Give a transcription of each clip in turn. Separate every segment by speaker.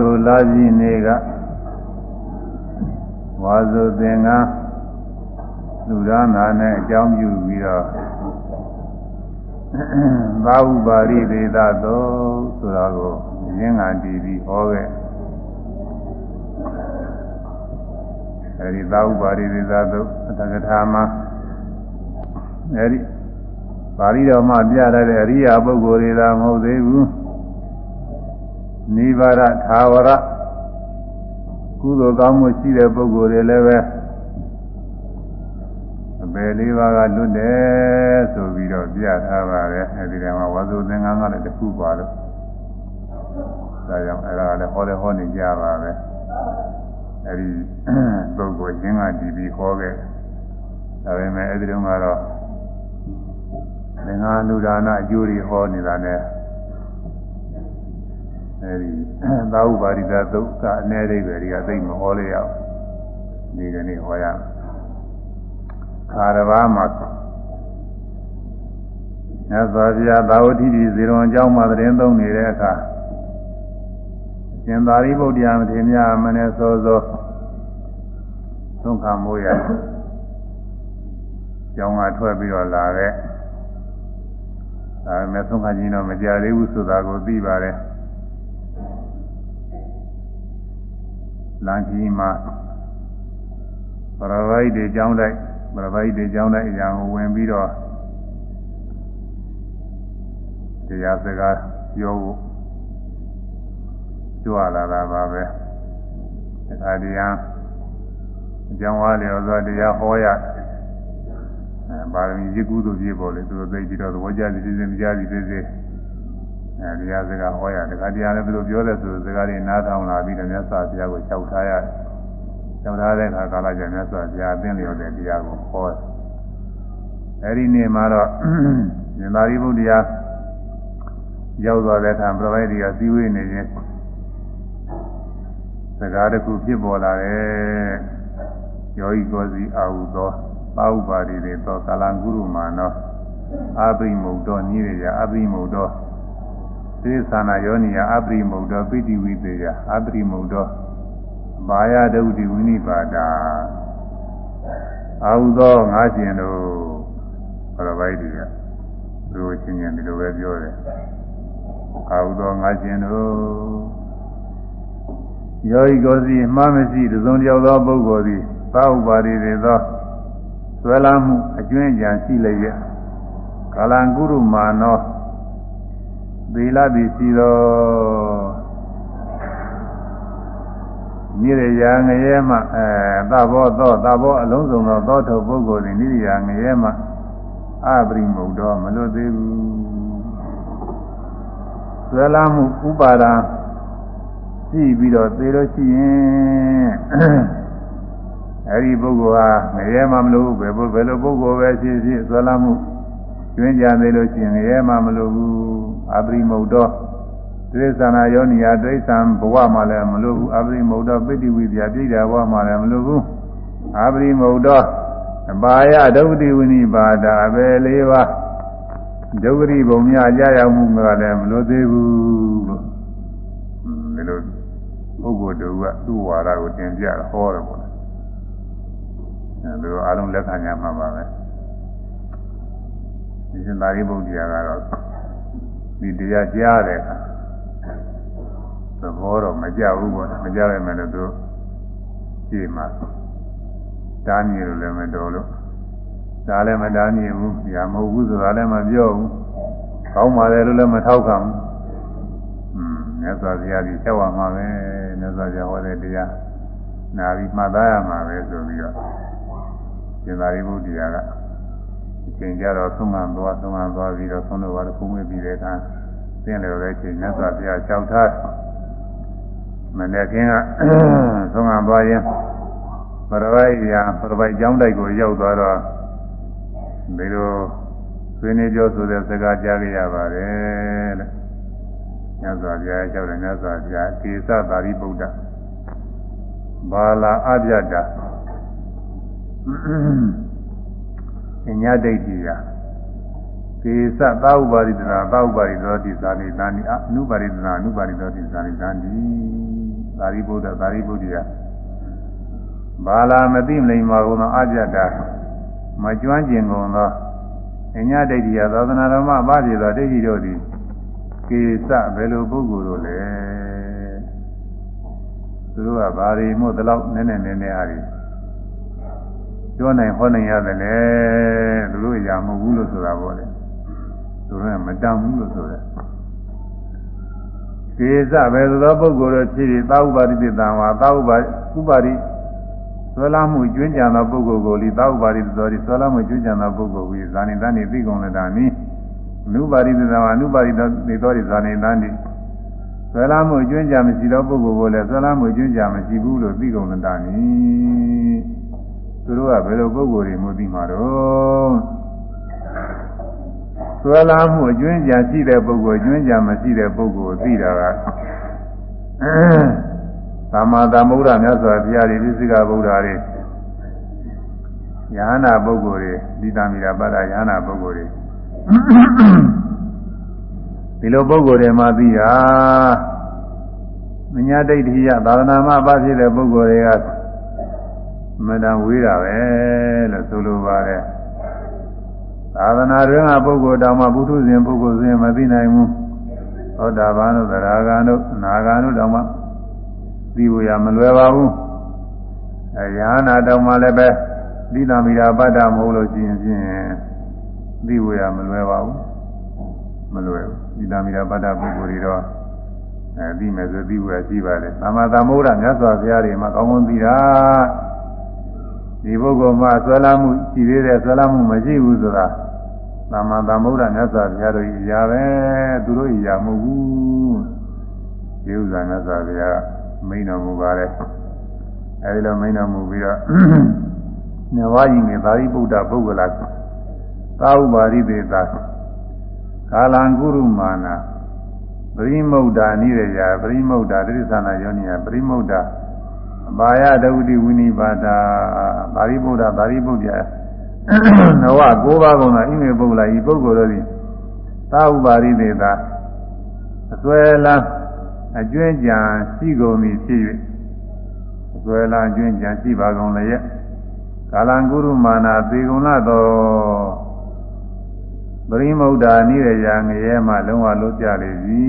Speaker 1: လိုလာကြီးနေကဝါစုသင်္ကန်းလူရနာနဲ့အကြောင်းပြုပြီးတော့သာဝပါရိဒေသသောဆိုတာကိုရင်းငံတည်ပြီးဟောခဲ့အဲဒီသာဝပါရိဒေသသောအတ္တကထာမှာအဲဒီပါဠိတော်မှာပြရတဲ့အရိယာပုဂ္ဂိုလ်တွေသာမဟုတ်သေးဘူး နိဗ္ဗာရသာဝရကုသိုလ်ကောင်းမှုရှိတဲ့ပုဂ္ဂိုလ်တွေလည်းပဲအပယ်လေးပါးကလွတ်တယ်ဆိုပြီးတော့ပြထားပါတယ်အဲဒီတည်းမှာဝါစုသင်္ကန်းကလည်းတစ်ခုပါလို့ဒါကြောင့်အဲဒါလည်းဟောတယ်ဟောနေကြပါပဲအဲဒီပုဂ္ဂိုလ်ချင်းကတည်ပြီးဟောခဲ့ဒါပေမဲ့အဲဒီတုန်းကတော့သင်္ဃာလူဒါနအကျိုးတွေဟောနေတာနဲ့ အဲဒီသာဝပါရိသသုတ်ကအ ਨੇ အိဗယ်တွေကသိမဟောလေရအောင်ဒီကနေ့ဟောရခါရဘာမှာညသောဗျာသာဝတိတိဇေရွန်အကြောင်းမှာသတင်းသုံးနေတဲ့အခါရှင်သာရိပုတ္တရာမထေရမြတ်မနဲ့စောစောသုံးခါမိုးရကျောင်းကထွက်ပြီးတော့လာတဲ့ဒါပေမဲ့သုံးခါကြီးတော့မကြသေးဘူးဆိုတာကိုသိပါတယ် လမ်းကြီးမှာပရဝိုက်တွေကြောင်းတိုက်ပရဝိုက်တွေကြောင်းတိုက်အရာကိုဝင်ပြီးတော့တရားစကားပြောဖို့ကြွလာတာပါပဲတခါတရားအကြောင်းအားလျော်စွာတရားဟောရအဲပါရမီရကုသိုလ်ပြည့်ပေါ်လေသူတို့သိပြီးတော့သဘောကျသည်ဖြစ်စေမကျသည်ဖြစ်စေ အဲတရားစကားဟောရတခါတရားလည်းဘယ်လိုပြောလဲဆိုစကားတွေနားထောင်လာပြီးတော့မြတ်စွာဘုရားကိုလျှောက်ထားရတယ်လျှောက်ထားတဲ့အခါကာလကျမြတ်စွာဘုရားအသိလျော်တဲ့တရားကိုဟောအဲဒီနေ့မှာတော့ဉာဏ်သာရိပုတ္တရာရောက်သွားတဲ့အခါပြပိုက်တွေကစည်းဝေးနေခြင်းစကားတစ်ခုဖြစ်ပေါ်လာတယ်ယောဂီကောစီအာဟုသောပါဥပါတိတွေသောကာလံကုရုမာနောအဘိမုတ်တော်နိရိယအဘိမုတ်တော် သေသနာယောနိယအဘိမုတ်တော်ပိတိဝိသေယအဘိမုတ်တော်ဘာယဒုတိဝိနိပါဒာအာဟုသောငါးရှင်တို့ဘရပိုက်တွေကသူတို့ချင်းချင်းဒီလိုပဲပြောတယ်အာဟုသောငါးရှင်တို့ယောဂီကိုစီမှားမရှိသုံးတယောက်သောပုဂ္ဂိုလ်သည်သာဥပါရိတွေသောဆွဲလာမှုအကျွင်းကြံရှိလျက်ကာလံကုရုမာနော သီလတိရှိသောနိရိယာငရဲမှအဲသဘောသောသဘောအလုံးစုံသောသောထုပုဂ္ဂိုလ်သည်နိရိယာငရဲမှအပရိမုတ်တော်မလွတ်သေးဘူးဆွဲလာမှုဥပါဒံရှိပြီးတော့သေလို့ရှိရင်အဲဒီပုဂ္ဂိုလ်ဟာငရဲမှမလို့ဘယ်ဘယ်လိုပုဂ္ဂိုလ်ပဲဖြစ်ဖြစ်ဆွဲလာမှုကျွင်းကြသေးလို့ရှိရင်ငရဲမှမလို့ဘူး အပရိမုတ်တော်တိရစ္ဆာနာယောနိယတိရစ္ဆာန်ဘဝမှာလည်းမလို့ဘူးအပရိမုတ်တော်ပိဋိဝိပြပြိတ္တာဘဝမှာလည်းမလို့ဘူးအပရိမုတ်တော်အပါယဒုက္တိဝိနိပါဒအပဲလေးပါဒုက္ခရိဘုံများကြာရောက်မှုကလည်းမလို့သေးဘူးလို့ဒီလိုပုဂ္ဂိုလ်တို့ကသူ့ဝါဒကိုတင်ပြဟောတယ်ပေါ့အဲဒီလိုအားလုံးလက်ခံကြမှာပါပဲဒီရှင်သာရိပုတ္တရာကတော့ ဒီတရားကြားတဲ့အခါသဘောတော့မကြဘူးပေါ့မကြရမယ်လို့သူရှင်းမှာတားမြည်လို့လည်းမတော်လို့ဒါလည်းမတားမြည်ဘူးညာမဟုတ်ဘူးဆိုတာလည်းမပြောဘူးကောင်းပါလေလို့လည်းမထောက်ခံဘူးอืมမြတ်စွာဘုရားကြီးချက်ဝါမှာပဲမြတ်စွာဘုရားဟောတဲ့တရားနာပြီးမှတ်သားရမှာပဲဆိုပြီးတော့ရှင်သာရိပုတ္တရာကအ ချိန်ကြတော့သုံးမှန်သွားသုံးမှန်သွားပြီးတော့သုံးလို့ပါတော့ခုံးမပြီးတဲ့အခါသင်လည်းလည်းချိန်မြတ်စွာဘုရားကြောက်ထားမနေ့ကင်းကသုံးမှန်သွားရင်ပရပိုက်ရာပရပိုက်ကျောင်းတိုက်ကိုရောက်သွားတော့ဒီလိုဆွေးနွေးပြောဆိုတဲ့စကားကြားကြရပါတယ်တဲ့မြတ်စွာဘုရားကြောက်တယ်မြတ်စွာဘုရားကေသသာရိပုတ္တဘာလာအပြတ်တာ အညာဒိဋ္ဌိယကေသသာဥပါရိတနာသာဥပါရိသောတိသာနိသန္တိအနုပါရိတနာအနုပါရိသောတိသာနိသန္တိသာရိပုတ္တသာရိပုတ္တရာဘာလာမသိမလိမ္မာကုန်သောအကြတာမကျွမ်းကျင်ကုန်သောအညဒိဋ္ဌိယသာသနာတော်မှာအပပြေသောဒိဋ္ဌိတို့သည်ကေစဘယ်လိုပုဂ္ဂိုလ်တို့လဲသူတို့ကဘာတွေမို့ဒီလောက်နည်းနည်းနည်းနည်းအားဖြင့် ပြောနိုင်ဟောနိုင်ရတယ်လေသူတို့ရာမဟုတ်ဘူးလို့ဆိုတာပေါ့လေသူတို့ကမတန်ဘူးလို့ဆိုတယ်ကေစပဲသောပုဂ္ဂိုလ်တို့ဖြစ်ပြီးသာဥပါတိတံဝါသာဥပါဥပါတိဆွဲလာမှုကျွင်းကြံသောပုဂ္ဂိုလ်ကိုလိသာဥပါတိသောတိဆွဲလာမှုကျွင်းကြံသောပုဂ္ဂိုလ်ကိုဇာနိတန်နေသိကုန်လတာနိအနုပါတိတံဝါအနုပါတိသောတိသောတိဇာနိတန်နေဆွဲလာမှုကျွင်းကြံမရှိသောပုဂ္ဂိုလ်ကိုလည်းဆွဲလာမှုကျွင်းကြံမရှိဘူးလို့သိကုန်လတာနိ သူတို့ကဘယ်လိုပုဂ္ဂိုလ်တွေမှုသိမှာတော့ဆွဲလာမှုအကျွင်းကြံရှိတဲ့ပုဂ္ဂိုလ်အကျွင်းကြံမရှိတဲ့ပုဂ္ဂိုလ်သိတာကသမ္မာသမ္ဗုဒ္ဓမြတ်စွာဘုရားတွေပြစ္ဆိကဗုဒ္ဓတွေယ ahanan ပုဂ္ဂိုလ်တွေဒီတမိတာပါဒယ ahanan ပုဂ္ဂိုလ်တွေဒီလိုပုဂ္ဂိုလ်တွေမှသိတာမညာဒိဋ္ဌိယသာသနာမှာပါဖြစ်တဲ့ပုဂ္ဂိုလ်တွေက မတန်ဝေးတာပဲလို့ဆိုလိုပါတယ်သာသနာ့တွင်ကပုဂ္ဂိုလ်တောင်မှဘုသူရှင်ပုဂ္ဂိုလ်ရှင်မသိနိုင်ဘူးသောတာပန်တို့သရဂန်တို့အနာဂန်တို့တောင်မှသိဖို့ရမလွယ်ပါဘူးအဲယ ahanan တောင်မှလည်းပဲသီလမိတာပတ္တမဟုတ်လို့ရှိရင်ဖြင့်သိဖို့ရမလွယ်ပါဘူးမလွယ်ဘူးသီလမိတာပတ္တပုဂ္ဂိုလ်တွေတော့အဲသိမယ်ဆိုသိဖို့ရရှိပါတယ်သမ္မာသမ္ဗုဒ္ဓမြတ်စွာဘုရားတွေမှာကောင်းကောင်းသိတာ ဒီပုဂ္ဂိုလ်မှာဆွဲလာမှုရှိသေးတယ်ဆွဲလာမှုမရှိဘူးဆိုတာသမ္မာသမ္ဗုဒ္ဓမြတ်စွာဘုရားတို့ကြီးရာပဲသူတို့ကြီးရာမဟုတ်ဘူးဒီဥစ္စာမြတ်စွာဘုရားမိန်တော်မူပါတယ်အဲဒီလိုမိန်တော်မူပြီးတော့နဝယိမေသာရိပုတ္တပုဂ္ဂလာသာဥပါရိသေသာကာလံကုရုမာနာပရိမုဒ္ဒာနိရယာပရိမုဒ္ဒာတိသနာယောနိယပရိမုဒ္ဒာ ဘာယဒုတိဝိနိပါဒာသာရိပုတ္တသာရိပုတ္တနဝ၉ပါးကုန်သောဣမေပုဂ္ဂလာဤပုဂ္ဂိုလ်တို့သည်သာဥပါရိသေသာအစွဲလမ်းအကျွင်းကြံရှိကုန်သည်ဖြစ်၍အစွဲလမ်းအကျွင်းကြံရှိပါကုန်လည်းကာလံကုရုမာနာသေကုန်လာသောပရိမုဒ္ဒာနိရယာငရဲမှလုံးဝလွတ်ကြလေပြီ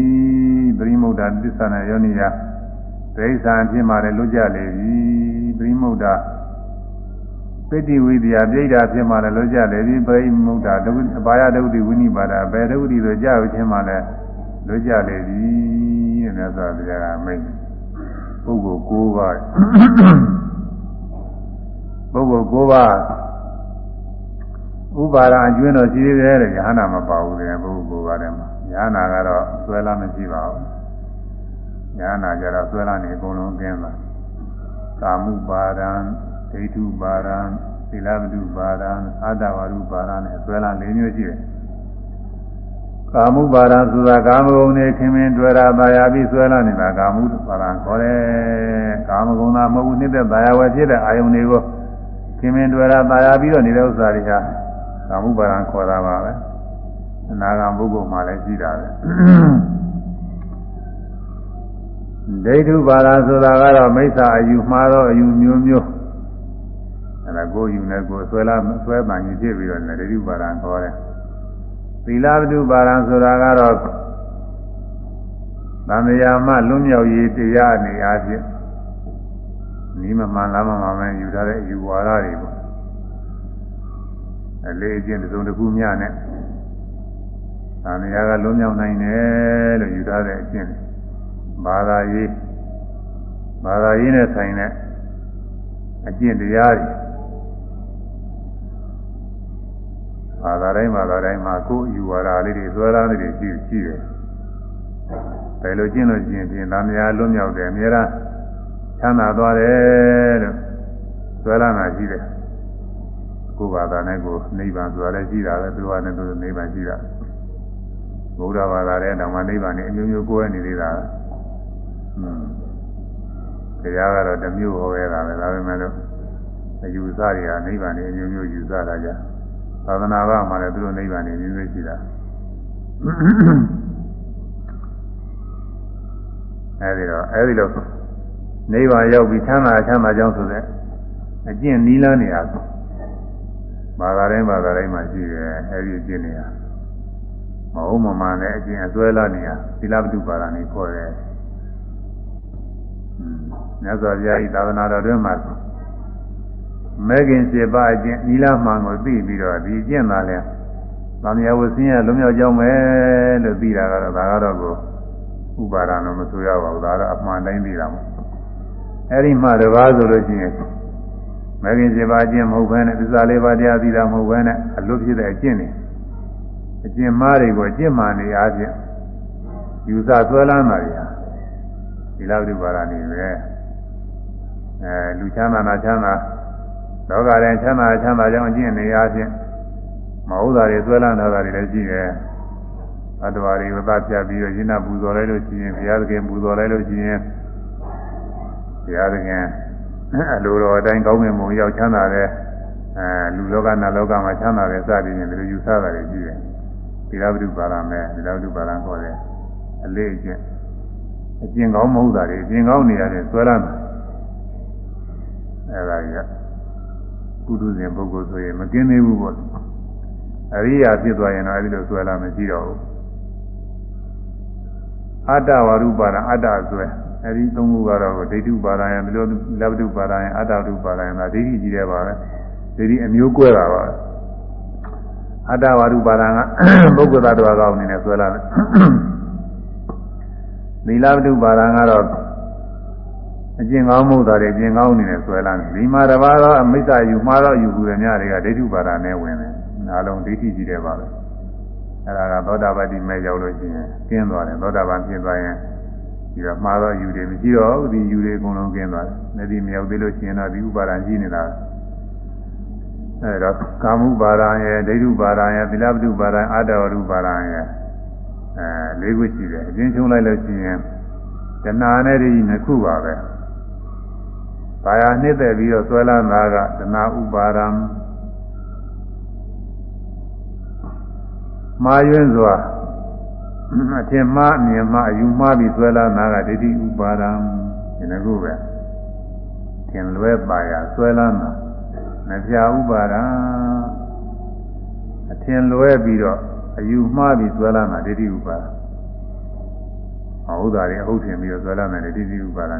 Speaker 1: ပရိမုဒ္ဒာသစ္စာနဲ့ယောနိယ ဒိဋ္ဌာဖြစ်မှလည်းလွတ်ကြလေပြီပရိမုဒ္ဒာပိဋိဝိဒယပြိဋ္ဌာဖြစ်မှလည်းလွတ်ကြလေပြီပရိမုဒ္ဒာဒုအပါယဒုတိဝိနိပါဒဘယ်ဒုတိဆိုကြောက်ခြင်းမှလည်းလွတ်ကြလေပြီတဲ့မြတ်စွာဘုရားကမိတ်ပုဂ္ဂိုလ်၉ပါးပုဂ္ဂိုလ်၉ပါးဥပါဒအကျွင်းတော်ရှိသေးတယ်တဲ့ယ ahanan မပါဘူးတဲ့ပုဂ္ဂိုလ်၉ပါးထဲမှာယ ahanan ကတော့ဆွဲလာမရှိပါဘူး ယ ahanan ကြတော့ဆွဲလာနေအကုန်လုံးကျင်းသွားကာမှုပါဒံဒိဋ္ဌုပါဒံသီလပတုပါဒံအာတဝရုပါဒံနဲ့ဆွဲလာ၄မျိုးရှိတယ်ကာမှုပါဒဆိုတာကာမဂုဏ်နဲ့ခင်မင်တွေ့တာပါရပြီးဆွဲလာနေတာကာမှုပါဒခေါ်တယ်ကာမဂုဏ်သာမဟုတ်ဘူးနှစ်သက်ပါရဝယ်ဖြစ်တဲ့အာယုန်တွေကိုခင်မင်တွေ့တာပါရပြီးတော့နေတဲ့ဥစ္စာတွေဟာကာမှုပါဒခေါ်တာပါပဲအနာဂံပုဂ္ဂိုလ်မှလည်းရှိတာပဲ ဒိဋ္ဌုပါဒဆိုတာကတော့မိစ္ဆာအယူမှားတော့အယူမျိုးမျိုးအဲဒါကိုယူနေကိုဆွဲလာဆွဲပန်ကြီးဖြစ်ပြီးတော့ဒိဋ္ဌုပါဒခေါ်တယ်သီလပတုပါဒဆိုတာကတော့သံဃာမလွံ့မြောက်ရေးတရားအနေအားဖြင့်နီးမမှန်လားမမှန်ပဲယူထားတဲ့ယူဝါဒတွေပေါ့အလေးအကျင့်တစ်စုံတစ်ခုမျှနဲ့သံဃာကလွံ့မြောက်နိုင်တယ်လို့ယူထားတဲ့အကျင့် ဘာသာရေးဘာသာရေးနဲ့ဆိုင်တဲ့အကျင့်တရားတွေဘာသာတိုင်းဘာသာတိုင်းမှာကိုယ်ယူဝါဒလေးတွေသွဲသားလေးတွေရှိရှိတယ်ဘယ်လိုကျင့်လို့ကျင့်ဖြင့်သံဃာလွတ်မြောက်တယ်အများအားချမ်းသာသွားတယ်လို့သွဲလာတာရှိတယ်ကိုယ်ဘာသာနဲ့ကိုယ်နိဗ္ဗာန်ဆိုတာလည်းရှိတာပဲသူကလည်းသူနိဗ္ဗာန်ရှိတာဗုဒ္ဓဘာသာရဲ့တောင်မှနိဗ္ဗာန်နဲ့အမျိုးမျိုးကိုယ်ရနေသေးတာဟွန်း တရားကတော့တစ်မျိုးဟောရတာပဲဒါပေမဲ့လို့အယူဆတွေကနိဗ္ဗာန်နဲ့အမျိုးမျိုးယူဆတာကြသာသနာ့ဘာမှလည်းသူတို့နိဗ္ဗာန်နဲ့အမျိုးမျိုးရှိတာအဲဒီတော့အဲဒီလိုနိဗ္ဗာန်ရောက်ပြီးချမ်းသာချမ်းသာကြောင်းဆိုတဲ့အကျင့်နီးလန်းနေရဘာသာတိုင်းဘာသာတိုင်းမှာရှိတယ်အဲဒီအကျင့်နေရမဟုတ်မမှန်တဲ့အကျင့်အစွဲလာနေရသီလပတုပါဒာနေခေါ်တယ် မြတ်စွာဘုရားဤသာသနာတော်တွင်မှာမဲခင်စေပါအကျင့်နီလာမှန်ကိုသိပြီးတော့ဒီအကျင့်သားလဲသံဃာဝဆင်းရဲလုံးမြောက်ကြောင်းပဲလို့သိတာကတော့ဒါကတော့ကိုဥပါဒာတော့မဆိုရပါဘူးဒါတော့အမှန်တိုင်းသိတာမို့အဲ့ဒီမှတပါးဆိုလို့ရှိရင်မဲခင်စေပါအကျင့်မဟုတ်ဘဲနဲ့သစ္စာလေးပါးတရားသိတာမဟုတ်ဘဲနဲ့အလွတ်ဖြစ်တဲ့အကျင့်တွေအကျင့်မှားတွေကိုအကျင့်မှန်နေအားဖြင့်ယူဆဆွဲလန်းတာတွေဟာ ဒီလောက်ဒီပါဒာနေပဲအဲလူချမ်းသာနာချမ်းသာလောကရင်ချမ်းသာချမ်းသာကြောင်းအကျင့်နေအားဖြင့်မဟုတ်တာတွေဆွဲလန်းတာတွေလည်းရှိတယ်အတ္တဝါတွေဝသပြပြီးတော့ရင်းနာပူဇော်လိုက်လို့ရှိရင်ဘုရားသခင်ပူဇော်လိုက်လို့ရှိရင်ဘုရားသခင်အလိုတော်အတိုင်းကောင်းမြတ်မှုရောက်ချမ်းသာတဲ့အဲလူလောကနာလောကမှာချမ်းသာတဲ့စသည်ဖြင့်ဒီလိုယူဆတာတွေရှိတယ်သီလဝိတုပါရမယ်သီလဝိတုပါရခေါ်တယ်အလေးအကျင့် အကျင့်ကောင်းမဟုတ်တာတွေအကျင့်ကောင်းနေရတယ်ဆွဲလန်းတယ်အဲဒါကြီးကကုသဇဉ်ပုဂ္ဂိုလ်ဆိုရင်မကင်းသေးဘူးပေါ့အရိယာဖြစ်သွားရင်တော့အဲဒီလိုဆွဲလာမရှိတော့ဘူးအတ္တဝရုပါဒအတ္တဆွဲအဲဒီသုံးခုကတော့ဒိဋ္ဌုပါဒယံဘယ်လိုလဗ္ဗတုပါဒယံအတ္တတုပါဒယံဒါဒိဋ္ဌိကြီးတယ်ပါပဲဒိဋ္ဌိအမျိုးကွဲတာပါအတ္တဝရုပါဒကပုဂ္ဂိုလ်သတ္တဝါကောင်းအနေနဲ့ဆွဲလာတယ် သီလဝတ္ထုပါဒံကတော့အကျင့်ကောင်းမှုသာတွေအကျင့်ကောင်းအနေနဲ့ဆွဲလာတယ်ဒီမှာတပါးတော့အမိစ္ဆာယူမှားတော့ယူဘူးတဲ့များတွေကဒိဋ္ဌုပါဒနဲ့ဝင်တယ်အားလုံးဒိဋ္ဌိကြီးတယ်ပါပဲအဲ့ဒါကသောတာပတိမဲ့ရောက်လို့ရှိရင်ကျင်းသွားတယ်သောတာပန်ဖြစ်သွားရင်ဒီတော့မှားတော့ယူတယ်မရှိတော့ဘူးဒီယူတွေအကုန်လုံးကျင်းသွားတယ်လက်ဒီမရောက်သေးလို့ရှိရင်တော့ဒီဥပါဒံကြီးနေတာအဲ့တော့ကာမှုပါဒံရဲ့ဒိဋ္ဌုပါဒံရဲ့သီလပတုပါဒံအာတဝရုပါဒံရဲ့ အဲလေးခုရှိတယ်အချင်းချင်းလိုက်လို့ရှိရင်တဏှာနဲ့ဒီနှစ်ခုပါပဲ။ဘာယာနှစ်သက်ပြီးတော့ဆွဲလန်းတာကတဏှာဥပါဒံမာယွန်းစွာအထင်မှားအမြင်မှားအယူမှားပြီးဆွဲလန်းတာကဒိဋ္ဌိဥပါဒံဒီနှစ်ခုပဲ။ထင်လွဲပါရဆွဲလန်းတာမပြဥပါဒံအထင်လွဲပြီးတော့ အယူမှားပြီးဆွဲလန်းတာဒိဋ္ဌိဥပါဒံအဟုတ်တာတွေအဟုတ်ထင်ပြီးတော့ဆွဲလန်းတယ်ဒိဋ္ဌိဥပါဒံ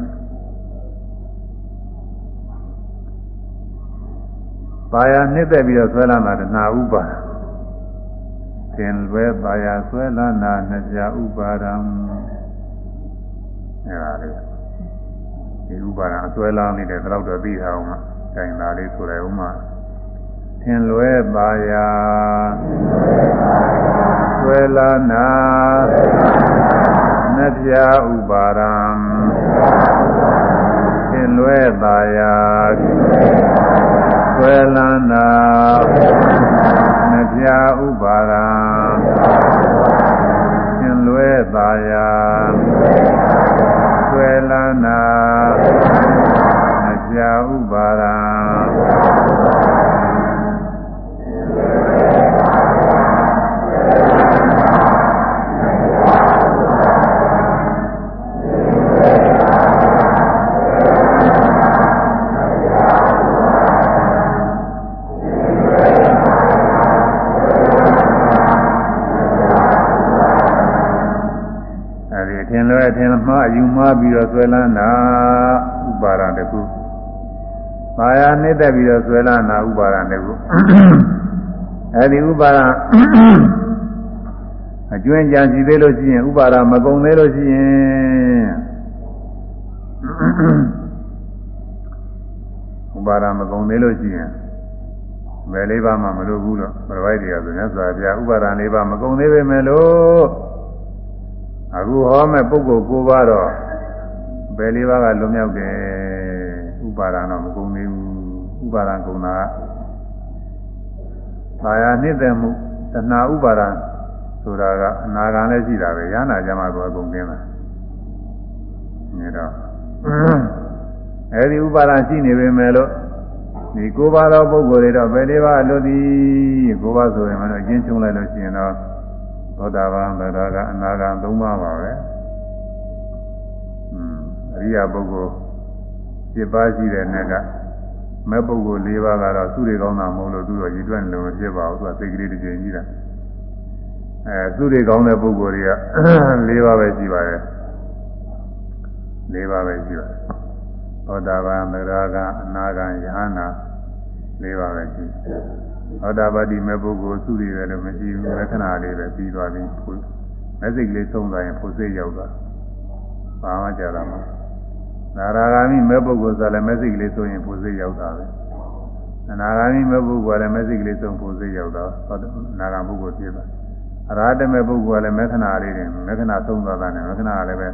Speaker 1: ပါရနှစ်သက်ပြီးတော့ဆွဲလန်းတာတဏှာဥပါဒံသင်လွဲပါရဆွဲလန်းတာနှစ်ပြဥပါဒံအဲဒါလေးဒီဥပါဒံအဆွဲလန်းနေတဲ့တော့တော့ပြီးအောင်မှာတိုင်သားလေးဆိုရအောင်မှာသ င်လွဲပါရဆွဲလန်းတာနှစ်ပြဥပါဒံသင်လွဲပါရဆွဲလန်းတာမပြဥပါဒံသင်လွဲပါရာဆွဲလန်းတာမပြဥပါ ဒံအဲဒီထင်လွဲထင်မှားအယူမှားပြီးတော့ဆွဲလန်းတာဥပါဒံတစ်ခု။မာယာနှိမ့်သက်ပြီးတော့ဆွဲလန်းတာဥပါဒံတစ်ခု။အဲဒီဥပါဒံအကျွမ်းကြံစီသေးလို့ရှိရင်ဥပါဒံမကုန်သေးလို့ရှိရင်ဥပါဒံမကုန်သေးလို့ရှိရင်ဘယ်လေးပါးမှမလိုဘူးတော့ပြပိုက်တရားဆိုရင်ဆိုပြဥပါဒံလေးပါးမကုန်သေးပေမဲ့လို့ အခုဟောမဲ့ပုဂ္ဂိုလ်၉ပါးတော့ဘယ်လေးပါးကလွန်မြောက်တယ်ဥပါဒံတော့မကုန်သေးဘူးဥပါဒံကုန်တာသာယာနှစ်သက်မှုတဏှာဥပါဒံဆိုတာကအနာဂံလည်းရှိတာပဲရဟနာကြမှာတော့အကုန်ကျင်းတာနေတော့အဲဒီဥပါဒံရှိနေပေမဲ့လို့ဒီ၉ပါးသောပုဂ္ဂိုလ်တွေတော့ဘယ်လေးပါးလွတ်သည်၉ပါးဆိုရင်မလို့အချင်းချင်းလိုက်လို့ရှိရင်တော့ သောတာပန်သရကအနာဂံ၃ပါးပါပဲ။อืมအရိယာပုဂ္ဂိုလ်7ပါးရှိတဲ့နဲ့ကမဲ့ပုဂ္ဂိုလ်၄ပါးကတော့သူတွေကောင်းတာမဟုတ်လို့သူတော့ရည်တွက်လုံးမဖြစ်ပါဘူးသူကစိတ်ကလေးတစ်ကြိမ်ကြီးတာအဲသူတွေကောင်းတဲ့ပုဂ္ဂိုလ်တွေက၄ပါးပဲရှိပါတယ်၄ပါးပဲရှိပါတယ်သောတာပန်သရဂံအနာဂံယဟနာ၄ပါးပဲရှိ သောတာပတိမဲ့ပုဂ္ဂိုလ်သူတွေလည်းမရှိဘူးလက္ခဏာလေးပဲပြီးသွားပြီမက်စိတ်လေးသုံးသွားရင်ဖို့စိတ်ရောက်သွားဘာမှကြတာမဟုတ်နာရာဂာမိမဲ့ပုဂ္ဂိုလ်ဆိုလည်းမက်စိတ်လေးဆိုရင်ဖို့စိတ်ရောက်တာပဲအနာဂာမိမဲ့ပုဂ္ဂိုလ်ကလည်းမက်စိတ်လေးသုံးဖို့စိတ်ရောက်တော့နာဂာပုဂ္ဂိုလ်ဖြစ်သွားအရာတမဲ့ပုဂ္ဂိုလ်ကလည်းမက္ခဏာလေးတွေမက္ခဏာသုံးသွားတာနဲ့မက္ခဏာလည်းပဲ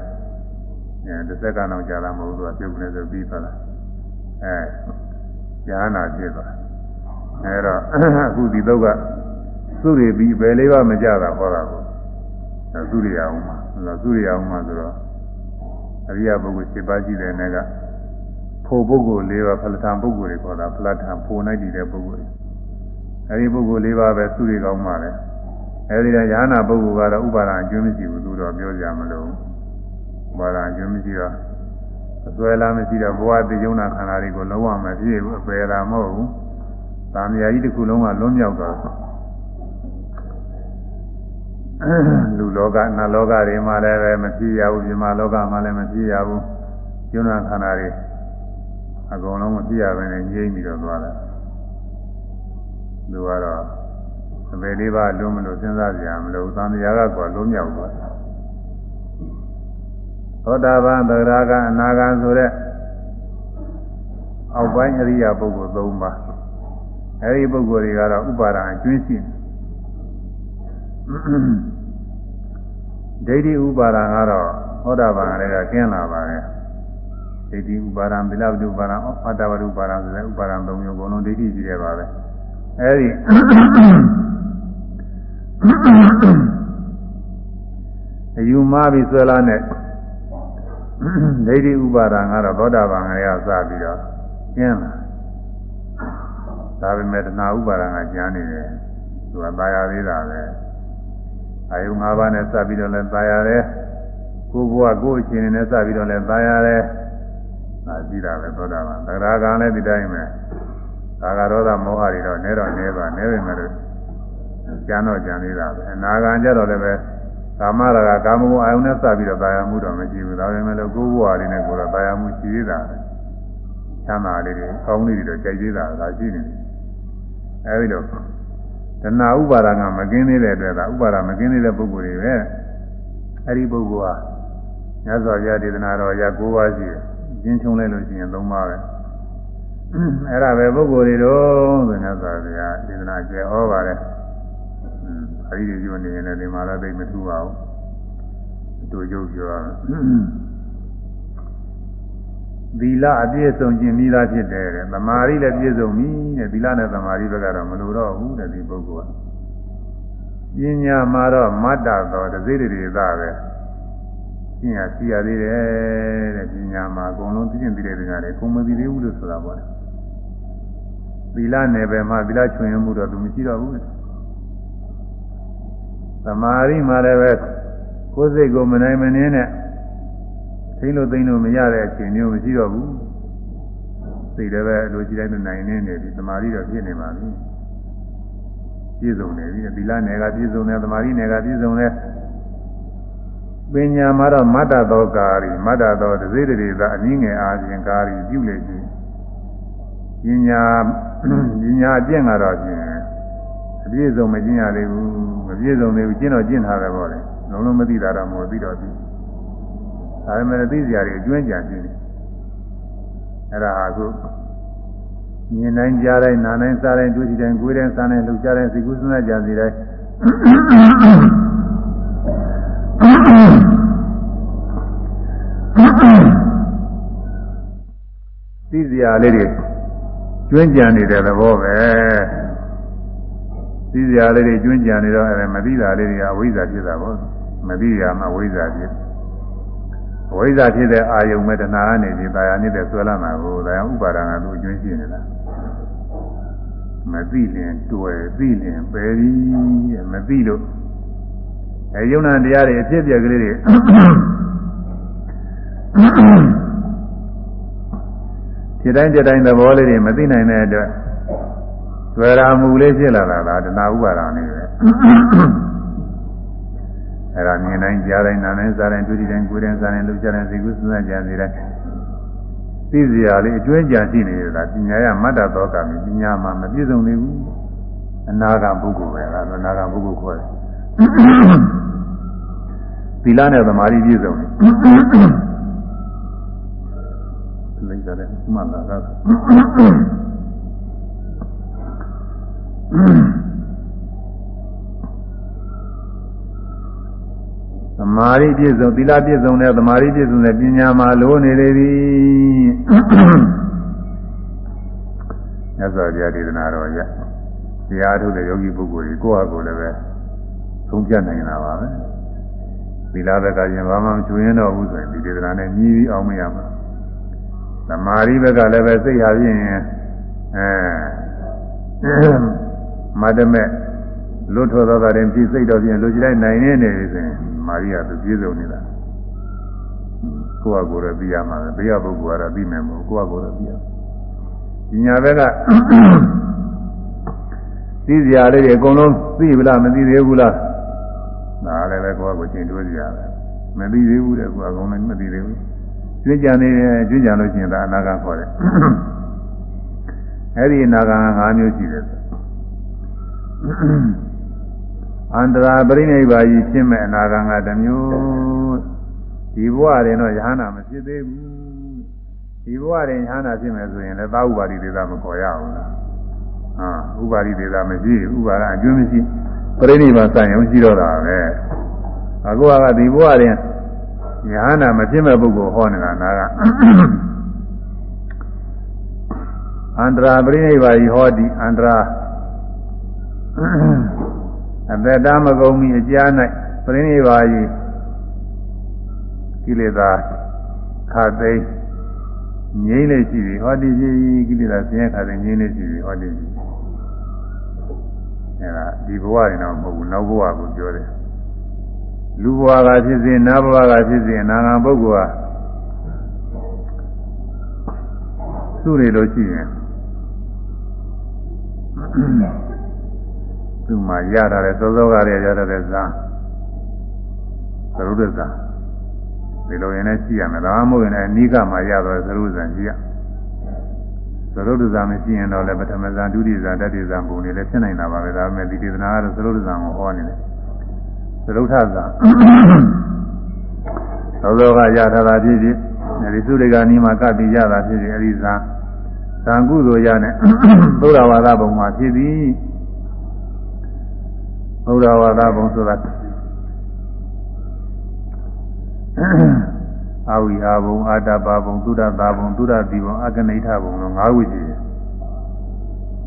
Speaker 1: အဲတစ်စက္ကန့်တော့ကြာလာမဟုတ်သူကပြုတ်နေဆိုပြီးသွားတာအဲဉာဏ်နာဖြစ်သွား အဲတော့အခုဒီတော့ကသူ့တွေပြီးဘယ်လေးပါမကြတာဟောတာကိုသူ့တွေအောင်မှာသူ့တွေအောင်မှာဆိုတော့အရိယပုဂ္ဂိုလ်7ပါးရှိတဲ့နေကဖို့ပုဂ္ဂိုလ်၄ပါးဖလထံပုဂ္ဂိုလ်တွေခေါ်တာဖလထံဖို့နိုင်တည်တဲ့ပုဂ္ဂိုလ်တွေအဲဒီပုဂ္ဂိုလ်၄ပါးပဲသူ့တွေကောင်းပါလေအဲဒီကယ ahanan ပုဂ္ဂိုလ်ကတော့ဥပါဒံအကျိုးမရှိဘူးသူတော့ပြောကြမလို့ဥပါဒံအကျိုးမရှိတော့အစွဲလားမရှိတော့ဘဝတည်ယုံနာခန္ဓာတွေကိုလုံးဝမပြည့်ဘူးအပယ်တာမဟုတ်ဘူး။ သာမယာကြီးတစ်ခုလုံးကလွန်မြောက်သွားလူလောကနတ်လောကတွေမှာလည်းပဲမပြည့်ရဘူးမြမလောကမှာလည်းမပြည့်ရဘူး။ယုံနာခန္ဓာတွေအကုန်လုံးမပြည့်ရဘဲနဲ့ငြိမ့်ပြီးတော့သွားတယ်။လူကတော့အပေလေးပါလုံးမလို့စဉ်းစားကြရမလို့သံဃာကတော့လုံးမြောက်သွားတယ်သောတာပန်သဂရာကအနာဂံဆိုတဲ့အောက်ပိုင်းအရိယာပုဂ္ဂိုလ်၃ပါး အဲဒီပုဂ္ဂိုလ်တွေကတော့ဥပါဒံအကျွင်းရှိတယ်ဒိဋ္ဌိဥပါဒံကတော့သောတာပန်တွေကကျင်းလာပါတယ်ဒိဋ္ဌိဥပါဒံဗိလဝတ္တုပါဒံအတ္တဝတ္တုပါဒံဆိုတဲ့ဥပါဒံ၃မျိုးအကုန်လုံးဒိဋ္ဌိကြီးတယ်ပါပဲအဲဒီအယူမှားပြီးဆွဲလာတဲ့ဒိဋ္ဌိဥပါဒံကတော့သောတာပန်ကလေးကစပြီးတော့ကျင်းလာ ဒါပေမဲ့တဏှာဥပါဒံကကျန်နေတယ်သူကตายရသေးတာပဲအာယု၅ပါးနဲ့စပြီးတော့လည်းตายရတယ်ကိုယ်ဘဝကိုယ်အချင်းနဲ့စပြီးတော့လည်းตายရတယ်ဒါကြည့်တာပဲသောတာပန်သရဂံလည်းဒီတိုင်းပဲကာကရောသမောဟတွေတော့နဲတော့နဲပါနဲပေမဲ့လို့ကျန်တော့ကျန်သေးတာပဲအနာဂံကြတော့လည်းပဲကာမရာဂကာမဂုဏ်အာယုန်နဲ့စပြီးတော့တာယာမှုတော့မရှိဘူးဒါပေမဲ့လို့ကိုယ်ဘဝလေးနဲ့ကိုယ်တော့တာယာမှုရှိသေးတာပဲချမ်းသာလေးတွေကောင်းလေးတွေတော့ကြိုက်သေးတာဒါရှိနေတယ် အဲဒီတော့တဏှာဥပါဒကမကင်းသေးတဲ့အတွက်ဒါဥပါဒမကင်းသေးတဲ့ပုဂ္ဂိုလ်တွေပဲအဲဒီပုဂ္ဂိုလ်ဟာမြတ်စွာဘုရားဒေသနာတော်ရာ၉ပါးရှိတယ်ကျင်းချုံလိုက်လို့ရှိရင်၃ပါးပဲအဲ့ဒါပဲပုဂ္ဂိုလ်တွေတော့ဆိုမြတ်စွာဘုရားဒေသနာကျေဟောပါတယ်အဲဒီဒီလိုနေရင်လည်းဒီမှာလည်းသိမထူပါဘူးအတူတူပြောရမယ် သီလအပြည့်စုံခြင်းမိသားဖြစ်တယ်တဲ့သမာဓိလည်းပြည့်စုံပြီတဲ့သီလနဲ့သမာဓိဘက်ကတော့မလိုတော့ဘူးတဲ့ဒီပုဂ္ဂိုလ်ကပညာမှာတော့မတ္တတော်တစိတ္တိသာပဲပညာရှိရသေးတယ်တဲ့ပညာမှာအကုန်လုံးသိကျင်သိတဲ့ပညာတွေအကုန်မသိသေးဘူးလို့ဆိုတာပေါ့သီလနယ်ပယ်မှာသီလချွင်မှုတော့သူမရှိတော့ဘူးသမာဓိမှာလည်းပဲကိုယ်စိတ်ကိုမနိုင်မနှင်းနဲ့ သိလို့သိလို့မရတဲ့အချိန်မျိုးမရှိတော့ဘူးစိတ်လည်းပဲလိုချင်တဲ့နိုင်နေနေပြီသမာဓိတော့ဖြစ်နေပါပြီပြည့်စုံနေပြီသီလနယ်ကပြည့်စုံတယ်သမာဓိနယ်ကပြည့်စုံတယ်ပညာမှာတော့မတ္တသောကာရီမတ္တသောတစေတရေသာအနည်းငယ်အားဖြင့်ကာရီပြုလေခြင်းပညာပညာအကျင့်ကတော့ဖြင့်အပြည့်စုံမကျင့်ရသေးဘူးမပြည့်စုံသေးဘူးကျင့်တော့ကျင့်ထားတယ်ပေါ့လေလုံးလုံးမသိတာတော့မဟုတ်ပြီးတော့ပြီး ဒါပေမဲ့သိစရာတွေအကျွမ်းကြံရှိတယ်အဲ့ဒါဟာခုမြင်တိုင်းကြားတိုင်းနားတိုင်းစားတိုင်းတွေ့ကြည့်တိုင်းကိုယ်တိုင်းစားတိုင်းလှုပ်ရှားတိုင်းစိတ်ကူးစဉ်းစားကြစီတိုင်းသိစရာလေးတွေကျွမ်းကြံနေတဲ့သဘောပဲသိစရာလေးတွေကျွမ်းကြံနေတော့အဲ့မသိတာလေးတွေကအဝိဇ္ဇာဖြစ်တာပေါ့မသိရမှဝိဇ္ဇာဖြစ် ဝိဇ္ဇာဖြစ်တဲ့အာယုံမဲ့တဏှာကနေပြီးတာယာနေတဲ့ဆွဲလာမှာကိုဒါကြောင့်ဥပါဒံကသူအကျွမ်းရှိနေတာမသိလင်တွေ့သိလင်ပယ်ပြီးမသိလို့အဲယုံနာတရားတွေအဖြစ်အပျက်ကလေးတွေဖြစ်တိုင်းဖြစ်တိုင်းသဘောလေးတွေမသိနိုင်တဲ့အတွက်တွေ့ရာမူလေးဖြစ်လာတာလားတဏှာဥပါဒာနေပဲ အဲ့ဒါမြင်တိုင်းကြားတိုင်းနားတိုင်းစားတိုင်းတွေ့တိုင်းကိုယ်တိုင်းစားတိုင်းလှုပ်ရှားတိုင်းစိတ်ကူးစဉ်းစားကြံစီတိုင်းသိစရာလေးအကျွမ်းကြံရှိနေတာပညာရမတ္တသောကမိပညာမှာမပြည့်စုံသေးဘူးအနာဂတ်ပုဂ္ဂိုလ်ပဲလားအနာဂတ်ပုဂ္ဂိုလ်ခေါ်တယ်သီလနဲ့သမာဓိပြည့်စုံတယ်လိမ့်ကြတယ်မှန်တာက မာဓိပြည့်စုံသီလပြည့်စုံတဲ့သမာဓိပြည့်စုံတဲ့ပညာမှာလိုနေလေပြီမြတ်စွာဘုရားဒေသနာတော်ရတရားထုတ်တဲ့ယောဂီပုဂ္ဂိုလ်ကြီးကိုယ့်ဟာကိုယ်လည်းပဲသုံးပြနိုင်တာပါပဲသီလဘက်ကရင်ဘာမှမချွေရင်တော့ဘူးဆိုရင်ဒီဒေသနာနဲ့ညီးပြီးအောင်မရမှာသမာဓိဘက်ကလည်းပဲစိတ်ဟာဖြင့်အဲမတမဲ့လွတ်ထွက်သောတာရင်ပြည့်စိတ်တော်ဖြင့်လူကြည့်လိုက်နိုင်နေနေပြီဆိုရင် မာရိယာသူပြည့်စုံနေတာကိုယ့်ဟာကိုယ်တော့သိရမှာပဲဘေးကပုဂ္ဂိုလ်ကတော့သိမယ်မဟုတ်ကိုယ့်ဟာကိုယ်တော့သိရပညာဘက်ကသိစရာလေးတွေအကုန်လုံးသိပြီလားမသိသေးဘူးလားဒါလည်းပဲကိုယ့်ဟာကိုယ်ချင်းတွေးစရာပဲမသိသေးဘူးတဲ့ကိုယ်ကအကုန်လုံးမသိသေးဘူးကျွေးကြံနေကျွေးကြံလို့ရှိရင်ဒါအနာဂတ်ခေါ်တယ်အဲ့ဒီအနာဂတ်၅မျိုးရှိတယ် အန္တရာပရိနိဗ္ဗာန်ကြီးဖြစ်မဲ့အနာဂတ်ကတစ်မျိုးဒီဘဝရင်တော့ယဟနာမဖြစ်သေးဘူးဒီဘဝရင်ယဟနာဖြစ်မယ်ဆိုရင်လည်းသာဥပါတိဒေသမခေါ်ရအောင်လားဟာဥပါတိဒေသမရှိဥပါဒအကျွမ်းမရှိပရိနိဗ္ဗာန်ဆိုင်အောင်ရှိတော့တာပဲအခုကဒီဘဝရင်ယဟနာမဖြစ်မဲ့ပုဂ္ဂိုလ်ဟောနေတာနာကအန္တရာပရိနိဗ္ဗာန်ကြီးဟောဒီအန္တရာ အသက်တာမကုန်မီအကြား၌ပရိနိဗ္ဗာန်ကြီးကိလေသာခါသိငြိမ့်နေရှိပြီဟောဒီကြီးကိလေသာဆင်းရဲခါသိငြိမ့်နေရှိပြီဟောဒီကြီးအဲဒါဒီဘဝရင်တော့မဟုတ်ဘူးနောက်ဘဝကိုပြောတယ်လူဘဝကဖြစ်စေနတ်ဘဝကဖြစ်စေအနာဂတ်ပုဂ္ဂိုလ်ဟာသူ့နေလို့ရှိရင် သူ့မှာရတာတဲ့သောသောကရရတဲ့ဇာသရုပ်ဒဇာဒီလိုရင်လည်းရှိရမယ်ဒါမှမဟုတ်ရင်လည်းအနိကမှာရတော့သရုပ်ဇာရှိရသရုပ်ဒဇာမရှိရင်တော့လည်းပထမဇာဒုတိယဇာတတိယဇာပုံနေလည်းဖြစ်နိုင်တာပါပဲဒါပေမဲ့ဒီဒေသနာကတော့သရုပ်ဒဇာကိုဟောနေတယ်သရုပ်ထဇာသောသောကရထားတာဖြစ်ဖြစ်ဒီသုရိကနီးမှာကပ်ပြီးရတာဖြစ်ဖြစ်အဲဒီဇာသံကုသိုလ်ရနဲ့သုဒ္ဓဝါဒပုံမှာဖြစ်သည် ဘုရားဝါဒဘုံဆိုတာအာဝိဟာဘုံအာတပါဘုံသုဒ္ဓတာဘုံသုဒ္ဓတိဘုံအကနိဋ္ဌဘုံလို့၅ခုရှိတယ်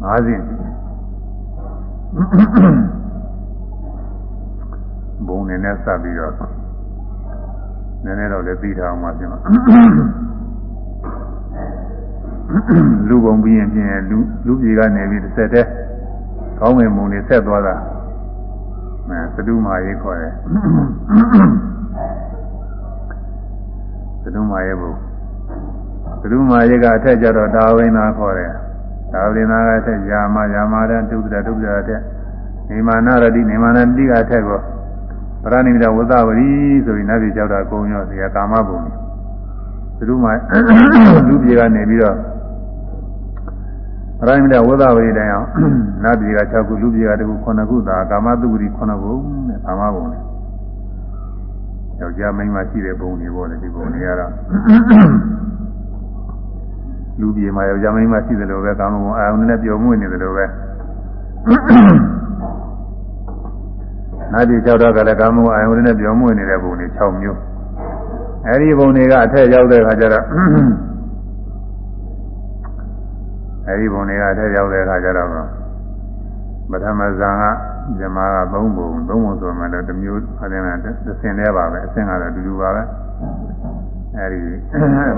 Speaker 1: ၅စဉ်ဘုံနဲ့နဲ့စပ်ပြီးတော့နည်းနည်းတော့လည်းသိထားအောင်ပါပြင်ပါလူပုံပြီးရင်ပြင်လူလူပြေကနေပြီးတစ်ဆက်တည်းကောင်းဝင်မုံနေဆက်သွားတာ အဲသတုမာရေးခေါ်တယ်သတုမာရေးဘုသတုမာရေးကအထက်ကျတော့ဒါဝိနာခေါ်တယ်ဒါဝိနာကအထက်ယာမယာမရတုဒ္ဒတုဒ္ဒရတဲ့နေမာနရတိနေမာနတိကအထက်ကိုပရဏိမိတဝသဝရီဆိုပြီးနတ်ပြည်ကြောက်တာကုံရောဒီကကာမဘုံသတုမာလူပြေကနေပြီးတော့ ရဟိမတဝဒဝိတိုင်အောင်နတ်ပြည်က6ခုလူပြည်ကတခု9ခုသာကာမတုဂတိ9ခုနဲ့ကာမဘုံနဲ့ယောက်ျားမိန်းမရှိတဲ့ဘုံတွေပေါ့လေဒီဘုံတွေကတော့လူပြည်မှာယောက်ျားမိန်းမရှိတယ်လို့ပဲကာမဘုံအာရုံနဲ့ပျော်မွေ့နေတယ်လို့ပဲနတ်ပြည်6တော့ကလည်းကာမဘုံအာရုံနဲ့ပျော်မွေ့နေတဲ့ဘုံတွေ6မျိုးအဲဒီဘုံတွေကအထက်ရောက်တဲ့အခါကျတော့ အဲဒီဘုံတွေကထက်ရောက်တဲ့အခါကျတော့ပထမဇန်ကဇမားက၃ဘုံ၃ဘုံဆိုမှလည်းတစ်မျိုးအရင်ကတစ်ဆင်တည်းပါပဲအဆင့်ကတော့အတူတူပါပဲအဲဒီ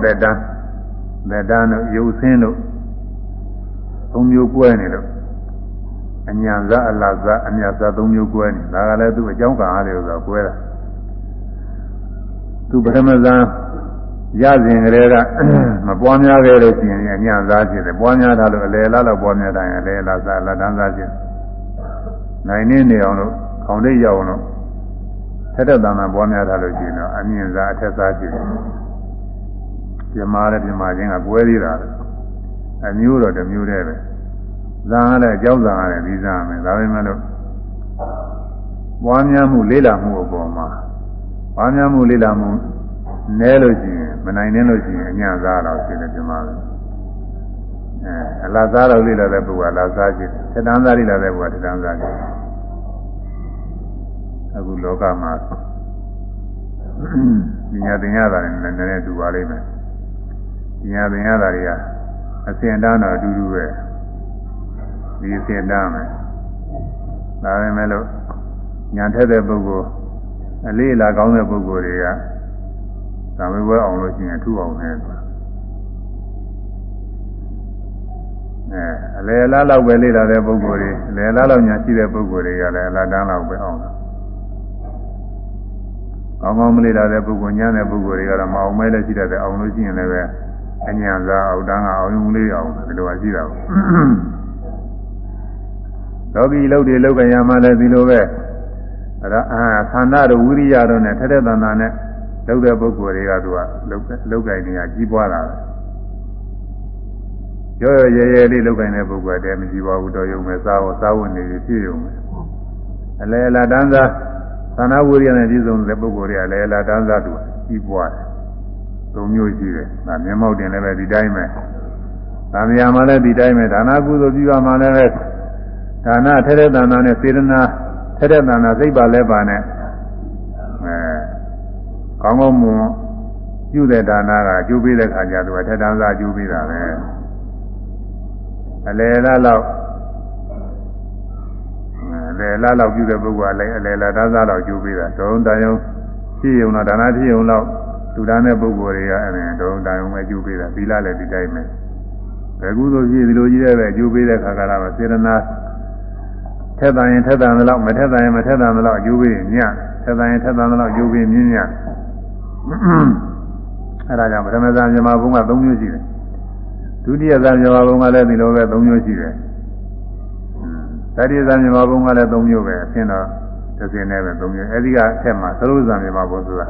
Speaker 1: သက်တမ်းသက်တမ်းတို့ရုပ်ဆင်းတို့၃မျိုးကွဲနေလို့အညာဇအလဇအမြတ်ဇ၃မျိုးကွဲနေဒါကလည်းသူ့အကြောင်းကအားလေးဆိုတော့ကွဲတာသူပထမဇန် ရစဉ်ကလေးကမပွားများခဲ့လို့ရှိရင်အညံ့စားဖြစ်တယ်ပွားများတာလို့အလေလားတော့ပွားများတိုင်းအလေလားစားလက်တန်းစားဖြစ်နိုင်နေနေအောင်လို့ခေါင်းလေးရောက်အောင်လို့ထက်တဲ့တန်တန်ပွားများတာလို့ရှိရင်တော့အမြင့်စားအထက်စားဖြစ်တယ်ပြမာတဲ့ပြမာချင်းကကွဲသေးတာအမျိုးတော့တစ်မျိုးတည်းပဲဇာန်လည်းအကြောင်းဇာန်လည်းဒီဇာန်ပဲဒါပေမဲ့လို့ပွားများမှုလေးလာမှုအပေါ်မှာပွားများမှုလေးလာမှု နဲလို့ရှိရင်မနိုင်နေလို့ရှိရင်အညံ့စားတော့ရှိတယ်ဒီမှာပဲအဲအလားစားတော့လေးလာတဲ့ပုဂ္ဂိုလ်အလားစားခြင်းထက်တန်းစားလေးလာတဲ့ပုဂ္ဂိုလ်ထက်တန်းစားခြင်းအခုလောကမှာပညာသင်ရတာလည်းနည်းနည်းတူပါလိမ့်မယ်ပညာသင်ရတာတွေကအစဉ်တန်းတော့အတူတူပဲဒီအစဉ်တန်းမယ်ဒါပဲမဲ့လို့ညာထက်တဲ့ပုဂ္ဂိုလ်အလေးလာကောင်းတဲ့ပုဂ္ဂိုလ်တွေက သာမေဘွဲအောင်လို့ရှိရင်ထူအောင်နဲ့အဲအလေလားလောက်ပဲလေ့လာတဲ့ပုဂ္ဂိုလ်တွေအလေလားလောက်ညာရှိတဲ့ပုဂ္ဂိုလ်တွေကလည်းအလားတန်းလောက်ပဲအောင်တာကောင်းကောင်းမလေ့လာတဲ့ပုဂ္ဂိုလ်ညာတဲ့ပုဂ္ဂိုလ်တွေကတော့မအောင်မဲလည်းရှိတတ်တယ်အောင်လို့ရှိရင်လည်းပဲအညာသာအောက်တန်းကအောင်ရုံလေးအောင်ဒီလိုပါရှိတာပေါ့လောကီလုတ်တွေလောက်ကရမှလည်းဒီလိုပဲအဲ့ဒါအာသန္တာတို့ဝိရိယတို့နဲ့ထက်တဲ့တန်တာနဲ့ လုပ်တဲ့ပုဂ္ဂိုလ်တွေကသူကလုပ်လုပ်ကြိုင်နေတာကြီးပွားတာပဲရောရောရဲရဲလေးလုပ်ကြိုင်တဲ့ပုဂ္ဂိုလ်တည်းမကြီးပါဘူးတော့ယုံမဲ့စားဝစားဝင်နေပြည့်ယုံမယ်အလဲလာတန်းစားသနာဝိရိယနဲ့ပြည့်စုံတဲ့ပုဂ္ဂိုလ်တွေအလဲလာတန်းစားသူကြီးပွားတယ်သုံးမျိုးရှိတယ်ဒါမျက်မှောက်တင်လည်းပဲဒီတိုင်းပဲသံဃာမှာလည်းဒီတိုင်းပဲဒါနာကုသိုလ်ပြုရမှာလည်းပဲဒါနထဲတဲ့ဒါနာနဲ့စေတနာထဲတဲ့ဒါနာစိတ်ပါလဲပါနဲ့ ကောင်းကောင်းမွန်ပြုတဲ့ဒါနကအကျိုးပေးတဲ့ခါကျသူကထက်တန်းစားအကျိုးပေးတာပဲအလယ်လားလောက်အလယ်လားလောက်ပြုတဲ့ပုဂ္ဂိုလ်ကလည်းအလယ်လားတန်းစားလောက်အကျိုးပေးတာဒုံတန်ယုံဖြစ်ယုံတော့ဒါနဖြစ်ယုံတော့သူတန်းတဲ့ပုဂ္ဂိုလ်တွေကအဲ့ဒါဒုံတန်ယုံပဲအကျိုးပေးတာသီလလည်းဒီတိုင်းပဲဘယ်ကုသိုလ်ဖြစ်ဒီလိုကြီးတဲ့ပဲအကျိုးပေးတဲ့ခါကလာမှာစေတနာထက်တန်ရင်ထက်တန်သလောက်မထက်တန်ရင်မထက်တန်သလောက်အကျိုးပေးညထက်တန်ရင်ထက်တန်သလောက်အကျိုးပေးမြင်းည အဲဒါကြောင့်ပထမဇာမြန်မာဘုံက3မျိုးရှိတယ်ဒုတိယဇာမြန်မာဘုံကလည်းဒီလိုပဲ3မျိုးရှိတယ်တတိယဇာမြန်မာဘုံကလည်း3မျိုးပဲအရှင်းတော့တစ်စင်းနဲ့ပဲ3မျိုးအဲဒီကအထက်မှာသရုပ်ဇာမြန်မာဘုံဆိုတာ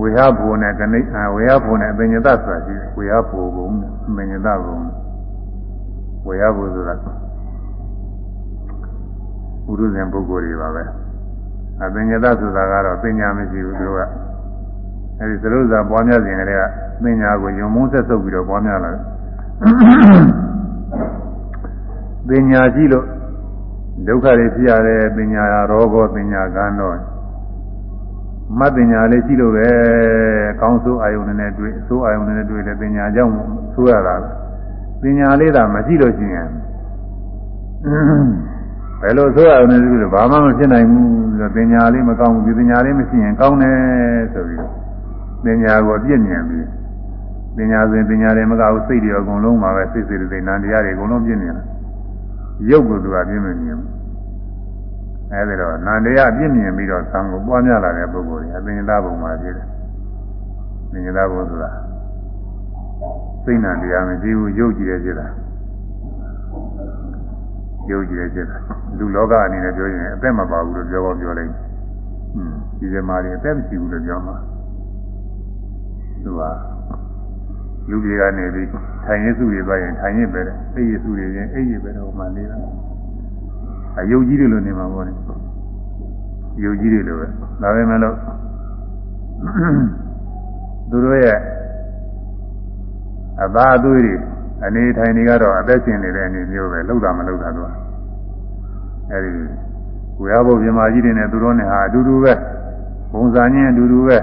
Speaker 1: ဝေဟဘုံနဲ့ကနေဝေဟဘုံနဲ့အပင်ညတဆိုတာရှိတယ်ဝေဟဘုံဘုံအပင်ညတဘုံဝေဟဘုံဆိုတာဘုရုဇဉ်ပုဂ္ဂိုလ်တွေပါပဲ အပင်ညတဆိုတာကတော့ပညာမရှိဘူးသူကအဲဒီသရုပ်ဇာပွားများစဉ်ကလေးကပညာကိုယုံမုန်းဆက်ဆုပ်ပြီးတော့ပွားများလာတယ်ပညာရှိလို့ဒုက္ခတွေဖြစ်ရတယ်ပညာရောဘောပညာကံတော့မတ်ပညာလေးရှိလို့ပဲကောင်းဆိုးအာယုန်နဲ့တွေ့ဆိုးအာယုန်နဲ့တွေ့တယ်ပညာကြောင့်ဆိုးရတာပညာလေးသာမရှိလို့ရှိရင် ဘယ်လိုဆိုရအောင်လဲဆိုတော့ဘာမှမဖြစ်နိုင်ဘူးဆိုတော့ပညာလေးမကောင်းဘူးဒီပညာလေးမရှိရင်ကောင်းတယ်ဆိုပြီးပညာကိုပြည့်ညံပြီးပညာဆိုရင်ပညာတွေမကောက်စိတ်တွေအကုန်လုံးပါပဲစိတ်စိတ်တွေနံတရားတွေအကုန်လုံးပြည့်ညံတယ်ရုပ်ကိုသူကပြည့်မမြင်ဘူးအဲဒီတော့နံတရားပြည့်မြင်ပြီးတော့သံကိုပွားများလာတဲ့ပုဂ္ဂိုလ်တွေအပင်သာဘုံမှာပြည့်တယ်ပင်သာဘုံဆိုတာစိတ်နံတရားမရှိဘူးရုပ်ကြည့်ရဖြစ်တာ ရုပ်ကြည့်ရဖြစ်တာလူလောကအနေနဲ့ပြောရင်အသက်မပါဘူးလို့ပြောတော့ပြောလိုက်อืมဒီဇမားတွေအသက်မရှိဘူးလို့ပြောမှာသူကလူတွေကနေပြီးထိုင်ရစုတွေပါရင်ထိုင်ရပဲတဲ့အိပ်ရစုတွေရင်အိပ်ရပဲတော့မှနေတာအယုတ်ကြီးတွေလိုနေမှာပေါ့လေယုတ်ကြီးတွေလိုပဲဒါပဲမဲ့လို့သူတို့ရဲ့အသာအသွေးတွေ အနေထိုင်နေကတော့အသက်ရှင်နေတဲ့အနေမျိုးပဲလှုပ်တာမလှုပ်တာတော့အဲဒီကိုရဘုတ်ပြမကြီးတွေနဲ့သူတို့နဲ့ဟာအတူတူပဲပုံစံချင်းအတူတူပဲ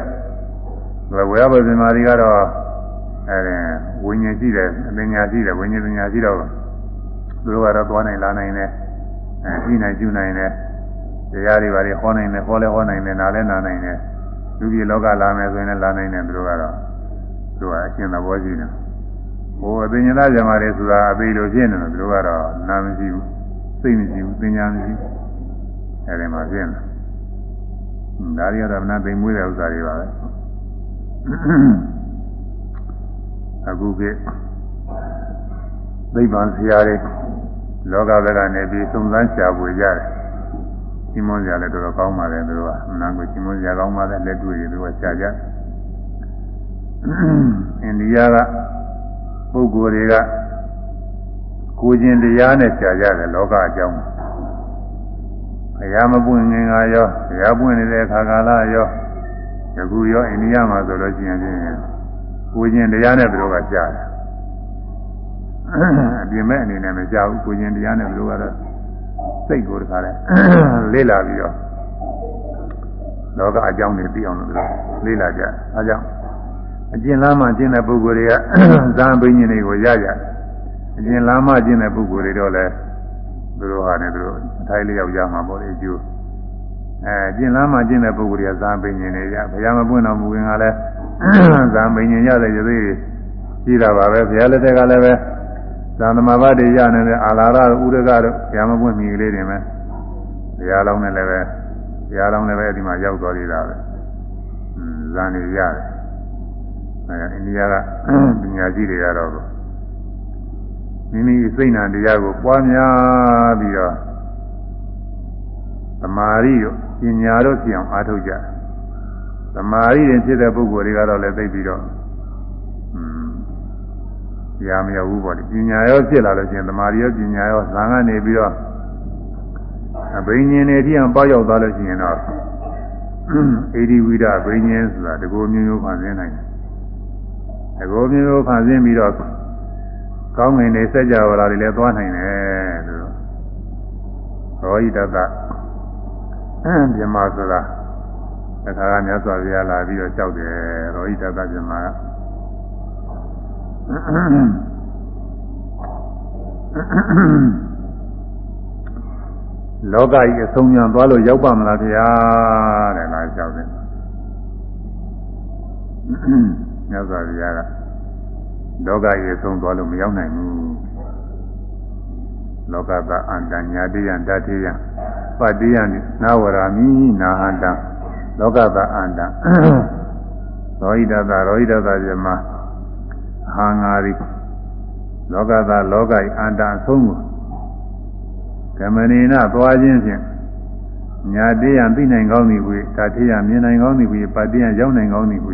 Speaker 1: ဝေရဘုတ်ပြမကြီးကတော့အဲဝိညာဉ်ရှိတယ်အပညာရှိတယ်ဝိညာဉ်ပညာရှိတော့သူတို့ကတော့သွားနိုင်လာနိုင်တယ်အဲကြည့်နိုင်ကျူနိုင်တယ်တရားတွေဘာတွေဟောနိုင်တယ်ဟောလဲဟောနိုင်တယ်နားလဲနားနိုင်တယ်လူကြီးလောကလာမယ်ဆိုရင်လည်းလာနိုင်တယ်သူတို့ကတော့သူကအရှင်းသဘောရှိတယ် ဟိုအပညာဇာမတွေဆိုတာအပေလိုဖြစ်နေတယ်သူတို့ကတော့နားမရှိဘူးစိတ်မရှိဘူးပညာမရှိဘူးအဲဒီမှာဖြစ်နေဒါတွေကတော့နာသိမ်မွေးတဲ့ဥစ္စာတွေပါပဲအခုကသိပ္ပံဆရာတွေလောကဘက်ကနေပြီးသုံးသန်းရှာဖွေကြတယ်။ရှင်မွန်ဆရာလည်းတော်တော်ကောင်းပါတယ်သူတို့က။နာကိုရှင်မွန်ဆရာကောင်းပါတယ်လက်တွေ့တွေသူကရှာကြတယ်။အိန္ဒိယက ပုဂ္ဂိုလ်တွေကကိုကျင်တရားနဲ့ရှာကြတယ်လောကအကြောင်း။ဘုရားမပွင့်ငင်ကရောဘုရားပွင့်နေတဲ့ခါကာလရောယခုရောအိန္ဒိယမှာဆိုလို့ရှိရင်ကိုကျင်တရားနဲ့သူတို့ကရှာတယ်။အပြင်မဲ့အနေနဲ့မကြောက်ဘူးကိုရင်တရားနဲ့ဘယ်လိုကတော့စိတ်ကိုတခါလဲလေးလာပြီးတော့လောကအကြောင်းတွေသိအောင်လို့လေးလာကြအဲကြောင့် အကျဉ်းလားမှကျင့်တဲ့ပုဂ္ဂိုလ်တွေကဇာန်ဘိညာဉ်တွေကိုရကြအကျဉ်းလားမှကျင့်တဲ့ပုဂ္ဂိုလ်တွေတော့လဲသူတို့ဟာနဲ့သူတို့အထိုင်းလေးယောက်ရမှာပေါ့လေအကျိုးအဲကျင့်လားမှကျင့်တဲ့ပုဂ္ဂိုလ်တွေကဇာန်ဘိညာဉ်တွေရဘုရားမပွင့်တော်မူခင်ကလည်းဇာန်ဘိညာဉ်ရတဲ့ရသေးရှိတာပါပဲဘုရားလက်ထက်ကလည်းပဲသံသမဘာတွေရနေတဲ့အာလာရဥရကတို့ရမပွင့်မိကလေးတွေမယ်ဘုရားလောင်းနဲ့လည်းပဲဘုရားလောင်းလည်းပဲဒီမှာရောက်သွားသေးတာပဲဇာနေရတယ် အဲအိန္ဒိယကပညာရှိတွေကတော့မိမိစိတ်နာတရားကိုပွားများပြီးတော့သမာဓိတို့ပညာတို့ဖြစ်အောင်အားထုတ်ကြသမာဓိရင်ဖြစ်တဲ့ပုဂ္ဂိုလ်တွေကတော့လည်းသိပြီးတော့ရာမရောက်ဘူးပေါ့လေပညာရောဖြစ်လာလို့ရှိရင်တမာရီရောပညာရောဇာန်ကနေပြီးတော့အဘိညာဉ်တွေတိအောင်ပေါရောက်သွားလို့ရှိရင်တော့အေဒီဝိဒဘိညာဉ်ဆိုတာတကောမျိုးမျိုးဖန်ဆင်းနိုင်တယ် တကောမျိုးမျိုးဖန်ဆင်းပြီးတော့ကောင်းငင်တွေစက်ကြဝဠာတွေလည်းသွားနိုင်တယ်သူရောဟိတတပြမဆိုတာအခါကမြတ်စွာဘုရားလာပြီးတော့ကြောက်တယ်ရောဟိတတပြမကလောကကြီးအဆုံးမြန်သွားလို့ရောက်ပါမလားဗျာတဲ့လားလျှောက်တယ် မြတ်စွာဘုရားကလောကကြီးအဆုံးသွားလို့မရောက်နိုင်ဘူးလောကကအန္တညာတိယံတတိယံပတ္တိယံနာဝရာမိနာဟန္တလောကကအန္တရောဟိတသရောဟိတသဇမဟာငါရီလောကသားလောကဤအန္တအဆုံးကိုကမဏိနာသွားခြင်းဖြင့်ညာတေးရသိနိုင်ကောင်းသည်ကိုတာထေးရမြင်နိုင်ကောင်းသည်ကိုပါတေးရရောက်နိုင်ကောင်းသည်ကို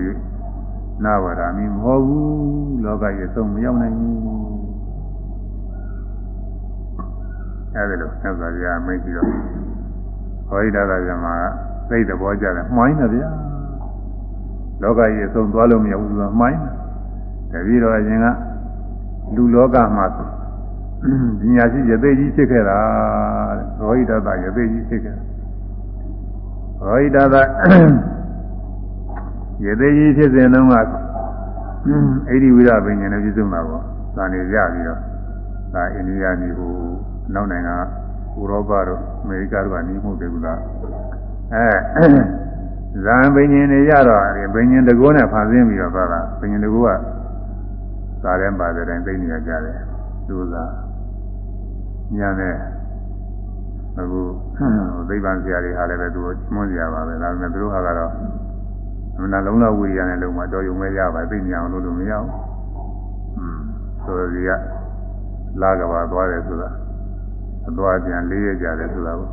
Speaker 1: နာဝရမီမဟုတ်ဘူးလောကရဲ့အဆုံးမရောက်နိုင်ဘူးအဲဒီလိုဆက်စွာပြမိတ်ပြီးတော့ဟောဣဒသာဇမကသိတဲ့ဘောကြတယ်မှိုင်းတယ်ဗျာလောကကြီးအဆုံးသွားလို့မရဘူးဆိုတော့မှိုင်းတယ်တပည့်တော်အရင်ကလူလောကမှာပညာရှိရသေးကြီးဖြစ်ခဲ့တာရောဟိတသရသေးကြီးဖြစ်ခဲ့ရောဟိတသ ရသေးကြီးဖြစ်စဉ်တုန်းကအိဒီဝိရပင်ဉာဏ်နဲ့ပြည့်စုံတာပေါ့သာနေကြပြီးတော့ဒါအိန္ဒိယနေဟိုနောက်နိုင်ငံဥရောပတို့အမေရိကတို့ကနေမှုတယ်ကူလားအဲဇံပင်ဉာဏ်တွေရတော့ပင်ဉာဏ်တကောနဲ့ဖန်ဆင်းပြီးတော့သွားတာပင်ဉာဏ်တကောကသာထဲပါတဲ့တိုင်းသိနေရကြတယ်သူကညာနဲ့အခုသိပ္ပံဆရာတွေဟာလည်းပဲသူမွန်းစရာပါပဲဒါပေမဲ့သူတို့ဟာကတော့အ မှန်လုံးလောက်ဝိရိယနဲ့လုံးမတော်ရုံပဲရပါသိညာအောင်လို့လို့မရဘူးอืมဆိုတော့ဒီကလာကဘာသွားတယ်ဆိုတာအသွားပြန်လေးရကြတယ်ဆိုတာကို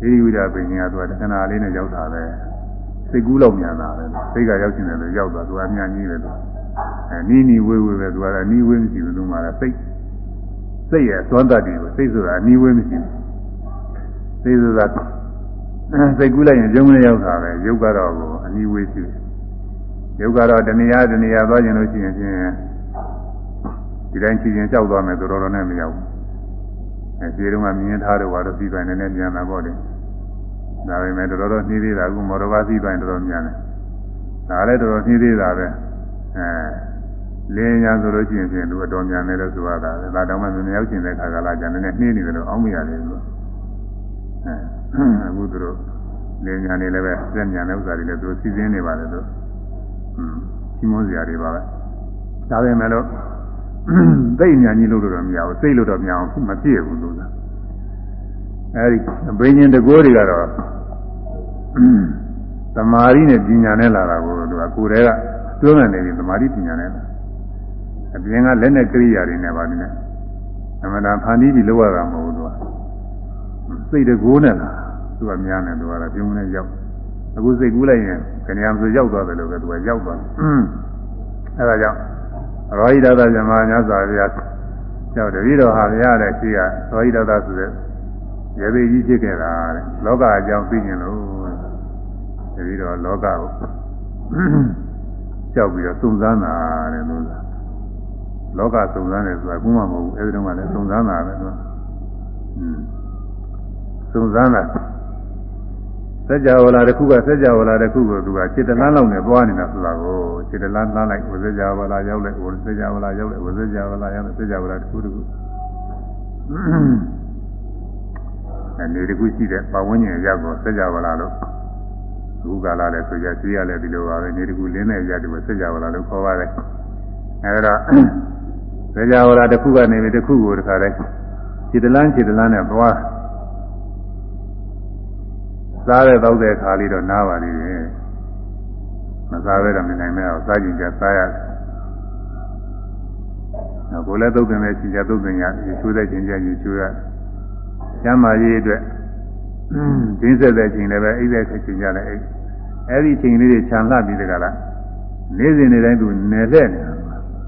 Speaker 1: ဒီဝိဒပင်ညာသူကတခဏလေးနဲ့ရောက်တာပဲစိတ်ကူးလောက်မြန်တာပဲစိတ်ကရောက်ရှင်တယ်လို့ရောက်သွားသူအမြန်ကြီးပဲသူအဲနီးနီးဝေးဝေးပဲသူကနီးဝေးမရှိဘူးသူမှလည်းစိတ်စိတ်ရဲ့သွမ်းတတ်တယ်ကိုစိတ်ဆိုတာနီးဝေးမရှိဘူးစိတ်ဆိုတာ စိတ်ကူးလိုက်ရင်ကျုံနဲ့ရောက်တာပဲရုပ်ကတော့ကိုအနီးဝေးရှိတယ်ရုပ်ကတော့တဏှာတဏှာသွားခြင်းလို့ရှိရင်ဖြင့်ဒီတိုင်းချီရင်ကြောက်သွားမယ်တော်တော်နဲ့မရောက်ဘူးအဲဒီတုန်းကမြင်ထားတော့ကတော့ပြီးပိုင်းနည်းနည်းပြန်လာပေါ့လေဒါပေမဲ့တော်တော်နှီးသေးတာအခုမော်တော်ဘာပြီးပိုင်းတော်တော်မြန်တယ်ဒါလည်းတော်တော်နှီးသေးတာပဲအဲလင်းညာဆိုလို့ရှိရင်ဖြင့်သူအတော်များနေလို့ဆိုရတာဒါတောင်မှမရောက်ချင်တဲ့ခါကလာကြတယ်နဲ့နှင်းနေတယ်လို့အောင်းမရတယ်လို့အဲ အခုသူတို့လင်းညာနေလည်းပဲစက်ညာတဲ့ဥစ္စာတွေလည်းသူစီစဉ်နေပါတယ်လို့อืมရှင်းမစရာတွေပါပဲဒါပေမဲ့လို့သိညာကြီးလို့တော့မရဘူးစိတ်လို့တော့မရအောင်မပြည့်ဘူးလို့သာအဲဒီဘိညာဉ်တကိုးတွေကတော့သမာဓိနဲ့ပညာနဲ့လာတာကိုသူကကိုယ်တည်းကတွန်းနေပြီသမာဓိပညာနဲ့အပြင်ကလက်နဲ့ကရိယာတွေနဲ့ပါနေတယ်အမှန်တန်ဖန်တီးပြီးလောက်ရတာမဟုတ်ဘူးသူကစိတ်တကိုးနဲ့လား သူကများနေသူကတော့ပြုံးနေရောက်အခုစိတ်ကူးလိုက်ရင်ခင်ဗျာဆိုရောက်သွားတယ်လို့ပဲသူကရောက်သွားအဲဒါကြောင့်ရောဟိတသဇမညာစွာဘုရားကြောက်တပည့်တော်ဟာဘုရားတဲ့ရှိကရောဟိတသဆိုတဲ့ရေပေကြီးဖြစ်ခဲ့တာတဲ့လောကအကြောင်းသိကျင်လို့တပည့်တော်လောကကိုကြောက်ပြီးတော့စုံစမ်းတာတဲ့လို့လောကစုံစမ်းတယ်ဆိုတာကူးမှမဟုတ်ဘူးအဲဒီတော့ကလည်းစုံစမ်းတာပဲသူကစုံစမ်းတာ စัจ java လာတစ်ခုကစัจ java လာတစ်ခုကိုသူကခြေတလန်းလောက်နဲ့သွားနေတာဆိုတာကိုခြေတလန်းလှမ်းလိုက်ဝစัจ java လာရောက်လိုက်ဝစัจ java လာရောက်လိုက်ဝစัจ java လာရောက်လိုက်စัจ java လာတစ်ခုတစ်ခုအနေတစ်ခုရှိတဲ့ပဝန်းကျင်ရောက်တော့စัจ java လာလို့အခုကလာလည်းဆိုကြရှိရလဲဒီလိုပါပဲနေတစ်ခုလင်းတဲ့ရက်တူစัจ java လာလို့ခေါ်ပါတယ်အဲဒါစัจ java လာတစ်ခုကနေပြီးတစ်ခုကိုတခါတည်းခြေတလန်းခြေတလန်းနဲ့သွား စားတဲ့တောက်တဲ့ခါလေးတော့နားပါလိမ့်မယ်မစားဘဲတော့မနိုင်မဲ့အောင်စားကြည့်ကြစားရတယ်။ကိုယ်လည်းသုတ်တင်တဲ့ချင်းကြသုတ်တင်ရရေချိုးတဲ့ချင်းကြရေချိုးရ။ကျမ်းမာရေးအတွက်ဒင်းဆက်တဲ့ချင်းလည်းပဲအိပ်တဲ့ချင်းကြလည်းအိပ်။အဲဒီချင်းလေးတွေခြံလှပြီးတကလားနေ့စဉ်နေ့တိုင်းသူနယ်လှဲ့နေတာ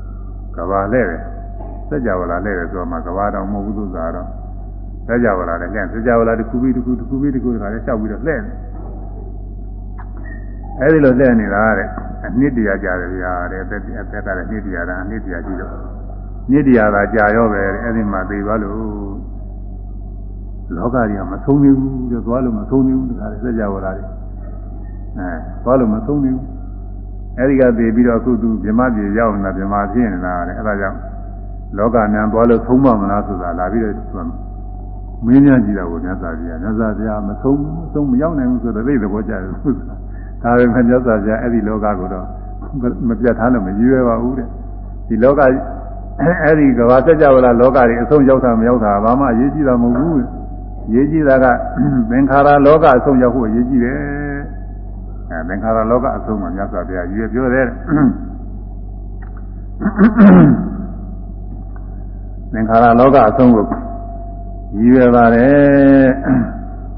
Speaker 1: ။ကဘာလှဲ့တယ်။စัจ java လာလှဲ့တယ်ဆိုတော့မှကဘာတော်မဟုတ်ဘူးသူစားတော့ စကြဝဠာလည်းလျှက်စကြဝဠာတစ်ခုပြီးတစ်ခုတစ်ခုပြီးတစ်ခုတခါလည်းလျှောက်ပြီးတော့လှည့်နေအဲဒီလိုလှည့်နေတာတဲ့အနှစ်တရာကြာတယ်ဗျာတဲ့အသက်အသက်ကလည်းနှစ်တရာတာအနှစ်တရာကြီးတော့နှစ်တရာသာကြာရောပဲအဲဒီမှာသိသွားလို့လောကကြီးကမဆုံးသေးဘူးတဲ့သွားလို့မဆုံးသေးဘူးတခါလည်းစကြဝဠာတွေအဲသွားလို့မဆုံးသေးဘူးအဲဒီကသိပြီးတော့အခုသူဗြဟ္မပြေရောက်နေတာဗြဟ္မာဖြစ်နေတာတဲ့အဲဒါကြောင့်လောကမြန်သွားလို့သုံးပါမလားဆိုတာလာပြီးတော့ မင်းများကြည့်တာကိုမြတ်စွာဘုရားမြတ်စွာဘုရားမဆုံးမဆုံးမရောက်နိုင်ဘူးဆိုတော့သိတဲ့ဘောကြတယ်ဒါပေမဲ့မြတ်စွာဘုရားအဲ့ဒီလောကကိုတော့မပြတ်ထားလို့မရည်ရွယ်ပါဘူးတဲ့ဒီလောကအဲ့ဒီကဘာစัจ java လာလောကတွေအဆုံးရောက်တာမရောက်တာဘာမှအရေးကြီးတာမဟုတ်ဘူးရေးကြည့်တာကသင်္ခါရလောကအဆုံးရောက်ဖို့အရေးကြီးတယ်အဲသင်္ခါရလောကအဆုံးမှာမြတ်စွာဘုရားရည်ရွယ်ပြောတယ်သင်္ခါရလောကအဆုံးကို ရည်ရွယ်ပါတယ်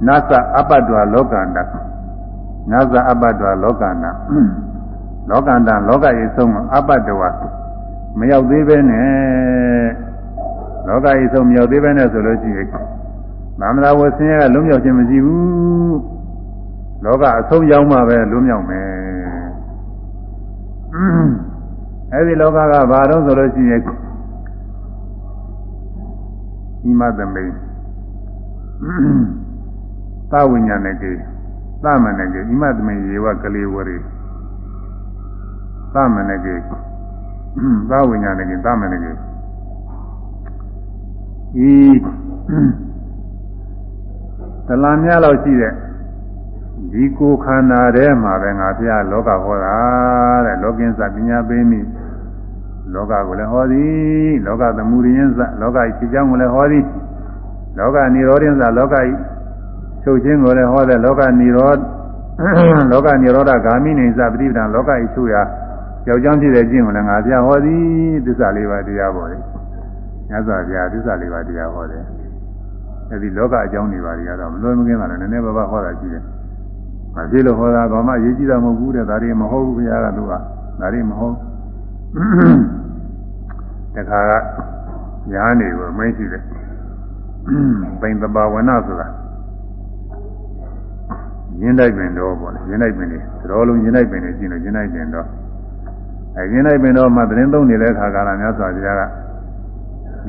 Speaker 1: နသအပ္ပတ္တဝလောကန္တနသအပ္ပတ္တဝလောကန္တလောကန္တလောကရေးဆုံးအပ္ပတ္တဝမရောက်သေးပဲနဲ့လောကရေးဆုံးမရောက်သေးပဲနဲ့ဆိုလို့ရှိရင်သာမဏေဝဆင်းရဲကလွံ့မြောက်ခြင်းမရှိဘူးလောကအဆုံးရောက်မှပဲလွံ့မြောက်မယ်အဲဒီလောကကဘာတော့ဆိုလို့ရှိရင်ဤမသမိန် သဝိညာဏကေသမဏကေဣမတမေယေဝကလေးဝရေသမဏကေသဝိညာဏကေသမဏကေဤတလန်များလောက်ရှိတဲ့ဒီကိုခန္ဓာထဲမှာပဲငါဖျားလောကဟောတာတဲ့လောကင်းစပညာပေးမိလောကကိုလည်းဟောသည်လောကသမုဒိယင်းစလောကခြေချောင်းကိုလည်းဟောသည် လောကနိရောဓင်းသာလောကဤချုပ်ခြင်းကိုလည်းဟောတဲ့လောကနိရောဓလောကနိရောဓဂာမိနေသပတိပဒံလောကဤချုပ်ရာယောက်ျောင်းဖြစ်တဲ့ကျင့်ကိုလည်းငါပြဟောသည်သစ္စာလေးပါးတရားဟောတယ်။ညဇာပြသစ္စာလေးပါးတရားဟောတယ်။အဲဒီလောကအကြောင်းတွေပါတွေကတော့မလွယ်မကင်းတာလည်းနည်းနည်းပါးပါးဟောတာရှိတယ်။မဖြစ်လို့ဟောတာဘာမှအရေးကြီးတာမဟုတ်ဘူးတဲ့ဒါတွေမဟုတ်ဘူးဘုရားကသူကဒါတွေမဟုတ်တခါကညာနေကိုမင်းရှိတယ် ပိန်တဘာဝနာဆိုတာရင်းတိုက်ပင်တော့ပေါ့လေရင်းတိုက်ပင်တွေတော်လုံးရင်းတိုက်ပင်တွေရှိလို့ရင်းတိုက်ပင်တော့အဲရင်းတိုက်ပင်တော့မှသတင်းသုံးနေတဲ့အခါကာလများစွာဘုရားက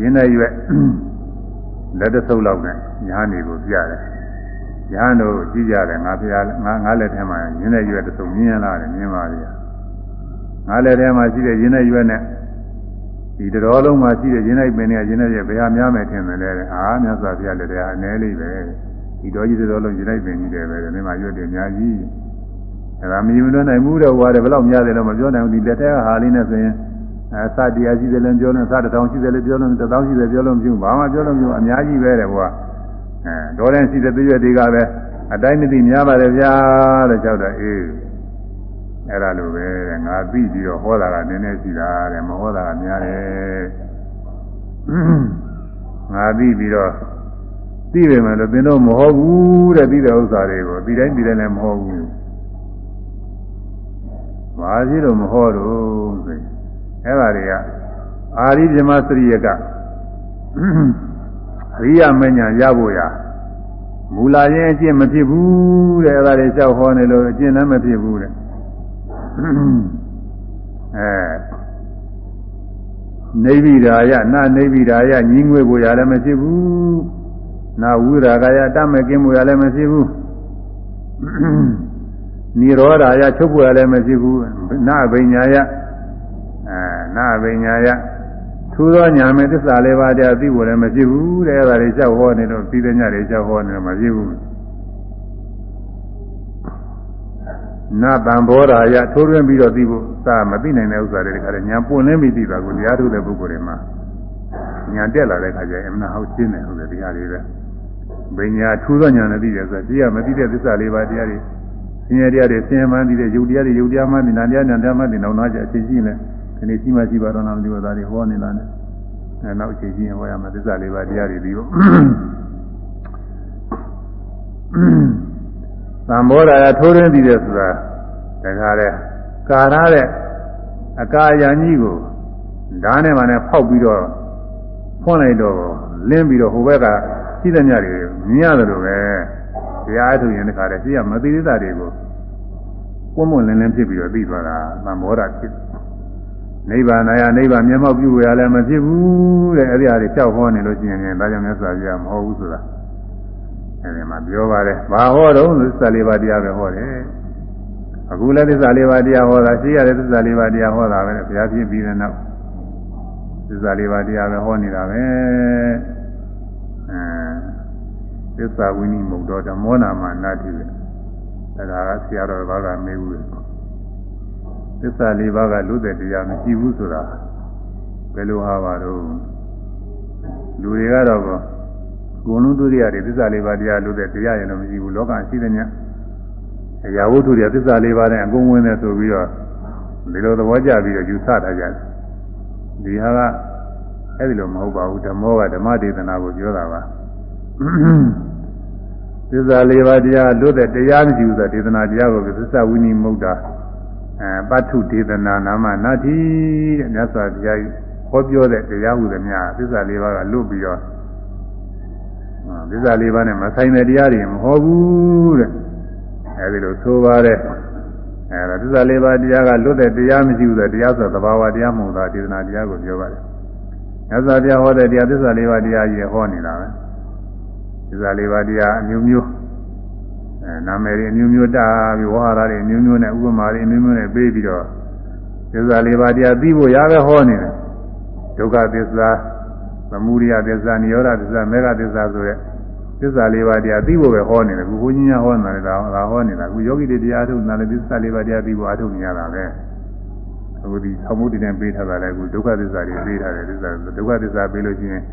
Speaker 1: ရင်းတိုက်ရွက်လက်တဆုပ်လောက်နဲ့ညာနေကိုပြရတယ်ညာတို့ကြည့်ကြတယ်ငါဘုရားငါငါလက်ထဲမှာရင်းတိုက်ရွက်တဆုပ်မြင်လာတယ်မြင်ပါလေငါလက်ထဲမှာရှိတဲ့ရင်းတိုက်ရွက်နဲ့ ဒီတော်လုံးမှာရှိတဲ့ရင်းလိုက်ပင်နဲ့ရင်းလိုက်ရဲ့ဘယ်ဟာများမယ်ထင်တယ်လဲအာမြတ်စွာဘုရားလက်ထဲအနည်းလေးပဲဒီတော်ကြီးတော်လုံးရင်းလိုက်ပင်ကြီးတယ်ပဲဒီမှာရွတ်တယ်အများကြီးအဲဒါမယူမလွနိုင်ဘူးတော့ဟွာတယ်ဘယ်လောက်များတယ်လို့မပြောနိုင်ဘူးဒီလက်ထဲကဟာလေးနဲ့ဆိုရင်အဲစတရားရှိတယ်လည်းပြောလို့စတစ်ထောင်ရှိတယ်လည်းပြောလို့တစ်ထောင်ရှိတယ်ပြောလို့မဖြစ်ဘူးဘာမှပြောလို့မဖြစ်ဘူးအများကြီးပဲတဲ့ဟွာအဲတော်တဲ့ရှိတဲ့သွေးရတွေကပဲအတိုင်းမသိများပါတယ်ဗျာတဲ့ကြောက်တာအေး အဲ့ဒါလိုပဲတဲ့ငါသိပြီးတော့ဟောတာကနည်းနည်းရှိတာတဲ့မဟောတာကများတယ်ငါသိပြီးတော့သိတယ်မယ်လို့သင်တို့မဟုတ်ဘူးတဲ့သိတဲ့ဥစ္စာတွေကိုသိတိုင်းသိတိုင်းလည်းမဟုတ်ဘူးဘာဖြစ်လို့မဟောတော့ဆိုအဲ့ဒါတွေကအာရိဇမစရိယကအရိယမညာရဖို့ရမူလာရင်အကျင့်မဖြစ်ဘူးတဲ့အဲ့ဒါတွေလျှောက်ဟောနေလို့အကျင့်လည်းမဖြစ်ဘူးတဲ့ အဲနေဗိဓာယနာနေဗိဓာယညီငွေကိုရလည်းမရှိဘူးနာဝိရာဂယတမကင်းမှုရလည်းမရှိဘူးနိရောဓာယချုပ်ဖို့ရလည်းမရှိဘူးနာဗိညာယအဲနာဗိညာယထူသောညာမဲ့သစ္စာလေးပါးတရားသိဖို့လည်းမရှိဘူးတဲ့အဲ့ဒါတွေကြောက်ဟောနေတော့ပြီးတဲ့ညတွေကြောက်ဟောနေတော့မရှိဘူး နာတံဘောဓာယထိုးရင်းပြီးတော့သိဖို့သာမသိနိုင်တဲ့ဥစ္စာတွေတခါတည်းညာပွင့်လင်းပြီးသိတာကိုတရားထုတ်တဲ့ပုဂ္ဂိုလ်တွေမှာညာတက်လာတဲ့ခါကျရင်အမှန်ဟုတ်ရှင်းတယ်ဟုတ်တယ်တရားတွေပဲဘိညာထူးသောညာနဲ့သိတယ်ဆိုတာကြည့်ရမသိတဲ့သစ္စာလေးပါးတရားတွေဆင်းရဲတရားတွေဆင်းရဲမှန်းသိတဲ့ယုတ်တရားတွေယုတ်တရားမှန်းသိနာတရားညာတရားမှန်းသိနောက်နောက်ကျအချင်းချင်းလဲဒီနေ့ရှိမှရှိပါတော့နာမသိပါသားတွေဟောနေလာတယ်အဲနောက်အချင်းချင်းဟောရမှာသစ္စာလေးပါးတရားတွေပြီးတော့ သံဘောဓာရထိုးရင်းသိတယ်ဆိုတာတခါတဲ့ကာရတဲ့အကာယံကြီးကိုဓာတ်နဲ့မှနဲ့ဖောက်ပြီးတော့ဖွင့်လိုက်တော့လင်းပြီးတော့ဟိုဘက်ကရှိတဲ့ညတွေမြင်ရတယ်လို့ပဲတရားထုတ်ရင်တခါတဲ့ရှိရမသိသေးတာတွေကိုပွင့်ပွင့်လင်းလင်းဖြစ်ပြီးတော့သိသွားတာသံဘောဓာဖြစ်နိဗ္ဗာန်နာယနိဗ္ဗာန်မျက်မှောက်ပြုရလည်းမဖြစ်ဘူးတဲ့အဲ့ဒီအရာတွေကြောက်ဟောနေလို့ရှိရင်ဒါကြောင့်မြတ်စွာဘုရားမဟုတ်ဘူးဆိုတာ အဲဒီမှာပြောပါတယ်ဘာဟောတော့သစ္စာလေးပါးတရားပဲဟောတယ်အခုလည်းသစ္စာလေးပါးတရားဟောတာရှိရတဲ့သစ္စာလေးပါးတရားဟောတာပဲဘုရားဖြစ်ပြီးတဲ့နောက်သစ္စာလေးပါးတရားပဲဟောနေတာပဲအဲသစ္စာဝိနိမုတ်တော်ဓမ္မောနာမနာတိပဲဒါကဆရာတော်ဘာကမေးဘူးသစ္စာလေးပါးကလူတဲ့တရားမရှိဘူးဆိုတာဘယ်လိုဟာပါတော့လူတွေကတော့ ဂုဏ်လုံးဒုတိယတွေသစ္စာလေးပါးတရားလို့တဲ့တရားရင်တော့မရှိဘူးလောကရှိတဲ့ညအရာဝတ္ထုတွေသစ္စာလေးပါးနဲ့အကုန်ဝင်တယ်ဆိုပြီးတော့ဒီလိုသဘောကျပြီးတော့ယူဆထားကြတယ်ဒီဟာကအဲ့ဒီလိုမဟုတ်ပါဘူးဓမ္မောကဓမ္မဒေသနာကိုပြောတာပါသစ္စာလေးပါးတရားလို့တဲ့တရားမရှိဘူးဆိုဒေသနာတရားကိုသစ္စာဝိနိမုတ်တာအဲပတ္ထုဒေသနာနာမနာတိတဲ့မြတ်စွာဘုရားဟောပြောတဲ့တရားဟုသမျှသစ္စာလေးပါးကလွတ်ပြီးတော့ သစ္စာလေးပါးနဲ့မဆိုင်တဲ့တရားတွေမဟုတ်ဘူးတဲ့အဲဒီလိုဆိုပါတယ်အဲဒါသစ္စာလေးပါးတရားကလွတ်တဲ့တရားမရှိဘူးတဲ့တရားဆိုသဘာဝတရားမဟုတ်တာဒေသနာတရားကိုပြောပါတယ်မြတ်စွာဘုရားဟောတဲ့တရားသစ္စာလေးပါးတရားကြီးဟောနေတာပဲသစ္စာလေးပါးတရားအမျိုးမျိုးအဲနာမည်တွေအမျိုးမျိုးတာပြီးဝါဟာရတွေအမျိုးမျိုးနဲ့ဥပမာတွေအမျိုးမျိုးနဲ့ပေးပြီးတော့သစ္စာလေးပါးတရားသိဖို့ရပဲဟောနေတယ်ဒုက္ခသစ္စာ သမုဒိယသစ္စာនិရောဓသစ္စာမေဃသစ္စာဆိုတဲ့သစ္စာလေးပါးတရားသိဖို့ပဲဟောနေတယ်ခုဘုန်းကြီးများဟောနေတာဒါဒါဟောနေတာခုယောဂီတွေတရားထုတ်နာလည်းသစ္စာလေးပါးတရားသိဖို့အထုတ်နေရတာပဲအခုဒီသမှုတည်နေပေးထားတာလည်းခုဒုက္ခသစ္စာတွေပေးထားတယ်သစ္စာဒုက္ခသစ္စာပေးလို့ရှိရင်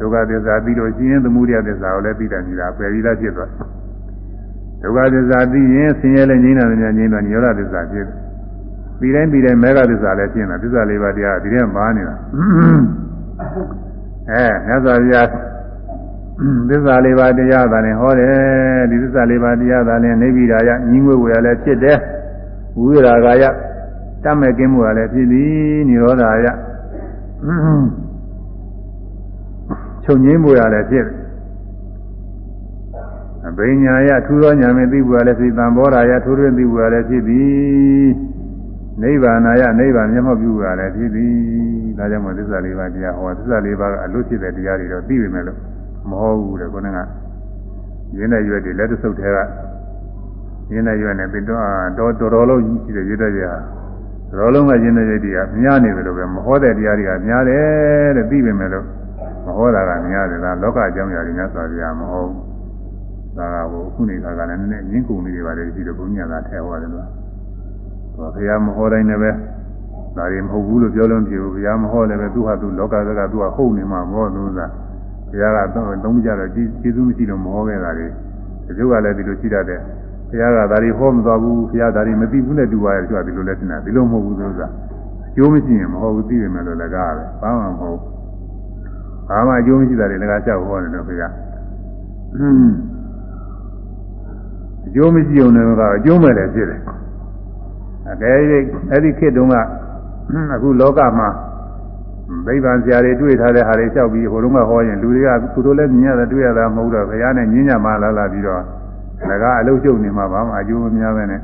Speaker 1: ဒုက္ခသစ္စာပြီးလို့ရှိရင်သမုဒိယသစ္စာကိုလည်းသိတယ်ကြီးတာပယ်ပြီးသားဖြစ်သွားဒုက္ခသစ္စာသိရင်ဆင်းရဲလည်းငြိမ်းတာလည်းငြိမ်းသွားနိရောဓသစ္စာဖြစ်ပြီးတိုင်းပြီးတိုင်းမေဃသစ္စာလည်းရှင်းတာသစ္စာလေးပါးတရားဒီထဲမှာနေတာ အဲမြတ်စွာဘုရားသစ္စာလေးပါးတရားသာလည်းဟောတယ်ဒီသစ္စာလေးပါးတရားသာလည်းနေပြည်တော်ရညီငွေဝေရလည်းဖြစ်တယ်ဝိရာဂယတတ်မဲ့ကင်းမှုကလည်းဖြစ်သည်និရောဓယချုပ်ငိမ့်မှုရလည်းဖြစ်အဘိညာယထူသောညာမဲ့သိဘူးရလည်းဖြစ်သံဘောဓာယထူထွင်းသိဘူးရလည်းဖြစ်သည် နိဗ္ဗာန်ယနိဗ္ဗာန်မျက်မှောက်ပြုရလည်းဖြစ်သည်ဒါကြောင့်မို့သစ္စာလေးပါးတရားဟောသစ္စာလေးပါးကအလို့ဖြစ်တဲ့တရားတွေတော့သိပြီမဲ့လို့မဟုတ်ဘူးတဲ့ခေါင်းကရင်းတဲ့ရွက်တွေလက်တဆုပ်ထဲကရင်းတဲ့ရွက်နဲ့ပြီးတော့တော်တော်တော်လုံးရှိတဲ့ရွက်တဲ့ရာတော်လုံးကရင်းတဲ့ရွက်တွေကများနေတယ်လို့ပဲမဟောတဲ့တရားတွေကများတယ်တဲ့သိပြီမဲ့လို့မဟောတာကများတယ်ဒါလောကအကြောင်းအရာတွေများဆိုပြရမဟုတ်ဒါကဟိုခုနေတာကလည်းနည်းနည်းရင်းကုန်လေးတွေပါတယ်ပြီးတော့ဘုညာကထဲဟောတယ်လို့ဟော ဘုရားမဟောတိုင်းလည်းပဲဒါတွေမဟုတ်ဘူးလို့ပြောလို့ပြဘူးဘုရားမဟောလည်းပဲသူဟာသူလောကကကသူကဟုတ်နေမှာမဟုတ်လို့သာဘုရားကတော့သုံးကြတော့ကျေးဇူးမရှိလို့မဟောခဲ့တာတွေတချို့ကလည်းဒီလိုရှိတတ်တယ်ဘရားကဒါတွေဟောမသွားဘူးဘုရားဒါတွေမသိဘူးနဲ့တူပါရဲ့ဆိုတာဒီလိုလဲထင်တာဒီလိုမဟုတ်ဘူးသူကအကျိုးမရှိရင်မဟုတ်ဘူးသိရမယ်လို့လည်းကားပဲဘာမှမဟုတ်ဘာမှအကျိုးမရှိတာတွေလည်းကားကြောက်ဟောတယ်လို့ဘုရားအကျိုးမရှိုံနဲ့ကအကျိုးမဲ့တယ်ဖြစ်တယ် အဲဒါအဲ့ဒီခေတ်တုန်းကအခုလောကမှာဗိဗ္ဗံဆရာတွေတွေ့ထားတဲ့ဟာတွေလျှောက်ပြီးဟိုတုန်းကဟောရင်လူတွေကသူတို့လည်းမြင်ရတယ်တွေ့ရတာမဟုတ်တော့ဘုရားနဲ့ညင်းညမှလာလာပြီးတော့ငကားအလုရှုပ်နေမှာဘာမှအကျိုးမများပဲနဲ့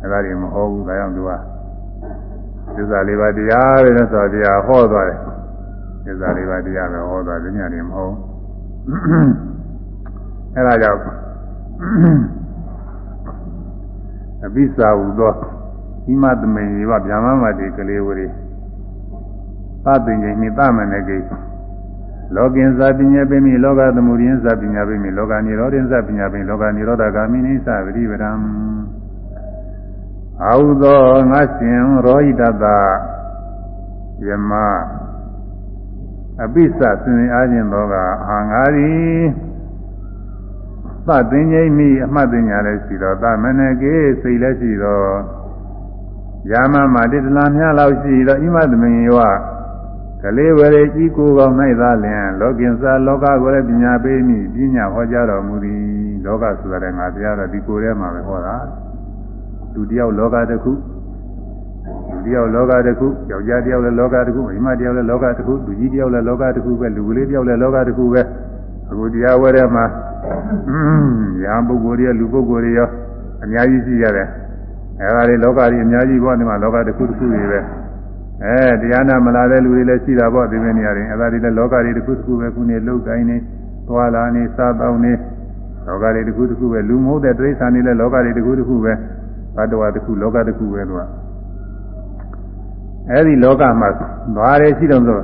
Speaker 1: ငကားတွေမဟောဘူးဒါကြောင့်သူကသစ္စာလေးပါးတရားပဲဆိုတော့တရားဟောသွားတယ်သစ္စာလေးပါးတရားပဲဟောသွားတယ်ညနေမဟုတ်အဲဒါကြောင့်အပိစာဟုသော ဣမသမေယဝဗျာမမတိကလေးဝရီသတိဉ္ဇိမိသမနကိလောကင်ဇာပညာပိမိလောကသမုဒိယဇာပညာပိမိလောကနိရောဓင်ဇာပညာပိလောကနိရောဓဂာမိနိသဗတိဗရံအာဟုသောငါရှင်ရောဟိတတယမအပိစသင်အားခြင်းသောကအာငါသည်သသင်္ကြိမိအမှတ်တင်ညာလည်းရှိတော်သမနကေစိတ်လည်းရှိတော် ယာမမတိတလာများလောက်ရှိတော်ဣမသမင်ယောကလေးဝရေကြီးကိုကောင်း၌သာလျင်လောကင်္စာလောကကိုလည်းပညာပေးမိပညာဟောကြားတော်မူသည်လောကဆိုတဲ့ငါတရားတော်ဒီကိုယ်ထဲမှာပဲဟောတာလူတယောက်လောကတစ်ခုလူတယောက်လောကတစ်ခုယောက်ျားတယောက်လည်းလောကတစ်ခုမိန်းမတယောက်လည်းလောကတစ်ခုလူကြီးတယောက်လည်းလောကတစ်ခုပဲလူကလေးတယောက်လည်းလောကတစ်ခုပဲအခုတရားဝဲထဲမှာညာပုဂ္ဂိုလ်တွေလူပုဂ္ဂိုလ်တွေရောအများကြီးရှိရတယ် အဲဒါတွေလောကကြီးအများကြီးဘောဒီမှာလောကတစ်ခုတစ်ခုတွေပဲအဲတရားနာမလာတဲ့လူတွေလည်းရှိတာပေါ့ဒီမဲ့နေရာတွေအဲဒါတွေလည်းလောကတွေတစ်ခုတစ်ခုပဲခုနေလောက်တိုင်းနေသွားလာနေစားတောင်းနေလောကတွေတစ်ခုတစ်ခုပဲလူမဟုတ်တဲ့တိရစ္ဆာန်တွေလည်းလောကတွေတစ်ခုတစ်ခုပဲဘတ်တော်တစ်ခုလောကတစ်ခုပဲသူကအဲဒီလောကမှာဘာတွေရှိတော့ဆို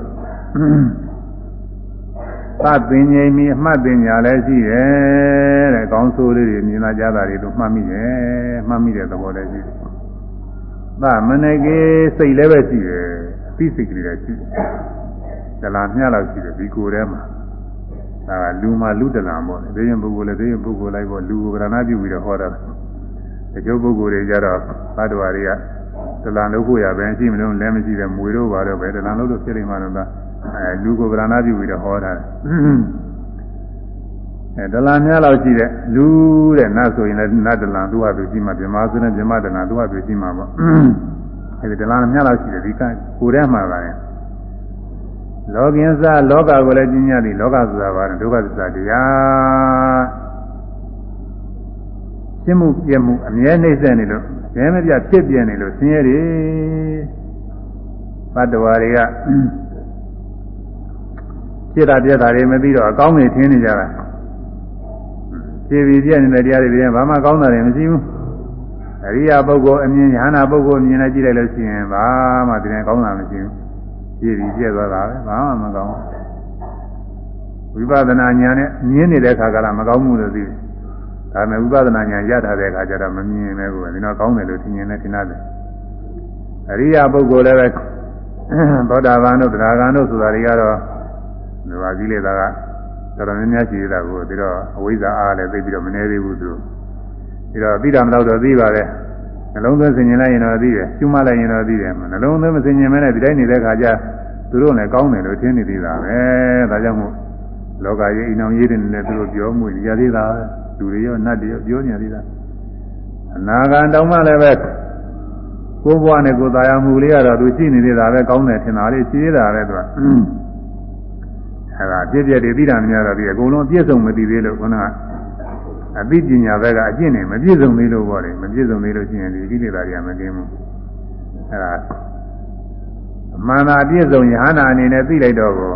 Speaker 1: သပင်ငိမ့်မီအမှတ်ပညာလည်းရှိတယ်တဲ့ကောင်းဆိုးလေးတွေမြင်လာကြတာတွေတို့မှတ်မိတယ်မှတ်မိတဲ့သဘောလည်းရှိတယ်သမနကေစိတ်လည်းပဲရှိတယ်အသိစိတ်ကလေးလည်းရှိတယ်ဒလာမြလောက်ရှိတယ်ဒီကိုယ်ထဲမှာဒါကလူမှလူတလာပေါ့လေဒိယံပုဂ္ဂိုလ်လည်းဒိယံပုဂ္ဂိုလ်လိုက်ပေါ့လူကိုဗရဏပြုပြီးတော့ဟောတာတချို့ပုဂ္ဂိုလ်တွေကြတော့သတ္တဝါတွေကဒလာလို့ကိုရပဲရှိမလို့လည်းမရှိတဲ့မွေတို့ပါတော့ပဲဒလာလို့လို့ဖြစ်နေမှတော့ အဲလူကိုဗရဏပြုပြီးတော့ဟောတာအဲဒလာများလောက်ရှိတဲ့လူတဲ့နတ်ဆိုရင်လည်းနတ်ဒလာသူ့ဟာသူရှိမှပြမဆိုရင်ပြမဒလာသူ့ဟာသူရှိမှပေါ့အဲဒီဒလာများလောက်ရှိတယ်ဒီကကိုယ်ထဲမှာပါရင်လောကင်းစားလောကကိုလည်းကျင့်ကြသည်လောကဆိုတာပါဒုက္ခသစ္စာတရားရှင်းမှုပြမှုအမြဲနှိမ့်ဆက်နေလို့ကျဲမပြဖြစ်ပြနေလို့ဆင်းရဲတွေဘတ်တော်တွေက ဖြစ်တာပြက်တာတွေမသိတော့အကောင်းတွေထင်းနေကြတာဖြည်းဖြည်းပြက်နေတဲ့တရားတွေပြင်ဘာမှကောင်းတာတွေမရှိဘူးအရိယာပုဂ္ဂိုလ်အမြင်ဉာဏပုဂ္ဂိုလ်အမြင်နဲ့ကြည့်လိုက်လို့ရှိရင်ဘာမှတရားကောင်းတာမရှိဘူးဖြည်းဖြည်းပြက်သွားတာပဲဘာမှမကောင်းဘူးဝိပဿနာဉာဏ်နဲ့မြင်နေတဲ့အခါကလည်းမကောင်းဘူးလို့သိတယ်ဒါပေမဲ့ဝိပဿနာဉာဏ်ရထားတဲ့အခါကျတော့မမြင်နဲ့ကိုဒီတော့ကောင်းတယ်လို့ထင်ရင်လည်းထင်ရတယ်အရိယာပုဂ္ဂိုလ်လည်းပဲသောတာပန်တို့တရားဂန်တို့ဆိုတာတွေကတော့ ဒီပါကိလေသာကတော်တော်များများရှိသေးတာကိုပြီးတော့အဝိဇ္ဇာအားလည်းသိပြီးတော့မနေသေးဘူးသူပြီးတော့သိတာမလို့တော့သိပါတယ်နှလုံးသွင်းဆင်ញင်လိုက်ရင်တော့သိတယ်ကျူးမလိုက်ရင်တော့သိတယ်နှလုံးသွင်းမဆင်ញင်မဲနဲ့ဒီတိုင်းနေတဲ့ခါကျသူတို့လည်းကောင်းတယ်လို့ထင်နေသေးတာပဲဒါကြောင့်မို့လောကကြီးအိမ်အောင်ရေးတယ်လည်းသူတို့ပြောမှုရသေးတာပဲလူတွေရောနတ်တွေရောပြောနေသေးတာအနာဂံတောင်းမှလည်းပဲကိုယ်ဘဝနဲ့ကိုယ်သာယာမှုလေးကတော့သူရှိနေသေးတာပဲကောင်းတယ်ထင်တာလေးရှိသေးတာပဲသူက အဲဒါပြည့်ပြည့်တွေသိတာများတော့ဒီအကုန်လုံးပြည့်စုံမသိသေးလို့ခုနကအသိပညာဘက်ကအကျင့်နေမပြည့်စုံသေးလို့ပေါ့လေမပြည့်စုံသေးလို့ရှိရင်ဒီကိလေသာတွေကမကင်းဘူးအဲဒါမှန်တာပြည့်စုံယဟနာအနေနဲ့သိလိုက်တော့ကို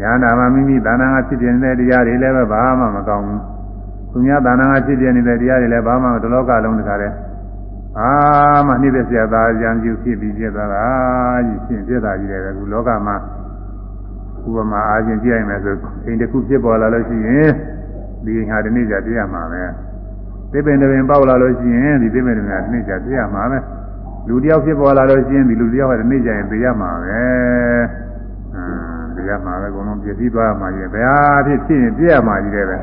Speaker 1: ယဟနာမှာမိမိသာနာကဖြစ်ပြနေတဲ့တရားတွေလည်းဘာမှမကောင်းဘူးသူများသာနာကဖြစ်ပြနေတဲ့တရားတွေလည်းဘာမှဒလောကလုံးတခါတည်းအာမနှိမ့်သက်ဆရာသားရံကျူဖြစ်ပြီးပြက်သွားတာကြီးရှင်းပြက်တာကြီးတယ်ကူလောကမှာ ဥပမာအားဖြင့်ကြည့်ရမယ်ဆိုအိမ်တစ်ခုဖြစ်ပေါ်လာလို့ရှိရင်ဒီဟာဒီနေ့ကျပြည့်ရမှာပဲသစ်ပင်တစ်ပင်ပေါက်လာလို့ရှိရင်ဒီသစ်ပင်တစ်ပင်ကဒီနေ့ကျပြည့်ရမှာပဲလူတယောက်ဖြစ်ပေါ်လာလို့ရှိရင်ဒီလူတယောက်ကဒီနေ့ကျရင်ပြည့်ရမှာပဲအင်းပြည့်ရမှာပဲအကုန်လုံးပြည့်စည်သွားမှာကြီးပဲဘယ်ဟာဖြစ်ဖြစ်ရင်ပြည့်ရမှာကြီးတယ်ပဲ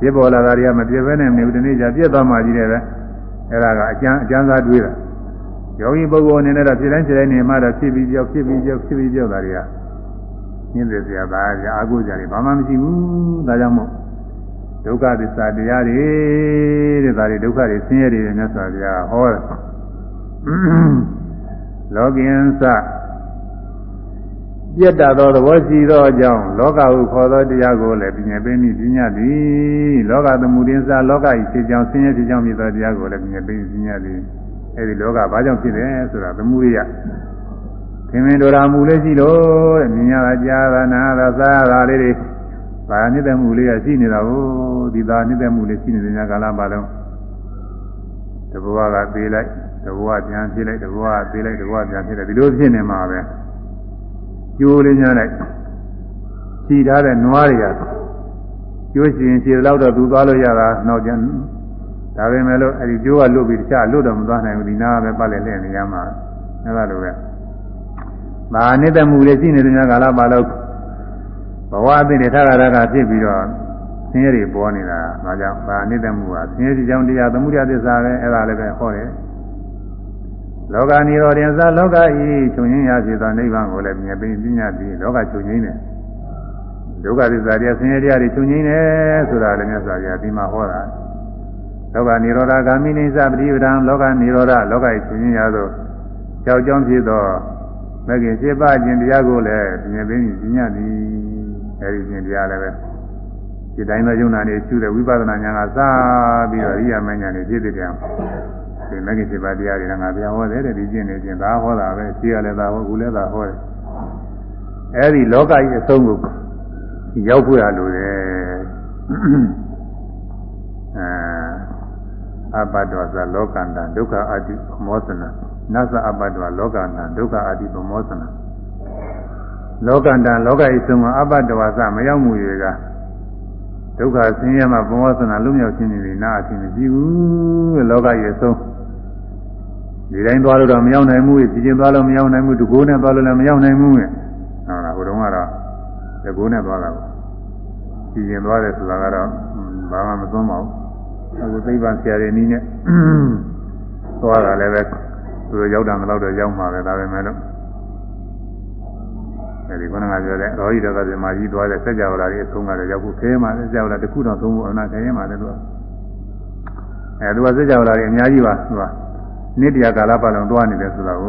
Speaker 1: ပြစ်ပေါ်လာတာတွေကမပြည့်ဘဲနဲ့နေဘူးဒီနေ့ကျပြည့်သွားမှကြီးတယ်ပဲအဲ့ဒါကအကျမ်းအကျမ်းသာတွေးတာယောဂီပုဂ္ဂိုလ်အနေနဲ့တော့ဖြစ်တိုင်းဖြစ်တိုင်းနေမှတော့ဖြစ်ပြီးကြောက်ဖြစ်ပြီးကြောက်ဖြစ်ပြီးကြောက်တာတွေက ညင်းသေးစရာပါကြအာကိုကြတယ်ဘာမှမရှိဘူးဒါကြောင့်မို့ဒုက္ခသစ္စာတရားတွေတဲ့ဒါတွေဒုက္ခတွေဆင်းရဲတွေမြတ်စွာဘုရားဟောတယ်လောကင်းစပြတ်တတ်သောသဘောရှိသောအကြောင်းလောကဟုခေါ်သောတရားကိုလည်းပညာပေးမိပညာသည်လောကသမုဒိသလောကဤဖြစ်ကြောင်းဆင်းရဲဖြစ်ကြောင်းမြည်သောတရားကိုလည်းပညာပေးပညာသည်အဲဒီလောကဘာကြောင့်ဖြစ်တယ်ဆိုတာသမုဒိယသ င်္မင်တော်ရာမူလေးရှိလို့တဲ့မြင်ရတာကြားတာနားတာစားတာလေးတွေဘာနှစ်သက်မှုလေးရရှိနေတာကိုဒီသာနှစ်သက်မှုလေးရှိနေတဲ့ညကာလပါလုံးတဘဝကသေးလိုက်တဘဝပြန်ဖြစ်လိုက်တဘဝသေးလိုက်တဘဝပြန်ဖြစ်လိုက်ဒီလိုဖြစ်နေမှာပဲကျိုးလေးများလိုက်ခြိထားတဲ့နွားတွေကကျိုးရှင်ခြေလောက်တော့သူသွားလို့ရတာနောက်ကျဒါပဲမဲ့လို့အဲဒီကျိုးကလွတ်ပြီးတခြားလွတ်တော့မသွားနိုင်ဘူးဒီနားပဲပတ်လည်လည်နေရမှာအဲဒါလိုပဲ မာနိတ္တမှုလေးရှိနေတဲ့များကာလပါလို့ဘဝအသိတွေထခါရကဖြစ်ပြီးတော့ဆင်းရဲတွေပေါ်နေတာဒါကြောင့်မာနိတ္တမှုကဆင်းရဲကြောင့်တရားသမှုရသစ္စာပဲအဲဒါလည်းပဲဟောတယ်လောကနိရောဓင်္သာလောကဤချုပ်ငင်းရဖြစ်သောနိဗ္ဗာန်ကိုလည်းမြင်ပြီးပြညာပြီးလောကချုပ်ငင်းတယ်ဒုက္ခသစ္စာတရားဆင်းရဲတရားတွေချုပ်ငင်းတယ်ဆိုတာလည်းမြတ်စွာဘုရားဒီမှာဟောတာလောကနိရောဓဂ ामि နိစ္စပฏิပဒံလောကနိရောဓလောကဤချုပ်ငင်းရသောကြောက်ကြောင်းဖြစ်သော မဂ္ဂင်7ပါးခြင်းတရားကိုလည်းမြင်ပြီးပြညာပြီးအဲဒီခြင်းတရားလည်းပဲဒီတိုင်းသောယုံနာနေရှုတဲ့ဝိပဿနာဉာဏ်ကစပြီးတော့ရိယာမဉာဏ်နေဖြစ်တဲ့တရားဒီမဂ္ဂင်7ပါးတရားတွေကငါပြန်ဟောတယ်တဲ့ဒီကျင့်နေခြင်းဒါဟောတာပဲရှိရလဲသာဟောကူလဲသာဟောတယ်အဲဒီလောကကြီးအဆုံးကိုရောက်ဖို့ရလိုတယ်အဲအဘဒ္ဒဝဇလောကန္တဒုက္ခအတ္တိမောသနာ နသအဘဒ္ဒဝလောကန္တဒုက္ခအတ္တိမောသနာလောကန္တလောကဤဆုံးမှာအဘဒ္ဒဝဇမရောက်မှုတွေကဒုက္ခဆင်းရဲမှာဘဝသနာလွတ်မြောက်ခြင်းတွေနာအခြင်းမရှိဘူးလောကရဲ့ဆုံးဒီတိုင်းသွားလို့တော့မရောက်နိုင်ဘူးပြည်ချင်းသွားလို့မရောက်နိုင်ဘူးတကိုးနဲ့သွားလို့လည်းမရောက်နိုင်ဘူးဟုတ်လားဟိုတုန်းကတော့တကိုးနဲ့သွားတာပေါ့ပြည်ချင်းသွားတယ်ဆိုတာကတော့ဘာမှမသွန်းပါဘူးအခုသိပ္ပံဆရာတွေနည်းနဲ့သွားတာလည်းပဲ သူတို့ရောက်တာမလောက်တော့ရောက်မှာပဲဒါပဲမဲ့လို့အဲဒီခုနကပြောတဲ့ရောဟိတသဗ္ဗမာကြီးသွားတဲ့ဆက်ကြဝဠာကြီးအဆုံးကတော့ရောက်ဖို့ခဲမှာဆက်ကြဝဠာတစ်ခုတော့သုံးဖို့အနာခဲရင်မှာလည်းသူကအဲသူကဆက်ကြဝဠာကြီးအများကြီးပါသူကနိတ္တရာကာလပတ်လုံးတွားနေတယ်ဆိုတော့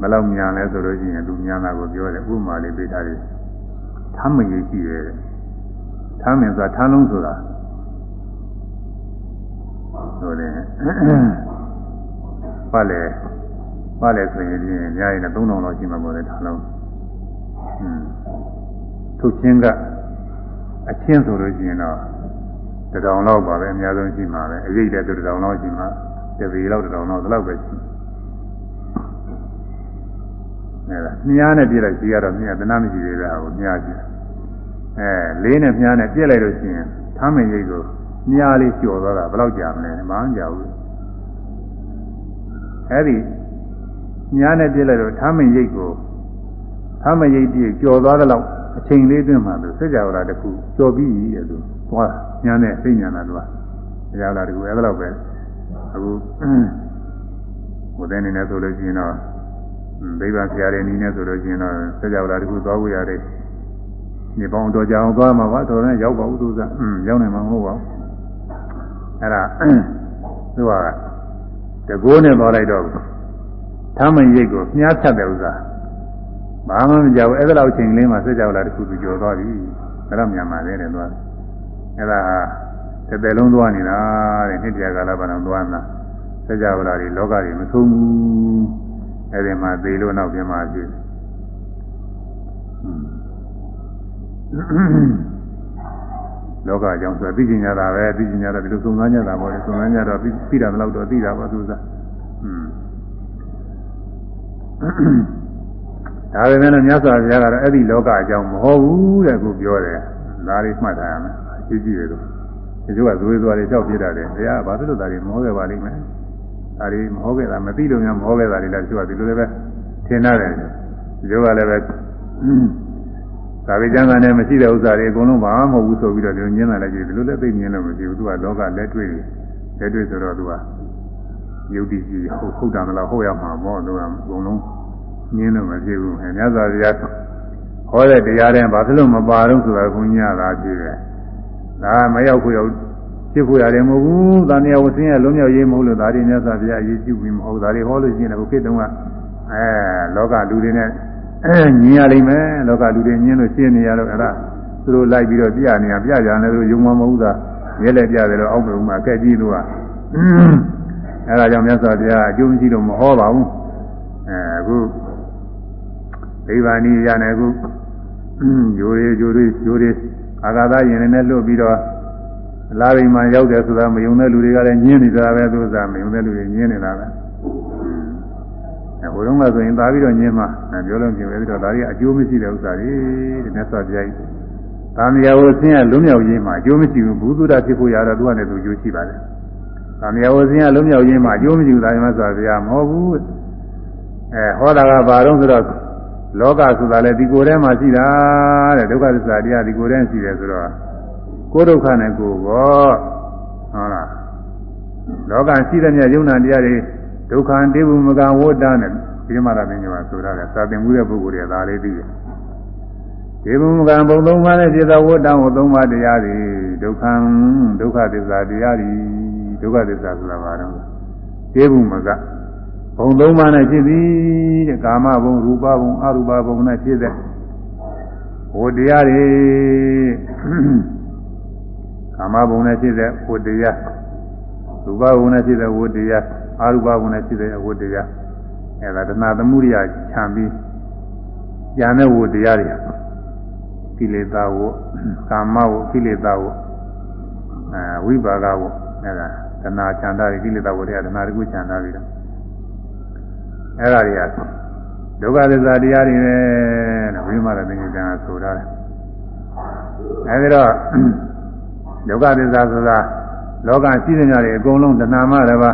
Speaker 1: မလောက်မြန်လဲဆိုလို့ရှိရင်သူမြန်တာကိုပြောတယ်ဥပမာလေးပေးထားတယ်ထမ်းမရရှိတယ်ထမ်းမင်ဆိုတာထမ်းလုံးဆိုတာ ဆိုတယ်ပတ်လေပါလေဆိုရင်ဒီအများကြီးနဲ့3000လောက်ရှိမှာပေါ့လေထားလုံးอืมထုတ်ချင်းကအချင်းဆိုလို့ရှိရင်တော့တထောင်လောက်ပါပဲအများဆုံးရှိမှာပဲအရေးတဲ့တထောင်လောက်ရှိမှာတပီလောက်တထောင်လောက်ဒီလောက်ပဲရှိအဲဒါမြားနဲ့ပြည့်လိုက်ရှိရတော့မြားတနာမရှိသေးတာကိုမြားရှိအဲလေးနဲ့မြားနဲ့ပြည့်လိုက်လို့ရှိရင်ထားမင်ရိတ်ကို မြားလေးကျော်သွားတာဘယ်လောက်ကြာမလဲမအောင်ကြာဘူးအဲ့ဒီညာနဲ့ပြည့်လိုက်တော့ထမ်းမရိတ်ကိုထမ်းမရိတ်ပြည့်ကျော်သွားတဲ့လောက်အချိန်လေးအတွင်းမှာသူစကြဝဠာတစ်ခုကျော်ပြီးရဲ့သူသွားညာနဲ့သိညာနာတော့စကြဝဠာတစ်ခုအဲ့ဒါလောက်ပဲအခုဟိုတဲ့နေနဲ့ဆိုလို့ရှိရင်တော့ဒိဗ္ဗဆရာတွေနေနဲ့ဆိုလို့ရှိရင်တော့စကြဝဠာတစ်ခုသွားဖို့ရတယ်နေပေါင်းတော်ကြအောင်သွားမှာပါတော်တော်ရောက်ပါဘူးသူစားอืมရောက်နိုင်မှာမဟုတ်ပါဘူး အဲ့ဒါသူကတကိုးနဲ့သွားလိုက်တော့သမရိတ်ကိုမြားဖြတ်တဲ့ဥစ္စာဘာမှမကြောက်အဲ့ဒါလောက်ချိန်လေးမှာစက်ကြောက်လာတခုသူကြော်သွားပြီဒါတော့မြန်ပါလေတဲ့သွားအဲ့ဒါဟာတစ်သက်လုံးသွားနေတာတဲ့နှစ်ပြာကာလပတ်လုံးသွားနေတာစက်ကြောက်လာတွေလောကကြီးမဆုံးဘူးအဲ့ဒီမှာသေလို့နောက်ပြန်มาဖြစ် လောကအကြောင်းဆိုသိကျင်ကြတာပဲသိကျင်ကြတာဒီလိုစုံစမ်းကြတာပေါ့လေစုံစမ်းကြတော့သိတာမလို့တော့သိတာပါသူစားอืมဒါပေမဲ့လည်းမြတ်စွာဘုရားကတော့အဲ့ဒီလောကအကြောင်းမဟုတ်ဘူးတဲ့ခုပြောတယ်ဒါလေးမှတ်ထားရမယ်ကြည့်ကြည့်ရတော့ဒီလိုကဇွေးသွားလေးကြောက်ပြတာတယ်ဘုရားဘာဖြစ်လို့ဒါလေးမဟုတ်ခဲ့ပါလိမ့်မယ်ဒါလေးမဟုတ်ခဲ့တာမသိလို့များမဟုတ်ခဲ့တာလေးလားသူကဒီလိုလည်းပဲထင်ရတယ်ဒီလိုကလည်းပဲ သာဝေကျမ်းဂန်နဲ့မရှိတဲ့ဥစ္စာတွေအကုန်လုံးဘာမှမဟုတ်ဘူးဆိုပြီးတော့ဒီလိုညင်းလာလိုက်ကြည့်ဒီလိုလည်းသိမြင်လို့မရှိဘူးသူကလောကလက်တွေ့တွေလက်တွေ့ဆိုတော့သူကယုတ်တိကြီးဟုတ်ဟုတ်တယ်မလားဟုတ်ရမှာပေါ့သူကအကုန်လုံးညင်းလို့မဖြစ်ဘူးအဲမြတ်စွာဘုရားဟောတဲ့တရားတွေဘာဖြစ်လို့မပါတော့ဆိုတာဘုညာသာဖြစ်တယ်ဒါမရောက်ခွေရောက်ဖြစ်ဖို့ရတယ်မဟုတ်ဘူး။တဏှာဝဆင်းရဲလုံးမြောက်ရေးမဟုတ်လို့ဒါတွေမြတ်စွာဘုရားအရေးပြုပြီးမဟုတ်ဒါတွေဟောလို့ရှိရင်လည်းဘုခေတ္တုံကအဲလောကလူတွေနဲ့ ညင်ရလိမ့်မယ်လောကလူတွေညင်လို့ရှင်းနေရတော့အဲ့ဒါသူတို့လိုက်ပြီးတော့ပြနေရပြကြတယ်သူတို့ယုံမမဟုတ်တာရဲလက်ပြတယ်တော့အောက်ပြုံမှာကဲကြည့်လို့ကအဲ့ဒါကြောင့်မြတ်စွာဘုရားအကျိုးမရှိလို့မဟောပါဘူးအဲအခုဒိဗာနီရနေအခုဂျိုရီဂျိုရီဂျိုရီအာဂါသယင်နဲ့လွတ်ပြီးတော့လာဘိမှရောက်တယ်ဆိုတာမယုံတဲ့လူတွေကလည်းညင်းနေတာပဲသူစားမယုံတဲ့လူတွေညင်းနေတာပဲ အဲဟိုတုန်းကဆိုရင်သာပြီးတော့ညင်းမှပြောလို့ပြင်ပဲပြီးတော့ဒါတွေအကျိုးမရှိတဲ့ဥစ္စာတွေဒီမြတ်စွာဘုရားကြီးသာမယာဝဆင်းရလွံ့မြောက်ရေးမှာအကျိုးမရှိဘူးဘုသူဒ္ဓဖြစ်ဖို့ရတော့သူကလည်းသူအကျိုးရှိပါတယ်သာမယာဝဆင်းရလွံ့မြောက်ရေးမှာအကျိုးမရှိဘူးဒါမြတ်စွာဘုရားမဟုတ်ဘူးအဲဟောတာကဘာတော့ဆိုတော့လောကဆိုတာလေဒီကိုယ်ထဲမှာရှိတာတဲ့ဒုက္ခသစ္စာတရားဒီကိုယ်ထဲရှိတယ်ဆိုတော့ကိုယ်ဒုက္ခနဲ့ကိုယ်ကောဟုတ်လားလောကရှိတဲ့မြတ်ယုံနာတရားတွေ ဒုက္ခတေဘုမကဝဋ္ဌနဲ့ဒီမှာလာပင်ကဆိုရတယ်စာသင်မှုတဲ့ပုဂ္ဂိုလ်တွေဒါလေးသိတယ်ဒေဘုမကဘုံသုံးပါးနဲ့ပြည့်သောဝဋ္ဌကိုသုံးပါးတရားတွေဒုက္ခဒုက္ခသစ္စာတရားတွေဒုက္ခသစ္စာဆိုတာဘာတော့ဒေဘုမကဘုံသုံးပါးနဲ့ဖြစ်သည်တဲ့ကာမဘုံရူပဘုံအရူပဘုံနဲ့ဖြစ်တဲ့ဟိုတရားတွေကာမဘုံနဲ့ဖြစ်တဲ့ဟိုတရားရူပဘုံနဲ့ဖြစ်တဲ့ဟိုတရား အရူပဘုံနဲ့ဖြစ်တဲ့ဟိုတရားအဲဒါတဏှာသမှုရိယခြံပြီးဉာဏ်နဲ့ဟိုတရားတွေကိလေသာဝကာမဝကိလေသာဝအဲဝိပါကဝအဲဒါတဏှာခြံတာကိလေသာဝတွေကတဏှာတခုခြံတာပြီးတော့အဲ့ဒါတွေကဒုက္ခသစ္စာတရားတွေပဲလို့ဝိမာရသင်္ကြန်ကဆိုထားတယ်အဲဒီတော့ဒုက္ခသစ္စာဆိုတာလောကရှိတဲ့ညတွေအကုန်လုံးတဏှာမတပါ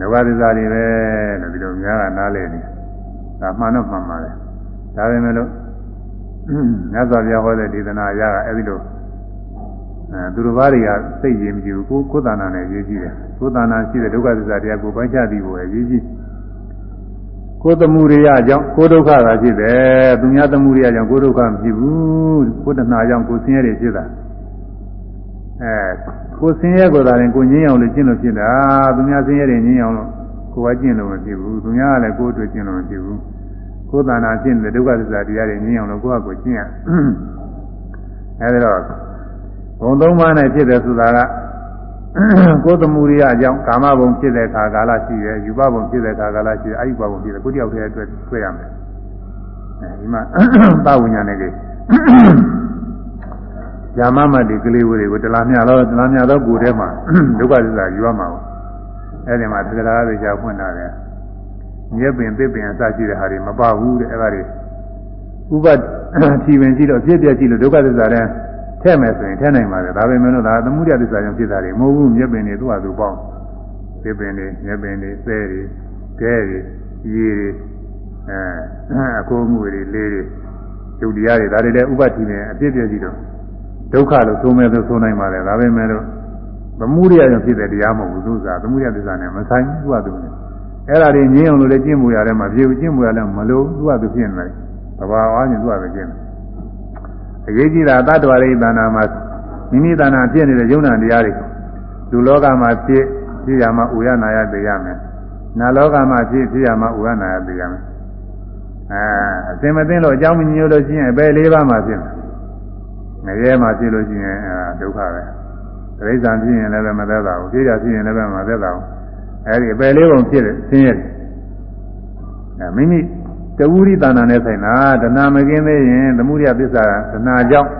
Speaker 1: ဒုက္ခသစ္စာတွေပဲလို့ဒီလိုများကနားလည်နေဒါမှန်တော့မှန်ပါတယ်ဒါပေမဲ့လို့မြတ်စွာဘုရားဟောတဲ့ဒေသနာအရကအဲဒီလိုအဲသူတို့ဘာတွေကစိတ်ရင်းမကြည့်ဘူးကိုကိုယ်တဏ္ဍာနဲ့ရေးကြည့်တယ်ကိုယ်တဏ္ဍာရှိတဲ့ဒုက္ခသစ္စာတရားကိုပိုင်းခြားပြီးဖို့ရေးကြည့်ကိုယ်သမှုရိယအကြောင်းကိုယ်ဒုက္ခသာဖြစ်တယ်သူများသမှုရိယအကြောင်းကိုယ်ဒုက္ခမဖြစ်ဘူးကိုယ်တဏှာအကြောင်းကိုယ်ဆင်းရဲတွေဖြစ်တာ အဲကိုယ်ဆင်းရဲကိုယ်သာရင်ကိုယ်ငြင်းအောင်လို့ကျင့်လို့ဖြစ်တာသူများဆင်းရဲတွေငြင်းအောင်လို့ကိုယ်ကကျင့်လို့မဖြစ်ဘူးသူများကလည်းကိုယ်အတွက်ကျင့်လို့မဖြစ်ဘူးကိုယ်တဏှာကျင့်တဲ့ဒုက္ခသစ္စာတရားတွေငြင်းအောင်လို့ကိုယ်ကကိုယ်ကျင့်ရအဲဒီတော့ဘုံသုံးပါးနဲ့ဖြစ်တယ်ဆိုတာကကိုယ်သမှုရိယအကြောင်းကာမဘုံဖြစ်တဲ့ခါကာလရှိတယ်ယူပဘုံဖြစ်တဲ့ခါကာလရှိတယ်အာယုဘဘုံဖြစ်တယ်ကိုယ်တယောက်တည်းအတွက်တွေ့ရမယ်အဲဒီမှာသဝိညာဉ်နဲ့ ဇာမမတိကလေးဝတွေကိုတလားမြတော့တလားမြတော့ကိုယ်ထဲမှာဒုက္ခသစ္စာယူရမှာပေါ့အဲဒီမှာသက္ကရာတွေကြောက်ဖွင့်လာတယ်မြက်ပင်သစ်ပင်အစရှိတဲ့ဟာတွေမပဘူးတဲ့အဲဒါတွေဥပထီပင်ရှိတော့ဖြစ်ပြကြည့်လို့ဒုက္ခသစ္စာတဲ့ထည့်မယ်ဆိုရင်ထည့်နိုင်ပါတယ်ဒါပေမဲ့လို့ဒါသမှုရသစ္စာကြောင့်ဖြစ်တာတွေမဟုတ်ဘူးမြက်ပင်တွေသူ့ဟာသူပေါင်းသစ်ပင်တွေမြက်ပင်တွေဆဲတွေခဲတွေရေတွေအဲအကိုမှုတွေလေးတွေယုတ်တရားတွေဒါတွေလည်းဥပထီပင်အပြည့်ပြည့်ကြည့်တော့ ဒုက္ခလို့ဆိုမဲ့ဆိုဆိုနိုင်ပါတယ်ဒါပေမဲ့လို့သမှုရိယကြောင့်ဖြစ်တဲ့တရားမဟုတ်ဘူးသူစားသမှုရိယသစ္စာနဲ့မဆိုင်ဘူးသူကသူနဲ့အဲ့ဒါတွေငြင်းအောင်လို့လည်းကျင့်မှုရတယ်မှာပြေကျင့်မှုရလည်းမလို့သူကသူဖြစ်နေတယ်သဘာဝချင်းသူကပဲကျင့်တယ်အရေးကြီးတာတတ္တဝရိသနာမှာမိမိတဏ္ဍာဖြစ်နေတဲ့ယုံနာတရားတွေလူလောကမှာဖြစ်ဖြစ်ရမှာဥရနာယသိရမယ်နာလောကမှာဖြစ်ဖြစ်ရမှာဥရနာယသိရမယ်အဲအစင်မသိလို့အကြောင်းမညို့လို့ရှိရင်ဘယ်လေးပါးမှာဖြစ်မယ် ငရဲမှာဖြစ်လို့ရှိရင်အဲဒုက္ခပဲဒိဋ္ဌံဖြစ်ရင်လည်းပဲမသက်သာဘူးပြည့်ရဖြစ်ရင်လည်းပဲမသက်သာဘူးအဲဒီအပယ်လေးပုံဖြစ်တယ်ဆင်းရဲတယ်အဲမိမိတဝူရိတဏ္ဍာနဲ့ဆိုင်တာတဏှာမကင်းသေးရင်သမှုရိယသစ္စာတဏှာကြောင့်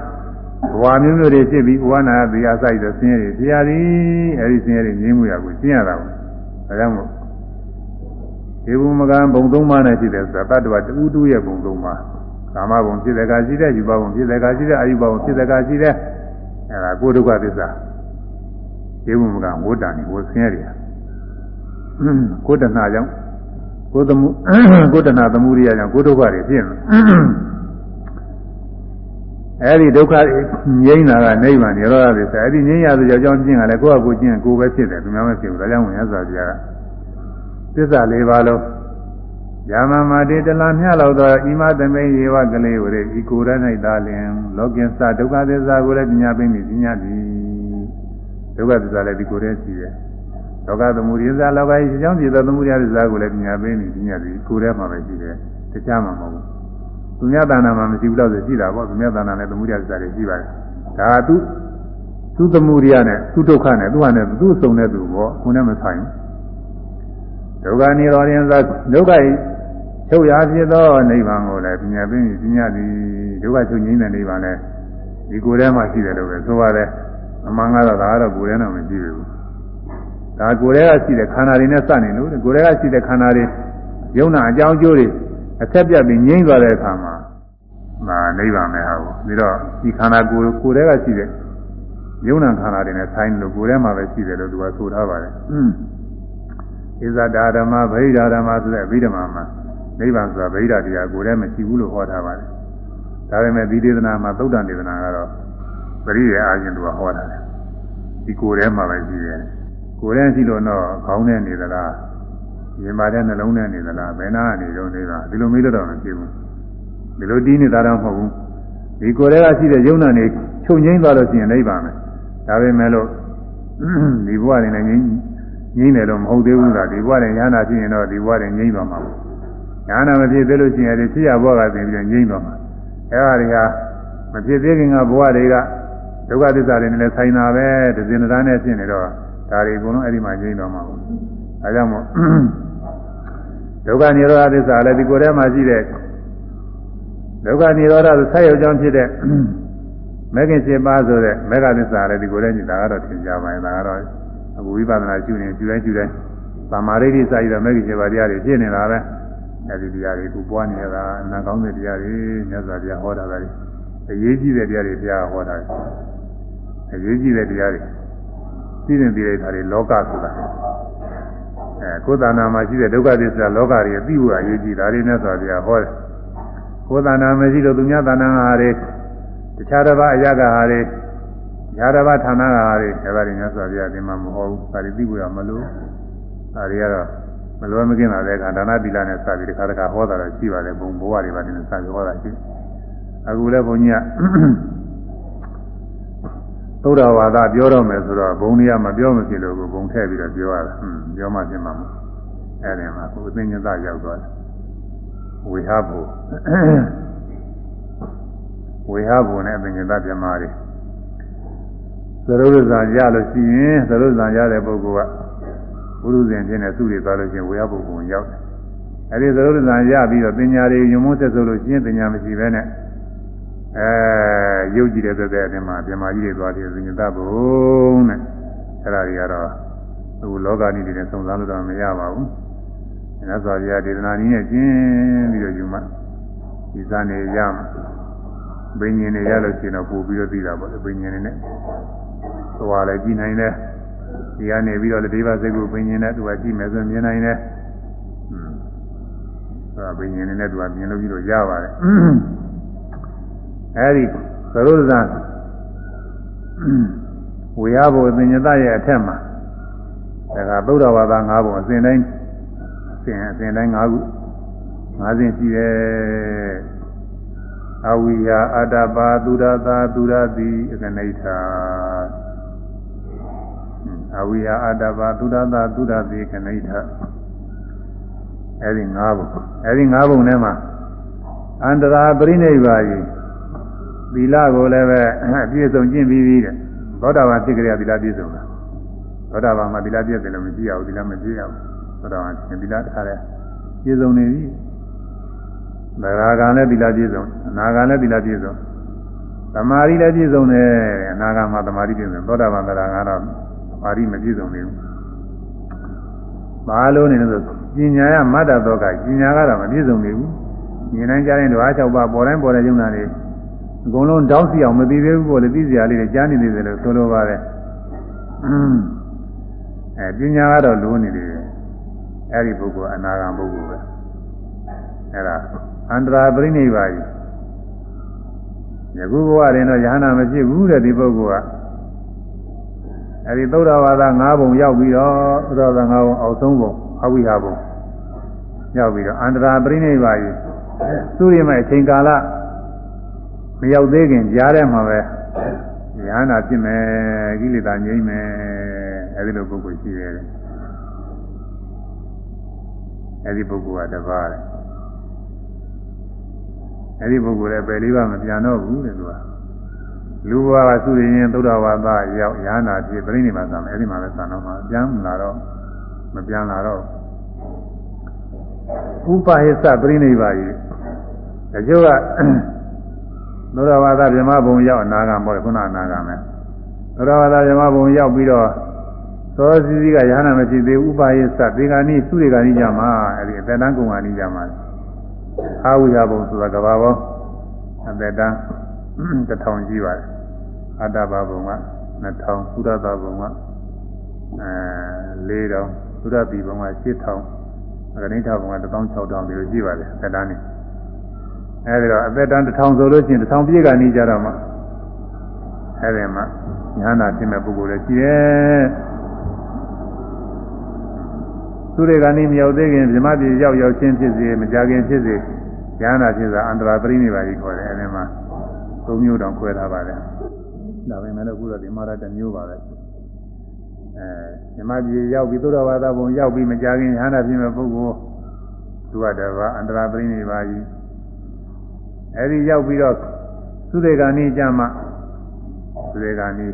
Speaker 1: ဘဝမျိုးမျိုးတွေဖြစ်ပြီးဝါနာဘေအစိုက်တဲ့ဆင်းရဲတွေတရားသည်အဲဒီဆင်းရဲတွေငြင်းမှုရကိုရှင်းရတာပေါ့ဒါကြောင့်မို့ဒီဘုမကံဘုံသုံးပါးနဲ့ရှိတယ်ဆိုတာတတ္တဝတူတူရဲ့ဘုံသုံးပါး ကာမဘုံဖြစ်တဲ့ကရှိတဲ့ယူဘဘုံဖြစ်တဲ့ကရှိတဲ့အာယုဘဘုံဖြစ်တဲ့ကရှိတဲ့အဲဒါကိုယ်ဒုက္ခသစ္စာဒီဘုမကံဝဋ္တန်ကိုဆင်းရဲတွေကိုယ်တဏှာကြောင့်ကိုယ်သမှုကိုယ်တဏှာသမှုရိယကြောင့်ကိုယ်ဒုက္ခတွေဖြစ်နေအဲ့ဒီဒုက္ခငြိမ်းတာကနိဗ္ဗာန်និရောဓသစ္စာအဲ့ဒီငြိမ်းရသောကြောင့်ကျင့်ရလဲကိုယ့်အကူကျင့်ကိုယ်ပဲဖြစ်တယ်သူများမဖြစ်ဘူးဒါကြောင့်ဝင်ရသော်ပြားသစ္စာ၄ပါးလုံး ယာမမတေတလမြလောက်သောဣမသမိယေဝကလေးဝရေဤကိုယ်ရ၌သာလျင်လောကင်္စဒုက္ခသစ္စာကိုလည်းပညာပိမိပညာသည်ဒုက္ခသစ္စာလည်းဒီကိုယ်တည်းရှိတယ်လောကသမုဒိသလောကဤအကြောင်းပြသောသမုဒိယသစ္စာကိုလည်းပညာပိမိပညာသည်ကိုယ်တည်းမှာပဲရှိတယ်တခြားမှာမဟုတ်ဘူးသူများတဏ္ဍာမှာမရှိဘူးလို့ဆိုရှိတာပေါ့သူများတဏ္ဍာနဲ့သမုဒိယသစ္စာတွေရှိပါတယ်ဒါကသူသူသမုဒိယနဲ့သူဒုက္ခနဲ့သူဟာနဲ့သူ့အစုံတဲ့သူပေါ့ခုနဲ့မဆိုင်ဘူး ဒုက္ခនិရောဓင်သာဒုက္ခချုပ်ရာဖြစ်သောနိဗ္ဗာန်ကိုလည်းပညာပင်ပညာသည်ဒုက္ခချုပ်ငြိမ်းတဲ့နိဗ္ဗာန်လည်းဒီကိုယ်ထဲမှာရှိတယ်လို့ပဲဆိုရတယ်အမှန်ကတော့ဒါကတော့ကိုယ်ထဲတော့မရှိဘူးဒါကိုယ်ထဲကရှိတဲ့ခန္ဓာတွေနဲ့စနေလို့ကိုယ်ထဲကရှိတဲ့ခန္ဓာတွေယုံနာအကြောင်းကျိုးတွေအဆက်ပြတ်ပြီးငြိမ်းသွားတဲ့အခါမှာဒါနိဗ္ဗာန်ပဲဟာကိုပြီးတော့ဒီခန္ဓာကိုယ်ကိုယ်ထဲကရှိတဲ့ယုံနာခန္ဓာတွေနဲ့ဆိုင်လို့ကိုယ်ထဲမှာပဲရှိတယ်လို့သူကဆိုထားပါတယ် ဣဇဒာဓမ္မဗိဓာဓမ္မဆိုတဲ့အဘိဓမ္မာမှာနိဗ္ဗာန်ဆိုတာဗိဓာတရားကိုယ်ထဲမရှိဘူးလို့ဟောထားပါတယ်ဒါပေမဲ့ဒီဒေသနာမှာသုဒ္ဓဒေသနာကတော့ပရိယေအာရှင်သူကဟောတာတယ်ဒီကိုယ်ထဲမှာပဲရှိတယ်ကိုယ်ထဲရှိလို့တော့ခေါင်းထဲနေသလားရင်ပါတဲ့နှလုံးထဲနေသလားဘယ်နာကနေတော့နေတာဒီလိုမေးလို့တော့မဖြစ်ဘူးဒီလိုတီးနေတာတော့မဟုတ်ဘူးဒီကိုယ်ထဲကရှိတဲ့ယုံနာနေချုပ်ငိမ့်သွားလို့ရှိရင်နိဗ္ဗာန်ပဲဒါပေမဲ့လို့ဒီဘဝနေနဲ့ငိမ့် ငိမ့်တယ်လို့မဟုတ်သေးဘူးလားဒီဘဝနေညာနာဖြစ်ရင်တော့ဒီဘဝနေငိမ့်သွားမှာပေါ့ညာနာမဖြစ်သေးလို့ရှိရင်ဒီဖြစ်ရဘဝကပြင်ပြီးငိမ့်သွားမှာအဲဒါတွေကမဖြစ်သေးခင်ကဘဝတွေကဒုက္ခသစ္စာတွေနဲ့လည်းဆိုင်တာပဲဒဇင်သားနဲ့ဖြစ်နေတော့ဒါတွေအကုန်လုံးအဲ့ဒီမှာငြိမ့်တော့မှာပေါ့အဲကြောင့်မို့ဒုက္ခនិရောဓသစ္စာလည်းဒီကိုယ်ထဲမှာရှိတဲ့ဒုက္ခនិရောဓဆိုဆက်ရောက်ကြောင်းဖြစ်တဲ့မဂ္ဂင်7ပါးဆိုတဲ့မဂ္ဂသစ္စာလည်းဒီကိုယ်ထဲညီတာကတော့သင်ကြပါရဲ့ဒါကတော့ အခုဝိပဿနာရှုနေရှုတိုင်းရှုတိုင်းသမာဓိရိစာရည်တော့မဂ္ဂင်7ပါးတရားတွေဖြစ်နေတာပဲအဲဒီတရားတွေခုပွားနေရတာအနာကောင်းတဲ့တရားတွေမြတ်စွာဘုရားဟောတာပဲအရေးကြီးတဲ့တရားတွေဘုရားဟောတာအရေးကြီးတဲ့တရားတွေသိတဲ့တရားတွေလောကဆိုတာအဲကိုယ်တဏ္ဍာမှာရှိတဲ့ဒုက္ခသစ္စာလောကတွေအသိဖို့အရေးကြီးဒါတွေနဲ့ဆိုပြဟောတယ်ကိုယ်တဏ္ဍာမရှိလို့သူများတဏ္ဍာဟာတွေတခြားတစ်ပါးအရကဟာတွေ ညာတစ်ပါးဌာနကဟာတွေအဲဒါတွေနဲ့ဆိုပြဒီမှာမဟုတ်ဘူးဒါတွေသိဖို့ရမလို့ဒါတွေကတော့မလွယ်မကင်းတာတဲ့အခါဒါနသီလနဲ့စပြီးတစ်ခါတစ်ခါဟောတာတော့ရှိပါတယ်ဘုံဘဝတွေပါနေစပြီးဟောတာရှိအခုလည်းဘုန်းကြီးကသုဒ္ဓဝါဒပြောတော့မယ်ဆိုတော့ဘုံတွေကမပြောမဖြစ်လို့ကိုဘုံထည့်ပြီးတော့ပြောရတာဟွန်းပြောမှဖြစ်မှာမဟုတ်အဲ့ဒီမှာကိုအသိဉာဏ်ရောက်သွားတယ်ဝေဟဘုဝေဟဘုနဲ့အသိဉာဏ်ပြမာတွေ သရုပ်ဇာရလို့ရှိရင်သရုပ်ဇာရတဲ့ပုဂ္ဂိုလ်ကဘုရုဇဉ်ဖြစ်နေသူတွေသွားလို့ရှိရင်ဝေဟဘုကိုရောက်တယ်အဲဒီသရုပ်ဇာရပြီးတော့ပညာတွေယုံမိုးဆက်ဆိုလို့ရှိရင်ပညာမရှိဘဲနဲ့အဲရုပ်ကြည့်တဲ့သက်သက်အတင်းမှာပြမာကြီးတွေသွားတယ်ဇင်ညတဘုံနဲ့အဲ့ဒါတွေကတော့အခုလောကနည်းတွေနဲ့စုံစမ်းလို့တော့မရပါဘူး။အဲဒါဆိုရဒေသနာနည်းနဲ့ကျင်းပြီးတော့ယူမှဒီစားနေရမှာဘိညာဉ်တွေရလို့ရှိရင်တော့ပို့ပြီးတော့ပြီးတာပေါ့ဘိညာဉ်တွေနဲ့ သွားလည်းကြည်နိုင်တယ်ဒီကနေပြီးတော့ဒီဘစိတ်ကိုဘိညာဉ်နဲ့သူကကြည့်မယ်ဆိုမြင်နိုင်တယ်။ဟွန်းအဲဘိညာဉ်တွေနဲ့သူကမြင်လို့ပြီးတော့ရပါတယ်။အဲဒီသရုပ်ဇာဝေယဘုသင်္ညတရဲ့အထက်မှာဒါကသုဒ္ဓဘာသာ၅ဘုံအစဉ်တိုင်းအစဉ်အစဉ်တိုင်း၅ခု၅စဉ်ရှိတယ်အဝိယအတ္တပါသုဒသာသုဒတိအကနိဋ္ဌာ အဝိယအတ္တပါသုဒသာသုဒတိအကနိဋ္ဌာအဲဒီ၅ဘုံအဲဒီ၅ဘုံထဲမှာအန္တရာပရိနိဗ္ဗာယီသီလကိုလည်းပဲပြည့်စုံကျင့်ပြီးပြီတဲ့သောတာပန်သိကြရသီလပြည့်စုံတာသောတာပန်မှာသီလပြည့်တယ်လို့မကြည့်ရဘူးသီလမကြည့်ရဘူးသောတာပန်သီလတစ်ခါတည်းပြည့်စုံနေပြီသရဂံလည်းသီလပြည့်စုံအနာဂံလည်းသီလပြည့်စုံသမာဓိလည်းပြည့်စုံတယ်အနာဂံမှာသမာဓိပြည့်စုံသောတာပန်သရဂံတော့ သမာဓိမပြည့်စုံသေးဘူးဘာလို့နေလဲဆိုပညာရမတ္တသောကပညာကတော့မပြည့်စုံသေးဘူးမြင်တိုင်းကြားတိုင်းဓဝါ၆ပါးပေါ်တိုင်းပေါ်တဲ့ယုံနာတွေအကုန်လုံးတောင်းစီအောင်မသိသေးဘူးပေါ့လေသိစရာလေးတွေကြားနေသေးတယ်လို့ဆိုလိုပါတယ်အဲပညာကတော့လိုနေတယ်အဲ့ဒီပုဂ္ဂိုလ်အနာဂံပုဂ္ဂိုလ်ပဲအဲ့ဒါအန္တရာပရိနိဗ္ဗာန်ယခုဘဝရင်တော့ယဟနာမဖြစ်ဘူးတဲ့ဒီပုဂ္ဂိုလ်က အဲဒီသုဒ္ဓဝါဒ၅ဘုံရောက်ပြီးတော့သုဒ္ဓဝါဒ၅ဘုံအောက်ဆုံးဘုံအဝိဟာဘုံရောက်ပြီးတော့အန္တရာပရိနိဗ္ဗာန်သူရိမဲ့အချိန်ကာလမရောက်သေးခင်ကြားထဲမှာပဲယဟနာဖြစ်မယ်ကိလေသာငြိမ့်မယ်အဲဒီလိုပုဂ္ဂိုလ်ရှိတယ်အဲဒီပုဂ္ဂိုလ်ကတပါးတယ်အဲဒီပုဂ္ဂိုလ်လည်းပယ်လေးပါမပြန်တော့ဘူးတဲ့သူက လူဘဝကသုရိရင်သုဒ္ဓဝါဒရောက်ရဟနာဖြစ်ပြိဋိမာသံအဲဒီမှာပဲသံတော့မှာပြန်လာတော့မပြန်လာတော့ဥပဟိသပြိဋိဘာကြီးတချို့ကသုဒ္ဓဝါဒဗြဟ္မဘုံရောက်အနာဂံပေါ့ခုနအနာဂံပဲသုဒ္ဓဝါဒဗြဟ္မဘုံရောက်ပြီးတော့သောစီစီကရဟနာမဖြစ်သေးဥပဟိသဒေဂာနိသုရိဂာနိကြမှာအဲဒီအတ္တန်ကုံဂာနိကြမှာအာဝိယဘုံဆိုတာကဘာဘောအသက်တန်း တစ်ထောင်ကြီးပါတယ်အတ္တဘဘုံက2000သုဒ္ဓဘုံကအဲ4000သုဒ္ဓပြီဘုံက8000အကနိဋ္ဌဘုံက16000ဒီလိုရှိပါတယ်သက်တန်းနေအဲဒီတော့အသက်တန်း1000ဆိုလို့ရှိရင်1000ပြည့်ကနေကြတော့မှအဲဒီမှာညာနာဖြစ်မဲ့ပုဂ္ဂိုလ်လည်းရှိတယ်သူတွေကနေမြောက်သေးခင်ဗြဟ္မပြည်ရောက်ရောက်ချင်းဖြစ်စေမကြခင်ဖြစ်စေဉာဏ်နာဖြစ်စေအန္တရာပရိနိဗ္ဗာန်ကြီးခေါ်တယ်အဲဒီမှာ သုံးမျိုးတောင်ခွဲထားပါတယ်ဒါပေမဲ့လည်းခုတော့ဒီမှာတော့တစ်မျိုးပါပဲအဲဗြဟ္မပြည်ရောက်ပြီးသုဒ္ဓဝါဒဘုံရောက်ပြီးမကြခင်ဉာဏ်နာဖြစ်မဲ့ပုဂ္ဂိုလ်သူကတည်းကအန္တရာပရိနိဗ္ဗာန်ကြီးအဲဒီရောက်ပြီးတော့သုဒေဂာနိကြမှာသုဒေဂာနိ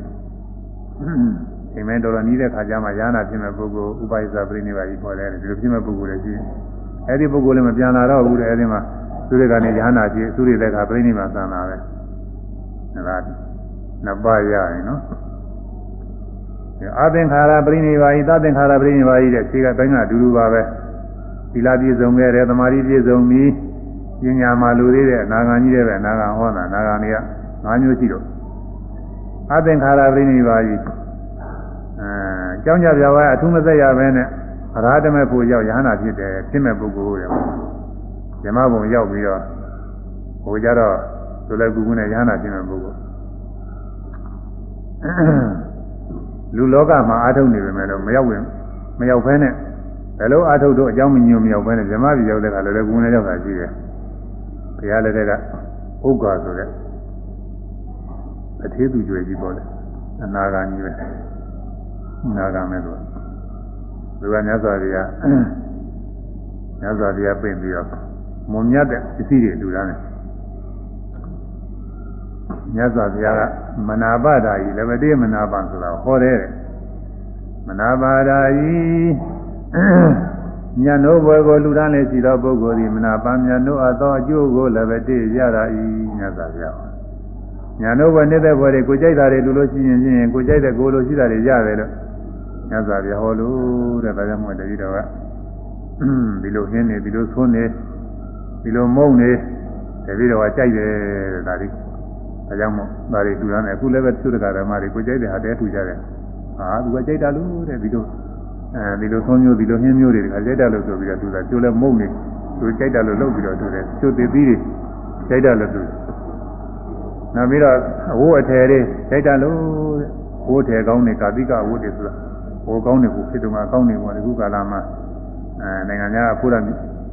Speaker 1: အိမ်မဲတော်တော်နီးတဲ့ခါကျမှယာနာဖြစ်မဲ့ပုဂ္ဂိုလ်ဥပါယဇပရိနိဗ္ဗာန်ကြီးခေါ်တယ်ဒီလိုဖြစ်မဲ့ပုဂ္ဂိုလ်လည်းရှိတယ်။အဲဒီပုဂ္ဂိုလ်လည်းမပြန်လာတော့ဘူးတဲ့အဲဒီမှာသူတွေကနေယာနာကြီးသူတွေလည်းကပရိနိဗ္ဗာန်သံလာပဲ။ ဒါကနှစ်ပါးရရင်နော်။အာသင်္ခါရပရိနိဗ္ဗာန်သသင်္ခါရပရိနိဗ္ဗာန်တဲ့ခြေကတိုင်းကအတူတူပါပဲ။သီလပြည့်စုံခဲ့တယ်သမာဓိပြည့်စုံပြီးပညာမှလူသေးတဲ့အနာဂံကြီးတဲ့ပဲအနာဂံဟောတာအနာဂံတွေက၅မျိုးရှိတော့အသင်္ခါရပရိနိဗ္ဗာန်အဲကြောင်းကြပြပါအထူးမသက်ရပဲနဲ့အရာဓမေဖို့ရောက်ရဟနာဖြစ်တယ်ဖြစ်မဲ့ပုဂ္ဂိုလ်တွေဇမဘုံရောက်ပြီးတော့ဟိုကြတော့ သူလည်းကူကူနဲ့ရဟနာဖြစ်မဲ့ပုဂ္ဂိုလ်လူလောကမှာအာထုတ်နေပေမဲ့တော့မရောက်ဝင်မရောက်ဖဲနဲ့ဘယ်လိုအာထုတ်တော့အကြောင်းမညွန်မရောက်ဖဲနဲ့ဇမပြည်ရောက်တဲ့ကလည်းလည်းကူနဲ့ရောက်တာရှိတယ်ဘုရားလည်းတဲ့ကဥက္ကာဆိုတဲ့အသေးသူကြွယ်ကြီးပေါ်တယ်အနာဂါကြီးပဲနာဂမယ်လို့သူကမြတ်စွာဘုရားမြတ်စွာဘုရားပြင်ပြီးတော့မွန်မြတ်တဲ့ပစ္စည်းတွေလူသားတယ် မြတ်စွာဘုရားကမနာပဒါယီလည်းမတည်းမနာပံဆိုတာဟောတယ်မနာပါဒါယီမြတ်နိုးဘွယ်ကိုလူသားလည်းရှိသောပုဂ္ဂိုလ်သည်မနာပါမြတ်နိုးအပ်သောအကျိုးကိုလည်းပဲတည်းရတာဤမြတ်စွာဘုရားညာနိုးဘွယ်နေတဲ့ဘွယ်တွေကိုကြိုက်တာတွေလူလို့ရှိရင်ချင်းကိုကြိုက်တဲ့ကိုလိုရှိတာတွေရတယ်လို့မြတ်စွာဘုရားဟောလို့တဲ့ဒါကြောင့်မို့တတိတော်ကဒီလိုဟင်းနေဒီလိုသွန်းနေဒီလိုမုံနေတတိတော်ကကြိုက်တယ်တဲ့ဒါလေး ဒါကြောင့်မို့ဒါတွေတူရတယ်အခုလည်းပဲသူတက္ကရာမတွေကိုကြိုက်တယ်ဟာတဲတူကြတယ်ဟာသူကကြိုက်တာလို့တဲ့ဒီလိုအဲဒီလိုသွန်းမျိုးဒီလိုဟင်းမျိုးတွေကကြိုက်တယ်လို့ဆိုပြီးတော့သူကကျိုးလဲမုံနေသူကြိုက်တယ်လို့လုပ်ပြီးတော့တူတယ်ကျိုးသေးသေးတွေကြိုက်တယ်လို့တူနောက်ပြီးတော့အဝတ်အထည်တွေကြိုက်တယ်လို့တဲ့ဝတ်ထည်ကောင်းနေကာတိကဝတ်တွေဆိုတာဟိုကောင်းတယ်ကိုဖြစ်တော့မှကောင်းနေပေါ်ဒီခုကာလမှာအဲနိုင်ငံခြားဖိုးရ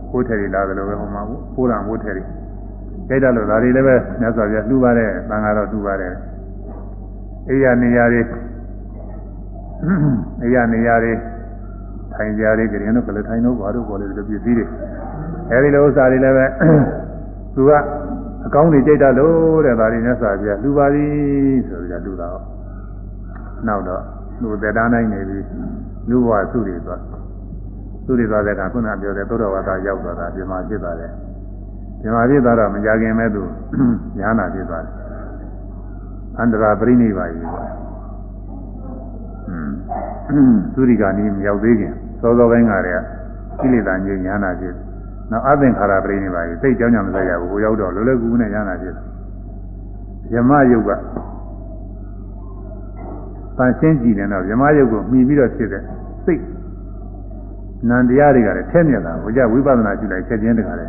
Speaker 1: ဖိုးထည်တွေလာတယ်လို့ပဲဟိုမှာဖိုးရဖိုးထည်တွေ ကြိုက်တယ်လို့ဒါတွေလည်းပဲမြတ်စွာဘုရားလှူပါတယ်တန်ဃာတော်လှူပါတယ်အိယာနေရာတွေအိယာနေရာတွေထိုင်ကြတွေကြရင်တော့ကလေးထိုင်တော့ဘာလို့ပေါ်လဲဒီပြည့်စည်တွေအဲဒီလိုဥစ္စာတွေလည်းပဲသူကအကောင်းတွေကြိုက်တယ်လို့တဲ့ဒါတွေမြတ်စွာဘုရားလှူပါသည်ဆိုပြီးတော့လှူတာနောက်တော့လူသက်တမ်းနိုင်နေပြီလူဘဝသုတွေသွားသုတွေသွားတဲ့အခါခုနပြောတဲ့သုတော်ဝါဒရောက်သွားတာဒီမှာဖြစ်သွားတယ် ဒီမှာဖြစ်သွားတော့မကြခင်မဲ့သူညာနာဖြစ်သွားတယ်အန္တရာပရိနိဗ္ဗာန်ကြီးပေါ့သုရိကာနီးမရောက်သေးခင်စောစောပိုင်းကတည်းကကိလေသာညညာနာဖြစ်နောက်အသင်္ခါရပရိနိဗ္ဗာန်ကြီးသိကြောင်းကြောင့်မဆက်ရဘူးဟိုရောက်တော့လောလောကူကူနဲ့ညာနာဖြစ်ယမယုတ်ကပန်ရှင်းကြည့်တယ်တော့ဗြဟ္မာယုတ်ကိုမှီပြီးတော့ဖြစ်တဲ့စိတ်နန္တရားတွေကလည်းထဲမြက်လာဟိုကြဝိပဿနာကြည့်လိုက်ချက်ချင်းတခါလဲ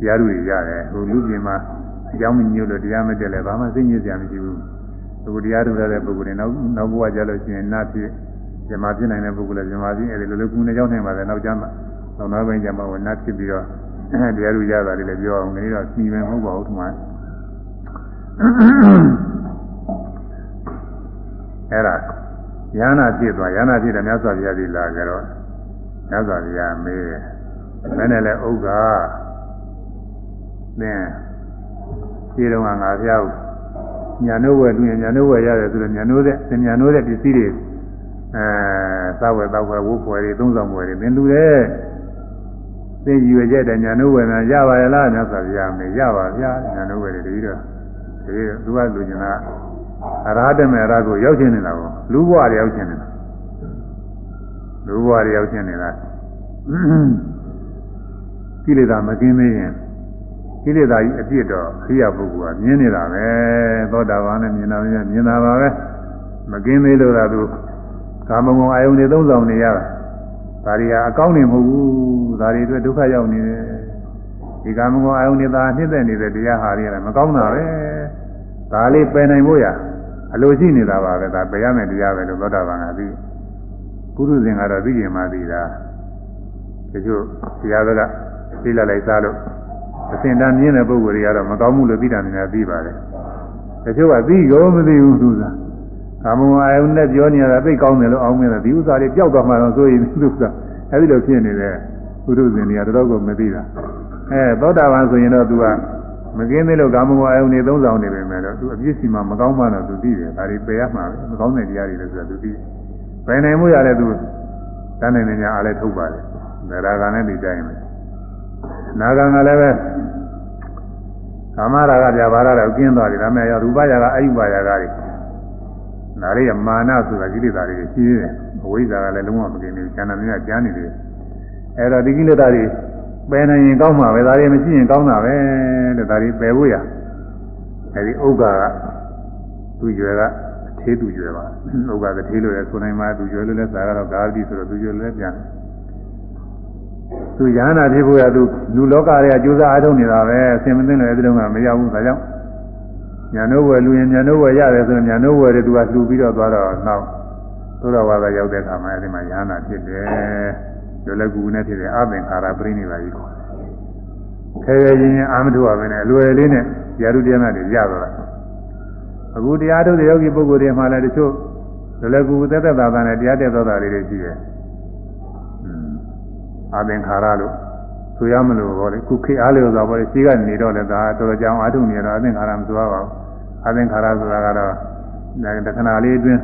Speaker 1: တရားတွေရတယ်ဟိုလူပြင်မှာအအကြောင်းမညို့လို့တရားမတက်လဲဘာမှစိတ်ညစ်စရာမရှိဘူးအခုတရားထုတ်တဲ့ပုဂ္ဂိုလ်တွေနောက်နောက်ဘဝကြလို့ရှိရင်နာဖြစ်ဇမာဖြစ်နိုင်တဲ့ပုဂ္ဂိုလ်လည်းဇမာဖြစ်အဲဒီလိုလိုကုနေကြောင်းနိုင်ပါလေနောက်ကျမှနောက်နောက်ပိုင်းကျမှဝနာဖြစ်ပြီးတော့တရားလူရတာတွေလည်းပြောအောင်ငါတော့စီမံမဟုတ်ပါဘူးထမအဲ့ဒါယန္နာဖြစ်သွားယန္နာဖြစ်တယ်မြတ်စွာဘုရားကြီးလာကြတော့မြတ်စွာဘုရားမေးတယ်မနဲ့လည်းဥက္ကာ သင်ဒီတော့ငါဖျားညာနိုးဝယ်တွင်ညာနိုးဝယ်ရတယ်ဆိုတော့ညာနိုးတဲ့ညာနိုးတဲ့ပစ္စည်းတွေအဲသာဝယ်တော့ဝယ်ဝုတ်ဖွယ်တွေသုံးဆောင်ဖွယ်တွေသင်လူတဲ့သင်ယူရကြတဲ့ညာနိုးဝယ်များရပါရဲ့လားမြတ်စွာဘုရားမေရပါဗျာညာနိုးဝယ်တွေတည်းတော့ဒီသူကလူကျင်တာအရာတမေရာကိုရောက်ချင်နေတာကိုလူဘဝတွေရောက်ချင်နေတာလူဘဝတွေရောက်ချင်နေတာကိလေသာမကင်းသေးရင် ကိလေသာကြီးအပြစ်တော့ခရိယာပုဂ္ဂိုလ်ကမြင်နေတာပဲသောတာပန်နဲ့မြင်တာမြင်မြင်တာပါပဲမကင်းသေးလို့သာသူကာမဂုဏ်အာယုန်တွေသုံးဆောင်နေရတာဒါတွေကအကောင်းနေမဟုတ်ဘူးဒါတွေအတွက်ဒုက္ခရောက်နေတယ်ဒီကာမဂုဏ်အာယုန်တွေသာနှိမ့်သက်နေတဲ့တရားဟာတွေကလည်းမကောင်းတာပဲဒါလေးပယ်နိုင်ဖို့ရအလိုရှိနေတာပါပဲဒါပယ်ရမယ်တရားပဲလို့သောတာပန်ကသိပုရုဇဉ်ကတော့သိကျင်မှသိတာတချို့တရားကသိလာလိုက်စားလို့ အစင်တန်းမြင်တဲ့ပုဂ္ဂိုလ်တွေကတော့မကောင်းမှုလို့သိတာနေတာသိပါတယ်တချို့ကသိရောမသိဘူးသူကကာမဂုဏ်အာယုန်နဲ့ပြောနေရတာသိကောင်းတယ်လို့အောင်းမြင်တယ်ဒီဥစ္စာတွေပျောက်သွားမှတော့ဆိုရင်သူကအဲဒီလိုဖြစ်နေတဲ့ပုရုဇဉ်တွေကတော်တော်ကိုမသိတာအဲသောတာပန်ဆိုရင်တော့သူကမကင်းသေးလို့ကာမဂုဏ်အာယုန်တွေသုံးဆောင်နေပေမဲ့တော့သူအပြစ်စီမှာမကောင်းမှတော့သူသိတယ်ဒါတွေပယ်ရမှာပဲမကောင်းတဲ့တရားတွေလည်းဆိုတာသူသိပယ်နိုင်မှုရတဲ့သူတန်းနိုင်နေကြအားလည်းထုတ်ပါတယ်ဒါရကနဲ့ဒီတိုင်းပဲ နာဂံကလည်းပဲကာမရာဂပြဘာရတော့ကျင်းသွားတယ်ဒါမဲ့ရူပရာဂအယုပရာဂတွေနာရိယမာနဆိုတာကိလေသာတွေရှိသေးတယ်အဝိဇ္ဇာကလည်းလုံးဝမကင်းဘူးဉာဏ်နဲ့မြတ်ကျမ်းနေတယ်အဲ့တော့ဒီကိလေသာတွေပယ်နိုင်ရင်ကောင်းမှာပဲဒါတွေမရှိရင်ကောင်းတာပဲတဲ့ဒါတွေပယ်ဖို့ရအဲဒီဥက္ကာကသူရွယ်ကအသေးသူရွယ်ပါဥက္ကာကသေးလို့လည်းဆိုနိုင်မှာသူရွယ်လို့လည်းသာကတော့ဂါရတိဆိုတော့သူရွယ်လည်းပြန်တယ် သူရဟနာဖြစ်ဖို့ရသူလူလောကတွေကကြိုးစားအားထုတ်နေတာပဲအစင်မသိလို့အဲဒီတော့ကမရဘူးဒါကြောင့်ညာနိုးဝယ်လူရင်ညာနိုးဝယ်ရတယ်ဆိုရင်ညာနိုးဝယ်တယ်သူကလှူပြီးတော့သွားတော့နောက်သုဒ္ဓဝါဒရောက်တဲ့အခါမှာအဲဒီမှာရဟနာဖြစ်တယ်လွယ်လွယ်ကူကူနဲ့ဖြစ်တယ်အသင်္ခါရပြိနိဗ္ဗာန်ကြီးခေါ်တယ်ခဲခဲချင်းချင်းအာမထုရပဲနဲ့အလွယ်လေးနဲ့ယာရုတရားတွေရတော့တာအခုတရားထုတ်တဲ့ယောဂီပုဂ္ဂိုလ်တွေမှလည်းတချို့လွယ်လွယ်ကူကူသက်သက်သာသာနဲ့တရားတက်သောတာလေးတွေရှိတယ် အာသင်္ခါရလို့ဆိုရမလို့ဟောလေခုခေအားလျော်စွာပေါ့လေရှိကနေတော့လည်းဒါတော်တော်ကြောင်အာထုနေတော့အာသင်္ခါရမဆိုရပါဘူးအာသင်္ခါရဆိုတာကတော့တခဏလေးအတွင်း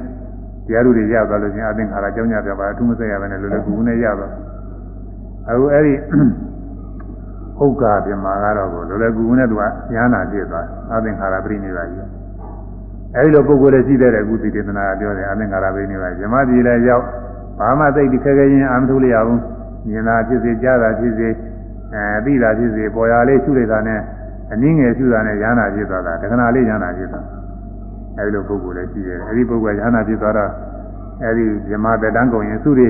Speaker 1: တရားလူတွေရသွားလို့ချင်းအာသင်္ခါရကြောင်းကြပြပါအထူးမဆက်ရဘဲနဲ့လိုလိုကူကူနဲ့ရသွားအခုအဲ့ဒီဥက္ကာပြမာကတော့ကိုလိုလိုကူကူနဲ့သူကညာနာပြည့်သွားအာသင်္ခါရပြိနေပါကြီးအဲဒီလိုပုဂ္ဂိုလ်တွေရှိတဲ့ကုသီတေသနာပြောတယ်အာသင်္ခါရပြိနေပါဇမတိလည်းရောက်ဘာမှသိတိခဲခဲချင်းအာမထုလျအောင် မြင်တာဖြစ်စေကြားတာဖြစ်စေအဲသိတာဖြစ်စေပေါ်ရလေးရှုလိုက်တာနဲ့အနည်းငယ်ရှုတာနဲ့ရဟနာဖြစ်သွားတာတခဏလေးရဟနာဖြစ်သွားအဲဒီလိုပုဂ္ဂိုလ်လည်းရှိတယ်အဲဒီပုဂ္ဂိုလ်ကရဟနာဖြစ်သွားတော့အဲဒီဇမတတန်းကုန်ရင်သူတွေ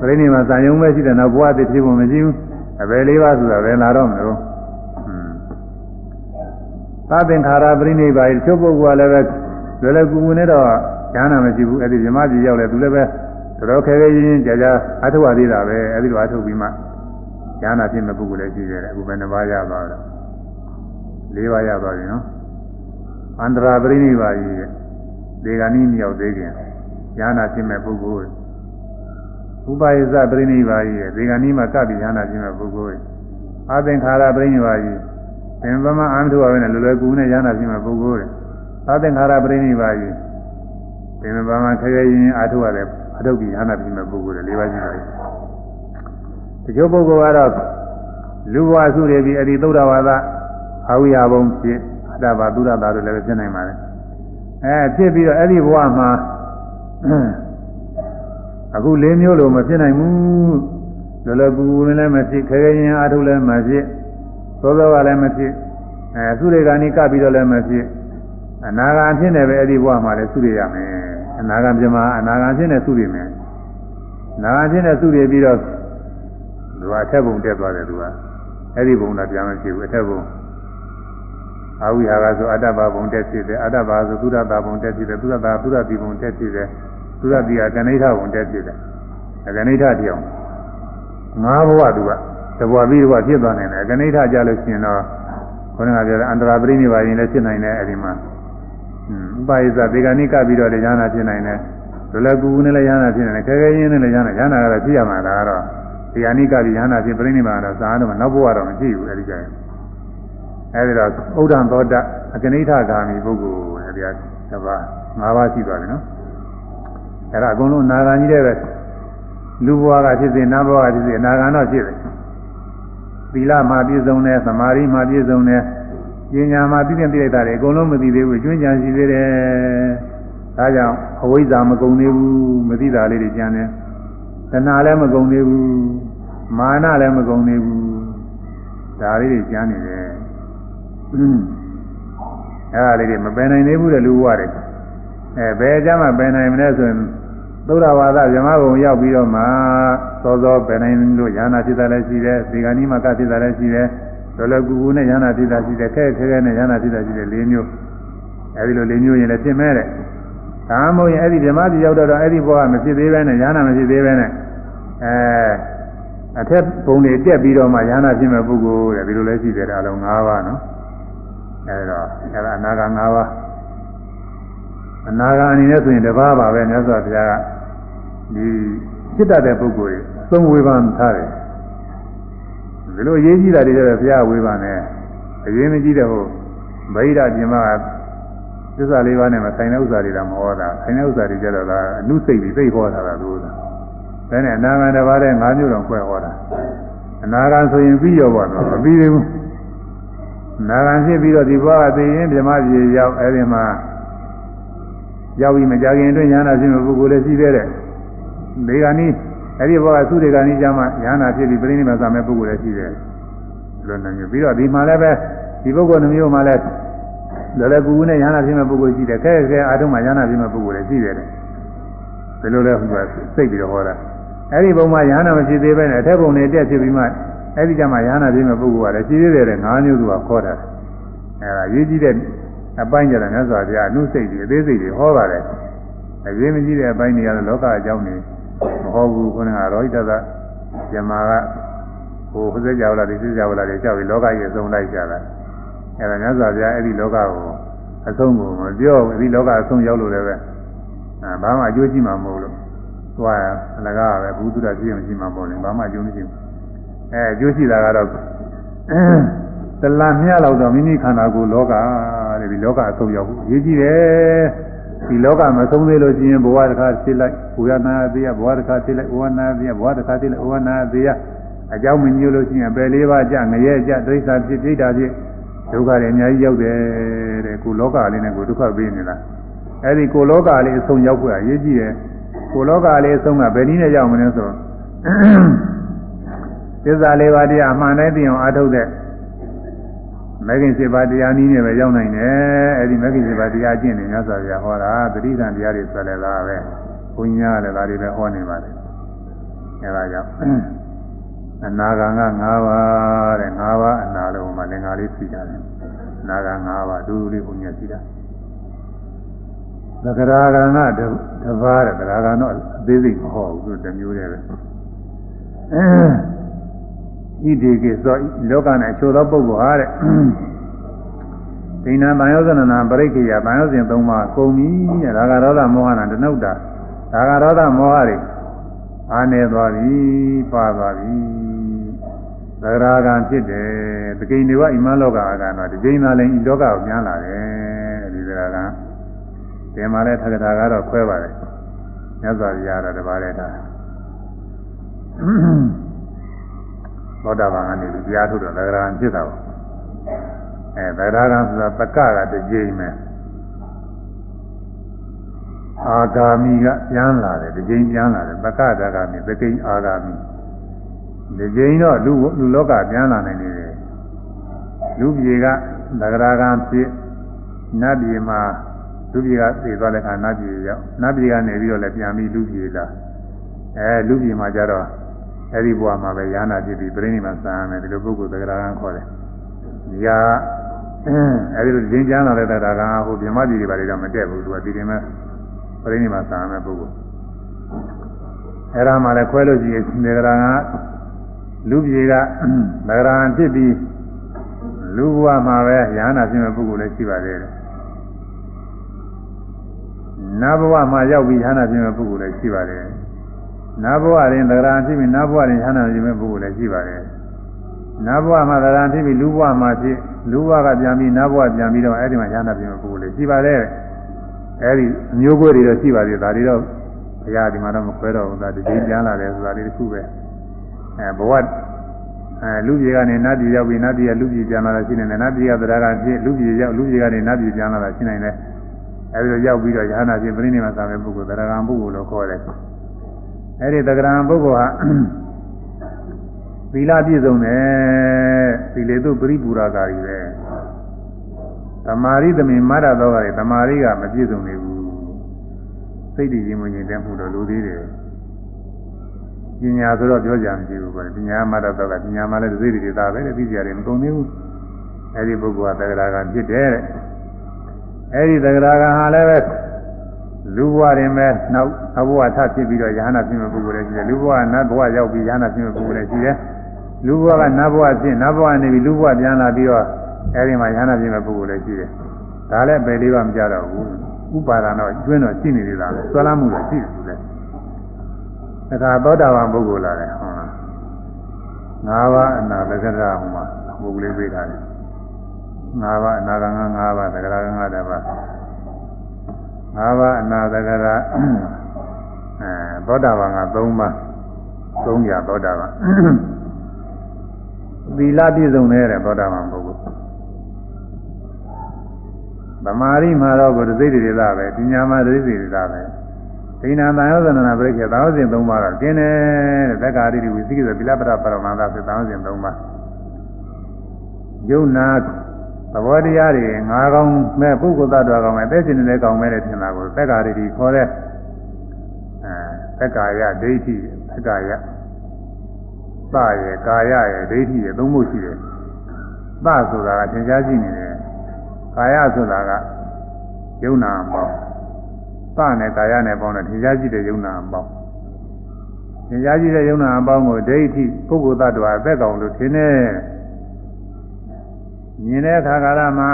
Speaker 1: ပြိဋိမှာဇာယုံပဲရှိတယ်နော်ဘဝတည်ဖြစ်ဖို့မရှိဘူးအပယ်လေးပါးဆိုတာပဲလာတော့မလို့သာသင်္ခါရပြိဋိဘာကြီးချုပ်ပုဂ္ဂိုလ်ကလည်းပဲလွယ်လွယ်ကူကူနဲ့တော့ဉာဏ်နာမရှိဘူးအဲဒီဇမကြီးရောက်လဲသူလည်းပဲ တော်တော်ခဲခဲရင်းရင်းကြာကြာအထုဝသေးတာပဲအဲဒီလိုအထုပြီးမှဉာဏ်နာဖြစ်မဲ့ပုဂ္ဂိုလ်လည်းရှိတယ်အခုပဲနှစ်ပါးရသွားတော့လေးပါးရသွားပြီနော်အန္တရာပြိဋိဘာကြီးဒီကနေ့မြောက်သေးခင်ဉာဏ်နာဖြစ်မဲ့ပုဂ္ဂိုလ်ဥပါယဇပြိဋိဘာကြီးဒီကနေ့မှာကပ်ပြီးဉာဏ်နာဖြစ်မဲ့ပုဂ္ဂိုလ်အာသင်္ခါရပြိဋိဘာကြီးသင်္ဗမအာမထုဝပဲနဲ့လွယ်လွယ်ကူနဲ့ဉာဏ်နာဖြစ်မဲ့ပုဂ္ဂိုလ်အာသင်္ခါရပြိဋိဘာကြီးသင်္ဗမခဲခဲရင်းအာထုရတဲ့ အထုတ်ပြီးဉာဏ်နာဖြစ်မဲ့ပုဂ္ဂိုလ်တွေ၄ပါးရှိပါတယ်တချို့ပုဂ္ဂိုလ်ကတော့လူဘဝစုရပြီးအဲ့ဒီသုဒ္ဓဝါဒအာဝိယဘုံဖြစ်အတ္တဘာသုဒ္ဓတာတို့လည်းဖြစ်နိုင်ပါတယ်အဲဖြစ်ပြီးတော့အဲ့ဒီဘဝမှာအခု၄မျိုးလိုမဖြစ်နိုင်ဘူးလောလောကူကူလည်းမဖြစ်ခဲခဲရင်အာထုလည်းမဖြစ်သောသောကလည်းမဖြစ်အဲသုရေကဏီကပြီးတော့လည်းမဖြစ်အနာဂါဖြစ်နေပဲအဲ့ဒီဘဝမှာလည်းသုရရမယ် အနာဂါပြမအနာဂါဖြစ်နေသုရမယ်နာဂါဖြစ်နေသုရပြီးတော့သူကအထက်ဘုံတက်သွားတယ်သူကအဲ့ဒီဘုံတော့ပြန်မဖြစ်ဘူးအထက်ဘုံအာဝိဟာကဆိုအတ္တဘာဘုံတက်ဖြစ်တယ်အတ္တဘာဆိုသုရတာဘုံတက်ဖြစ်တယ်သုရတာသုရတိဘုံတက်ဖြစ်တယ်သုရတိကကဏိဋ္ဌဘုံတက်ဖြစ်တယ်ကဏိဋ္ဌတရားငါးဘဝသူကတဘဝပြီးတဘဝဖြစ်သွားနိုင်တယ်ကဏိဋ္ဌကြလို့ရှိရင်တော့ခေါင်းကပြောတယ်အန္တရာပရိနိဗ္ဗာန်လည်းဖြစ်နိုင်တယ်အဲဒီမှာ ဥပယိသဒေဂာနိကပြီးတော့လည်းဉာဏ်ဖြစ်နိုင်တယ်ဒုလကူနဲ့လည်းဉာဏ်ဖြစ်နိုင်တယ်ခဲခဲရင်းနဲ့လည်းဉာဏ်ဉာဏ်ကတော့ဖြစ်ရမှာဒါကတော့ဒေဂာနိကပြီးဉာဏ်ဖြစ်ပရိနိဗ္ဗာန်တော့သာတော့နောက်ဘဝတော့မရှိဘူးအဲဒီကြရင်အဲဒီတော့ဥဒ္ဒံသောတအကနိဋ္ဌဂာမိပုဂ္ဂိုလ်အဲဒီကသဘာ၅ပါးရှိသွားတယ်နော်အဲဒါအကုန်လုံးနာဂာကြီးတဲ့ပဲလူဘဝကဖြစ်စေနတ်ဘဝကဖြစ်စေအနာဂါတော့ဖြစ်တယ်သီလမှာပြည့်စုံတယ်သမာဓိမှာပြည့်စုံတယ် ပညာမှာပြည့်စုံပြည့်လိုက်တာတွေအကုန်လုံးမသိသေးဘူးကျွမ်းကြံရှိသေးတယ်ဒါကြောင့်အဝိဇ္ဇာမကုန်သေးဘူးမသိတာလေးတွေကျန်တယ်တဏှာလည်းမကုန်သေးဘူးမာနလည်းမကုန်သေးဘူးဒါလေးတွေကျန်နေတယ်အဲဒါလေးတွေမပယ်နိုင်သေးဘူးတဲ့လူဘဝတွေအဲဘယ်ကြမှာပယ်နိုင်မလဲဆိုရင်သုဒ္ဓဝါဒဇမဘုံရောက်ပြီးတော့မှစောစောပယ်နိုင်လို့ဉာဏဖြစ်တာလည်းရှိတယ်ဒီကနေ့မှကဖြစ်တာလည်းရှိတယ် လောလောကူကူနဲ့ဉာဏဖြစ်တာရှိတယ်ခဲခဲခဲနဲ့ဉာဏဖြစ်တာရှိတယ်၄မျိုးအဲဒီလို၄မျိုးရင်လည်းဖြစ်မဲ့တဲ့ဒါမှမဟုတ်ရင်အဲ့ဒီဓမ္မပြည်ရောက်တော့အဲ့ဒီဘဝမဖြစ်သေးပဲနဲ့ဉာဏမဖြစ်သေးပဲနဲ့အဲအထက်ဘုံတွေတက်ပြီးတော့မှဉာဏဖြစ်မဲ့ပုဂ္ဂိုလ်တဲ့ဒီလိုလည်းရှိတယ်အလုံး၅ပါးနော်အဲဒါအဲဒါအနာဂါ၅ပါးအနာဂါအနေနဲ့ဆိုရင်တပါးပါပဲမြတ်စွာဘုရားကဒီဖြစ်တတ်တဲ့ပုဂ္ဂိုလ်တွေသုံးဝေဖန်ထားတယ် ဒီလိုအရေးကြီးတာတွေကျတော့ဘုရားဝေဖန်တယ်အရေးမကြီးတဲ့ဟိုဗိဓာပြင်မကသစ္စာလေးပါးနဲ့မဆိုင်တဲ့ဥစ္စာတွေတော့မဟောတာဆိုင်တဲ့ဥစ္စာတွေကျတော့ကအနုစိတ်ပြီးသိဟောတာကလို့ဒါနဲ့အနာဂံတစ်ပါးတဲ့၅မျိုးတော့ခွဲဟောတာအနာဂံဆိုရင်ပြီးရောပါတော့မပြီးသေးဘူးနာဂံဖြစ်ပြီးတော့ဒီဘဝကသိရင်မြမပြေရောက်အဲဒီမှာရောက်ပြီးမကြခင်အတွင်းညာနာဖြစ်မဲ့ပုဂ္ဂိုလ်လည်းရှိသေးတယ်ဒီကနေ့ အဲ့ဒီဘောကသုတေကနေ့ကျမှညာနာဖြစ်ပြီးပြိဋိနိဗ္ဗာန်ဆံမဲ့ပုဂ္ဂိုလ်လည်းရှိတယ်လို့နေပြီးတော့ဒီမှာလည်းပဲဒီပုဂ္ဂိုလ်နှမျိုးမှာလည်းလောလောကူကူနဲ့ညာနာဖြစ်မဲ့ပုဂ္ဂိုလ်ရှိတယ်ခဲခဲအားထုတ်မှညာနာဖြစ်မဲ့ပုဂ္ဂိုလ်လည်းရှိတယ်ဒီလိုလဲဟိုကစိတ်ပြီးတော့ဟောတာအဲ့ဒီဘုံမှာညာနာမဖြစ်သေးပဲနဲ့အထက်ဘုံနဲ့တက်ဖြစ်ပြီးမှအဲ့ဒီကျမှညာနာဖြစ်မဲ့ပုဂ္ဂိုလ်ကလည်းရှိသေးတယ်တဲ့၅မျိုးသူကခေါ်တာအဲ့ဒါရေးကြည့်တဲ့အပိုင်းကြတယ်မြတ်စွာဘုရားအနုစိတ်တွေအသေးစိတ်တွေဟောပါတယ်အရေးမကြီးတဲ့အပိုင်းတွေကတော့လောကအကြောင်းတွေ မဟောဘူးခုနကရောဟိတသဇမာကဟိုဖစက်ကြောလာဒီစစ်ကြောလာတွေကြောက်ပြီးလောကကြီးအဆုံးလိုက်ကြတာအဲ့ဒါမြတ်စွာဘုရားအဲ့ဒီလောကကိုအဆုံးကိုမပြောဘူးဒီလောကအဆုံးရောက်လို့လည်းပဲအဲဘာမှအကျိုးရှိမှာမဟုတ်လို့သွားရအလကားပဲဘုသူတပြည့်မရှိမှာမဟုတ်ဘူးဘာမှအကျိုးမရှိဘူးအဲအကျိုးရှိတာကတော့တလမြလောက်တော့မိမိခန္ဓာကိုယ်လောကတဲ့ဒီလောကအဆုံးရောက်ဘူးရေးကြည့်တယ် ဒီလောကမဆုံးသေးလို့ရှိရင်ဘဝတစ်ခါဖြစ်လိုက်ဘဝနာသေးရဘဝတစ်ခါဖြစ်လိုက်ဘဝနာသေးရဘဝတစ်ခါဖြစ်လိုက်ဘဝနာသေးရအကြောင်းမညို့လို့ရှိရင်ပယ်လေးပါးကြငရဲကြဒိဋ္ဌာဖြစ်ဒိဋ္ဌာဖြစ်ဒုက္ခတွေအများကြီးရောက်တယ်တဲ့ကိုလောကလေးနဲ့ကိုဒုက္ခပေးနေတာအဲ့ဒီကိုလောကလေးအဆုံးရောက်ဖို့အရေးကြီးတယ်ကိုလောကလေးအဆုံးကဘယ်နည်းနဲ့ရောက်မလဲဆိုတော့သစ္စာလေးပါးတရားအမှန်တိုင်းသိအောင်အားထုတ်တဲ့ မဂ္ဂင်7ပါးတရားနည်းနဲ့ပဲရောက်နိုင်တယ်အဲ့ဒီမဂ္ဂင်7ပါးတရားကျင့်နေမြတ်စွာဘုရားဟောတာသတိဓာန်တရားတွေဆိုလည်းလားပဲဘုညာလည်းဒါတွေပဲဟောနေပါတယ်အဲဒါကြောင့်အနာဂံက5ပါးတဲ့5ပါးအနာလုံးမှာလင်္ကာလေးရှိကြတယ်အနာဂံ5ပါးဒူဒူလေးဘုညာရှိတာသကရာဂံကတပါးတဲ့သကရာဂံတော့အသေးစိတ်မဟောဘူးသူတမျိုးတည်းပဲ ဣတိကေသောလောက၌ချိုသောပုဂ္ဂိုလ်ဟာတဲ့ဒိဏဗံယောဇနနာပရိက္ခယဗံယောဇဉ်၃ပါးကုန်ပြီတဲ့ဒါကရောဒမောဟနာတနုတ္တာဒါကရောဒမောဟတွေအာနေသွားပြီပါသွားပြီသဂရာကံဖြစ်တယ်တကိနေဝဣမလောကအကံတော့ဒီကိန်းသာလည်းဤလောကကိုပြန်လာတယ်ဒီသဂရာကံဒီမှာလဲထက္ကထာကတော့ခွဲပါတယ်မြတ်စွာဘုရားတော့တပါးလဲတာ သောတာပန်ကနေတရားထုတ်တော့သဂရာဖြစ်တာပေါ့အဲသဂရာကဆိုတာပကကတစ်ကြိမ်ပဲအာဂာမိကပြန်လာတယ်တစ်ကြိမ်ပြန်လာတယ်ပကဒါဂာမိသကိအာဂာမိတစ်ကြိမ်တော့လူလူလောကပြန်လာနိုင်နေတယ်လူပြေကသဂရာကဖြစ်နတ်ပြည်မှာလူပြေကသိသွားတဲ့အခါနတ်ပြည်ရောက်နတ်ပြည်ကနေပြီးတော့လည်းပြန်ပြီးလူပြေလာအဲလူပြေမှာကျတော့ အဲ့ဒီဘဝမှာပဲယာနာဖြစ်ပြီးပြိဋိနိဗ္ဗာန်ဆံရမယ်ဒီလိုပုဂ္ဂိုလ်သက္ကရာကခေါ်တယ်ဒီကအဲဒီလိုရင်းချမ်းလာတဲ့တရားကဟိုမြမကြီးတွေဘာတွေတော့မတက်ဘူးသူကဒီတင်မဲ့ပြိဋိမာသာမဲ့ပုဂ္ဂိုလ်အဲ့ဒါမှလည်းခွဲလို့ရှိရင်နေကြတာကလူပြေကမဂရံဖြစ်ပြီးလူဘဝမှာပဲရဟနာဖြစ်မဲ့ပုဂ္ဂိုလ်လည်းရှိပါသေးတယ်နတ်ဘဝမှာရောက်ပြီးရဟနာဖြစ်မဲ့ပုဂ္ဂိုလ်လည်းရှိပါတယ် နတ်ဘဝရင်သဂရံဖြစ်ပြီးနတ်ဘဝရင်ရဟနာဖြစ်မဲ့ပုဂ္ဂိုလ်လည်းရှိပါတယ်နတ်ဘဝမှာသဂရံဖြစ်ပြီးလူဘဝမှာဖြစ်လူဘဝကပြန်ပြီးနတ်ဘဝပြန်ပြီးတော့အဲ့ဒီမှာရဟနာဖြစ်မဲ့ပုဂ္ဂိုလ်လည်းရှိပါတယ်အဲ့ဒီအမျိုးကိုယ်တွေတော့ရှိပါသေးတယ်ဒါတွေတော့ဘုရားဒီမှာတော့မခွဲတော့ဘူးဒါဒီပြန်လာတယ်ဆိုတာလေးတစ်ခုပဲအဲဘဝအဲလူကြီးကနေနတ်ပြည်ရောက်ပြီးနတ်ပြည်ကလူကြီးပြန်လာတာရှိနေတယ်နတ်ပြည်ကသရဂါဖြစ်လူကြီးရောက်လူကြီးကနေနတ်ပြည်ပြန်လာတာရှိနေတယ်အဲဒီလိုရောက်ပြီးတော့ယဟနာဖြစ်ပြိဋိနိဗ္ဗာန်ဆံမဲ့ပုဂ္ဂိုလ်သရဂံပုဂ္ဂိုလ်လို့ခေါ်တယ် အဲဒီသရဂံပုဂ္ဂိုလ်ဟာသီလပြည့်စုံတယ်သီလေတုပရိပူရာကာရီပဲသမာရိသမိမရတော့ကလေသမာရိကမပြည့်စုံနေဘူးစိတ်တည်ခြင်းမငြိမ်သက်မှုတော့လိုသေးတယ်ပညာဆိုတော့ပြောကြမရှိဘူးပေါ့ပညာမတတ်တော့ကပညာမှလည်းသိသိသာပဲတဲ့သိကြတယ်မကုန်သေးဘူးအဲဒီပုဂ္ဂိုလ်ကသက္ကရာကဖြစ်တယ်တဲ့အဲဒီသက္ကရာကဟာလည်းပဲ လူဘဝရင်ပဲနောက်အဘဝထဖြစ်ပြီးတော့ယ ahanan ဖြစ်မဲ့ပုဂ္ဂိုလ်လည်းရှိတယ်လူဘဝနတ်ဘဝရောက်ပြီးယ ahanan ဖြစ်မဲ့ပုဂ္ဂိုလ်လည်းရှိတယ်လူဘဝကနတ်ဘဝဖြစ်နတ်ဘဝနေပြီးလူဘဝပြန်လာပြီးတော့အဲဒီမှာယ ahanan ဖြစ်မဲ့ပုဂ္ဂိုလ်လည်းရှိတယ်ဒါလည်းပယ်လေးပါမကြတော့ဘူးဥပါဒာတော့ကျွင်းတော့ရှိနေသေးတာပဲဆွဲလမ်းမှုတော့ရှိတယ်သူလည်းဒါကသောတာပန်ပုဂ္ဂိုလ်လာတယ်ဟုတ်လားငါးပါးအနာတက္ကရာဟိုမှာပုဂ္ဂိုလ်လေးပြေးထားတယ်ငါးပါးအနာကငါးငါးပါးတက္ကရာငါးတပါး ငါးပါးအနာတက္ကရာအဲသောတာပန်က3ပါး3ရာသောတာပန်သီလပြည့်စုံတဲ့သောတာပန်ပုဂ္ဂိုလ်သမာဓိမှာတော့ဘုရသိတိတွေသာပဲပညာမှာဒိဋ္ဌိတွေသာပဲဒိနာတန်ယောဇနနာပရိက္ခသောင်းစဉ်၃ပါးကကျင်းတယ်တဲ့သက္ကာရိတိဝိသိကိသပိလပရပရမန္တဆိုသောင်းစဉ်၃ပါးယုံနာသ ဘောတရားတွေငါးကောင်းမဲ့ပုဂ္ဂိုလ်သတ္တဝါကောင်းမဲ့အသက်ရှင်နေတဲ့ကောင်းမဲ့တဲ့ထင်တာကိုသက္ကာရိတိခေါ်တဲ့အဲသက္ကာယဒိဋ္ဌိသက္ကာယသရဲ့ကာယရဲ့ဒိဋ္ဌိရဲ့သုံးဖို့ရှိတယ်သဆိုတာကသင်ကြားကြည့်နေတယ်ကာယဆိုတာကယုံနာပေါ့သနဲ့ကာယနဲ့ပေါင်းတဲ့ထင်ရှားကြည့်တဲ့ယုံနာအပေါင်းထင်ရှားကြည့်တဲ့ယုံနာအပေါင်းကိုဒိဋ္ဌိပုဂ္ဂိုလ်သတ္တဝါအသက်ကောင်လို့ထင်နေ မြင်တဲ့အခါကာလမှာ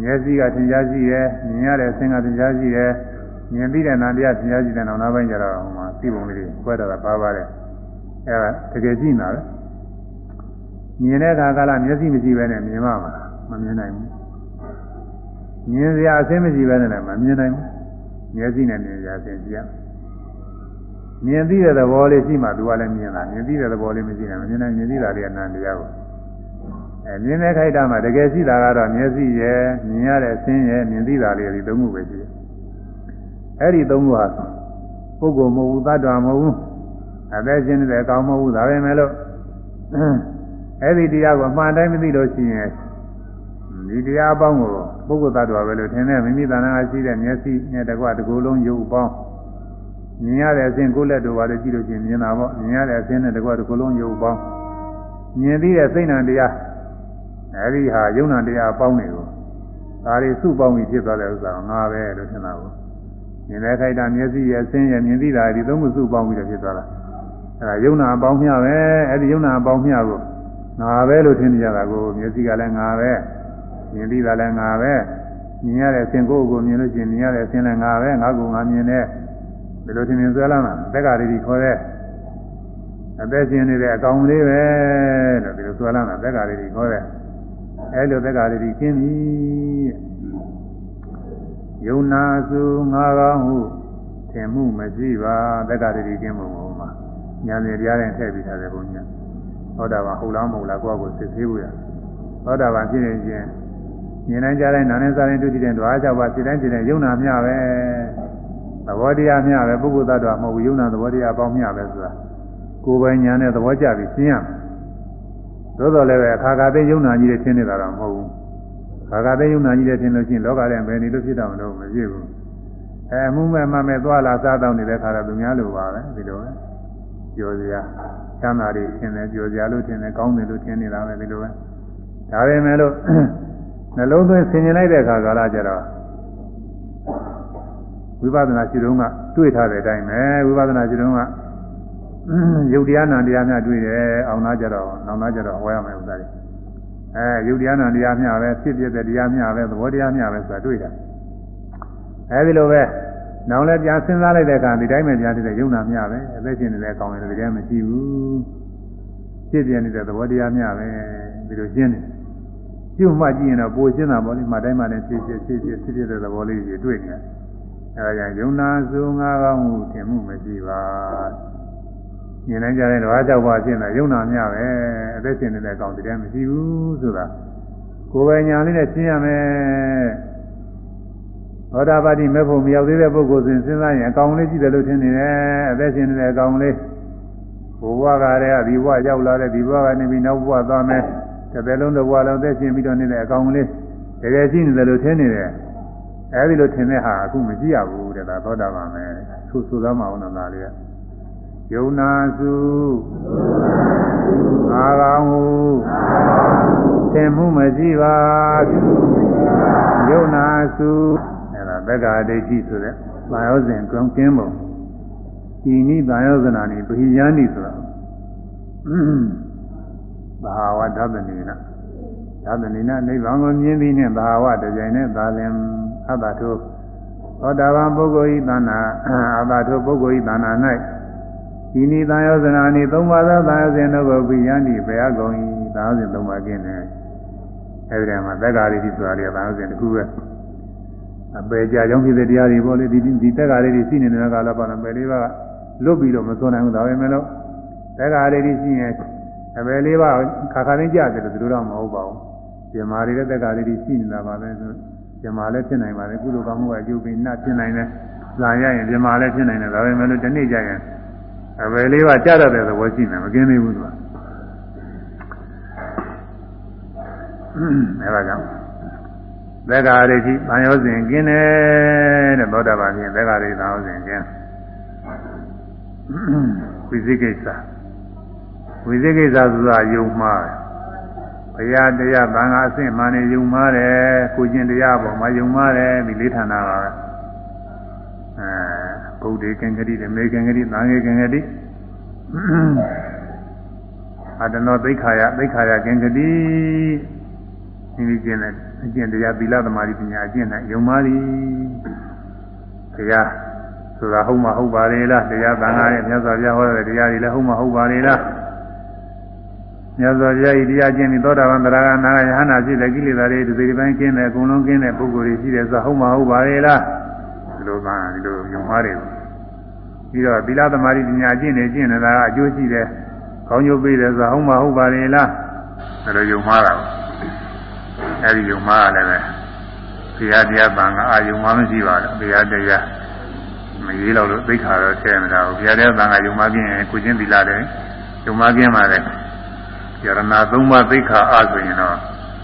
Speaker 1: မျက်စိကထင်ရှားကြည့်ရဲမြင်ရတဲ့အဆင်းကထင်ရှားကြည့်ရဲမြင်ပြီးတဲ့နာတရားထင်ရှားကြည့်တဲ့နောက်နောက်ပိုင်းကျတော့ဟိုမှာသိပုံလေးတွေခွဲတော့တာပါပါတယ်အဲဒါတကယ်ကြည့်နေတာပဲမြင်တဲ့အခါကာလမျက်စိမရှိဘဲနဲ့မြင်မှမှာမမြင်နိုင်ဘူးမြင်စရာအဆင်းမရှိပဲနဲ့လည်းမမြင်နိုင်ဘူးမျက်စိနဲ့မြင်စရာအဆင်းရှိရမြင်သိတဲ့သဘောလေးရှိမှသူကလည်းမြင်တာမြင်သိတဲ့သဘောလေးမရှိနိုင်မမြင်နိုင်မြင်သိတာလေးကနန္တရားကို အဲမြင်တဲ့ခိုက်တာမှာတကယ်ရှိတာကတော့မျက်စိရဲ့မြင်ရတဲ့အဆင်းရဲ့မြင်သိတာလေးဒီသုံးခုပဲရှိတယ်အဲ့ဒီသုံးခုဟာပုဂ္ဂိုလ်မဟုတ်ဘူးတ attva မဟုတ်ဘူးအသက်ရှင်နေတဲ့အကောင်မဟုတ်ဘူးဒါပဲမဲ့လို့အဲ့ဒီတရားကိုအမှန်တိုင်းမသိလို့ရှိရင်ဒီတရားအပေါင်းကိုပုဂ္ဂိုလ်သတ္တဝါပဲလို့ထင်တဲ့မိမိတဏ္ဍာရှိတဲ့မျက်စိနဲ့တကွတကူလုံးရုပ်ပေါင်းမြင်ရတဲ့အစဉ်ကိုယ်လက်တို့ပါလို့ကြည့်လို့ချင်းမြင်တာပေါ့မြင်ရတဲ့အစဉ်နဲ့တကွတကူလုံးရုပ်ပေါင်းမြင်ပြီးတဲ့စိတ်ဏတရား အဲဒီဟာယုံနာတရားအပေါင်းတွေကိုဒါတွေစုပေါင်းပြီးဖြစ်သွားတဲ့ဥစ္စာငါပဲလို့ထင်တာကိုမြင်တဲ့ခိုက်တာမျက်စိရဲ့အစဉ်ရဲ့မြင်သိတာဒီသုံးခုစုပေါင်းပြီးတော့ဖြစ်သွားတာအဲဒါယုံနာအပေါင်းမျှပဲအဲဒီယုံနာအပေါင်းမျှကိုငါပဲလို့ထင်ကြတာကိုမျက်စိကလည်းငါပဲမြင်ပြီးတာလည်းငါပဲမြင်ရတဲ့အစဉ်ကိုယ်ကိုမြင်လို့ရှိရင်မြင်ရတဲ့အစဉ်လည်းငါပဲငါကငါမြင်တဲ့ဒီလိုထင်မြင်ဆွဲလာတာတက္ကရာတိခေါ်တဲ့အသက်ရှင်နေတဲ့အကောင်လေးပဲလို့ဒီလိုဆွဲလာတာတက္ကရာတိခေါ်တဲ့ အဲလိုတက္ကရာတိကျင်းပြီယုံနာစုငါကောင်းဟုထင်မှုမရှိပါတက္ကရာတိကျင်းပုံပေါ်မှာညာနေတရားနဲ့ထည့်ပြီးထားတယ်ဘုန်းကြီးဟောတာပါဟုတ်လားမဟုတ်လားကိုယ့်ကိုစစ်ဆေးဖို့ရဟောတာပါဖြစ်နေခြင်းမြင်နိုင်ကြတဲ့နာနဲ့စားတဲ့တွေ့တဲ့ဓဝါ၆ပါးစိတ်တိုင်းစိတ်တိုင်းယုံနာမျှပဲသဘောတရားမျှပဲပုဂ္ဂိုလ်သတ္တဝါမဟုတ်ဘူးယုံနာသဘောတရားအပေါင်းမျှပဲဆိုတာကိုယ်ပိုင်ညာနဲ့သဘောကျပြီးရှင်းရမယ် သို့တော်လည်းပဲအခါခါသိယုံနာကြီးတွေထင်နေတာတော့မဟုတ်ဘူးခါခါသိယုံနာကြီးတွေထင်လို့ရှိရင်လောကထဲဘယ်နေလို့ဖြစ်တာမလို့မဖြစ်ဘူးအဲမှုမဲ့မှမဲ့သွားလာစားတော့နေတဲ့ခါတော့သူများလိုပါပဲဒီလိုပဲကြော်စရာချမ်းသာတွေထင်တယ်ကြော်စရာလို့ထင်တယ်ကောင်းတယ်လို့ထင်နေတာပဲဒီလိုပဲဒါပဲမဲ့လို့နှလုံးသွင်းဆင်ញင်လိုက်တဲ့အခါကာလကျတော့ဝိပဿနာရှိတုန်းကတွေ့ထားတဲ့အတိုင်းပဲဝိပဿနာရှိတုန်းက ယုတ်တရားနာတရားများတွေ့တယ်အောင်သားကြတော့နောင်သားကြတော့ဟောရမယ်ဥစ္စာတွေအဲယုတ်တရားနာတရားများပဲဖြစ်ဖြစ်တဲ့တရားများပဲသဘောတရားများပဲဆိုတာတွေ့တာအဲဒီလိုပဲနောင်လည်းပြန်စဉ်းစားလိုက်တဲ့အခါဒီတိုင်းပဲပြန်တဲ့ယုံနာများပဲအသက်ရှင်နေတဲ့အကောင်တွေတကယ်မရှိဘူးဖြစ်ပြနေတဲ့သဘောတရားများပဲဒီလိုရှင်းတယ်ပြုမှကြည့်ရင်တော့ပိုရှင်းတာပေါ့လေမတိုင်းမှလည်းဖြစ်ဖြစ်ဖြစ်ဖြစ်ဖြစ်တဲ့သဘောလေးတွေတွေ့နေတယ်အဲဒါကြောင့်ယုံနာစုငါးကောင်းမှုထင်မှုမရှိပါ မြင်နိုင်ကြတဲ့ဓဝါကြောက်ပါရှင်းတာယုံနာများပဲအသက်ရှင်နေတဲ့အကောင်တကယ်မရှိဘူးဆိုတာကိုယ်ပိုင်ညာလေးနဲ့ရှင်းရမယ်သောတာပတိမဲ့ဖို့မရောက်သေးတဲ့ပုဂ္ဂိုလ်စဉ်စဉ်းစားရင်အကောင်လေးကြည့်တယ်လို့ထင်နေတယ်အသက်ရှင်နေတဲ့အကောင်လေးဘဝကတည်းကဒီဘဝရောက်လာတဲ့ဒီဘဝကနေပြီးနောက်ဘဝသွားမယ်တစ်သက်လုံးတစ်ဘဝလုံးသက်ရှင်ပြီးတော့နေတဲ့အကောင်လေးတကယ်ရှိနေတယ်လို့ထင်နေတယ်အဲဒီလိုထင်တဲ့ဟာအခုမကြည့်ရဘူးတဲ့ဒါသောတာပန်ပဲသူဆိုသားမအောင်တော့ဒါလေးက ယုံနာစုအာကောင်ဟုသင်မှုမရှိပါယုံနာစုသက္ကာဒိဋ္ဌိဆိုတဲ့ဘာယောဇဉ်ကောင်းကင်းပုံဒီနိဘာယောဇနာနိပရိယာနိဆိုတာဘာဝဓမ္မနိနာဓမ္မနိနာနိဗ္ဗာန်ကိုမြင်ပြီးနဲ့ဘာဝတကြိမ်နဲ့သာလင်အတ္တထုသောတာပန်ပုဂ္ဂိုလ်ဤသဏ္ဍာအတ္တထုပုဂ္ဂိုလ်ဤသဏ္ဍာ၌ ဒီနိသာယောဇနာနိသုံးပါးသောသာယောဇဉ်တို့ကိုပရိယာနိဘယ်အကုန်ဤသာယောဇဉ်သုံးပါးကင်းတယ်အဲဒီမှာသက္ကာဒိဋ္ဌိဆိုတာလေသာယောဇဉ်တစ်ခုပဲအပေကြကြောင်းဖြစ်တဲ့တရားတွေပေါ့လေဒီဒီတက္ကရာတွေရှိနေတဲ့ကာလပါတော့ပယ်လေးပါလွတ်ပြီးတော့မစွန့်နိုင်ဘူးဒါပဲမဲ့လို့တက္ကရာတွေရှိရင်အပေလေးပါခါခါလေးကြတယ်လို့သူတို့တော့မဟုတ်ပါဘူးဇမားတွေတဲ့တက္ကရာတွေရှိနေတာပါပဲဆိုဇမားလည်းဖြစ်နိုင်ပါတယ်ကုသိုလ်ကောင်းမှုကအကျိုးပေးနှဖြစ်နိုင်တယ်ဇာရရင်ဇမားလည်းဖြစ်နိုင်တယ်ဒါပဲမဲ့လို့ဒီနေ့ကျရင် အပေလေးပါကြတတ်တဲ့သဘောရှိနေမကင်းသေးဘူးသူကအဲဒါကြောင့်သက္ကာရိရှိသံယောဇဉ်ကင်းတယ်တဲ့သောတာပန်ဖြင့်သက္ကာရိသံယောဇဉ်ကင်းဝိသိကိစ္စဝိသိကိစ္စဆိုတာယုံမှားဘုရားတရားသံဃာအဆင့်မှန်နေယုံမှားတယ်ကိုကျင်တရားပေါ်မှာယုံမှားတယ်ဒီလေးဌာနပါပဲအဲ ဗုဒ္ဓေကံကတိဓမေကံကတိသံဃေကံကတိအတနောသိခါယသိခါယကံကတိဒီလိုကျင့်တဲ့အကျင့်တရားသီလသမာဓိပညာအကျင့်နဲ့ယုံပါသည်တရားဆိုတာဟုတ်မဟုတ်ပါလေလားတရားသံဃာရဲ့မြတ်စွာဘုရားဟောတဲ့တရားတွေလည်းဟုတ်မဟုတ်ပါလေလားမြတ်စွာဘုရားဤတရားကျင့်ပြီးသောတာပန်သရဂနာယဟနာရှိတဲ့ကိလေသာတွေဒီစိတ်ပိုင်းကျင်းတဲ့အကုန်လုံးကျင်းတဲ့ပုဂ္ဂိုလ်တွေရှိတယ်ဆိုဟုတ်မဟုတ်ပါလေလား ဒီလိုမှဒီလိုယုံပါတယ်ပြီးတော့သီလသမာဓိပညာကျင့်နေကျင့်နေတာကအကျိုးရှိတယ်ကောင်းကျိုးပေးတယ်ဆိုဟုတ်မဟုတ်ပါလေလားဒါလိုယုံမှားတာပါအဲဒီယုံမှားလည်းပဲဘုရားတရားပံကအာယုံမှမရှိပါဘူးဘုရားတရားမရေးတော့လို့သိခါတော့ဆဲမတာဘူးဘုရားတရားပံကယုံမှပြင်းရင်ကိုချင်းသီလာတယ်ယုံမှပြင်းပါလေယရဏသုံးပါးသိခါအားဆိုရင်တော့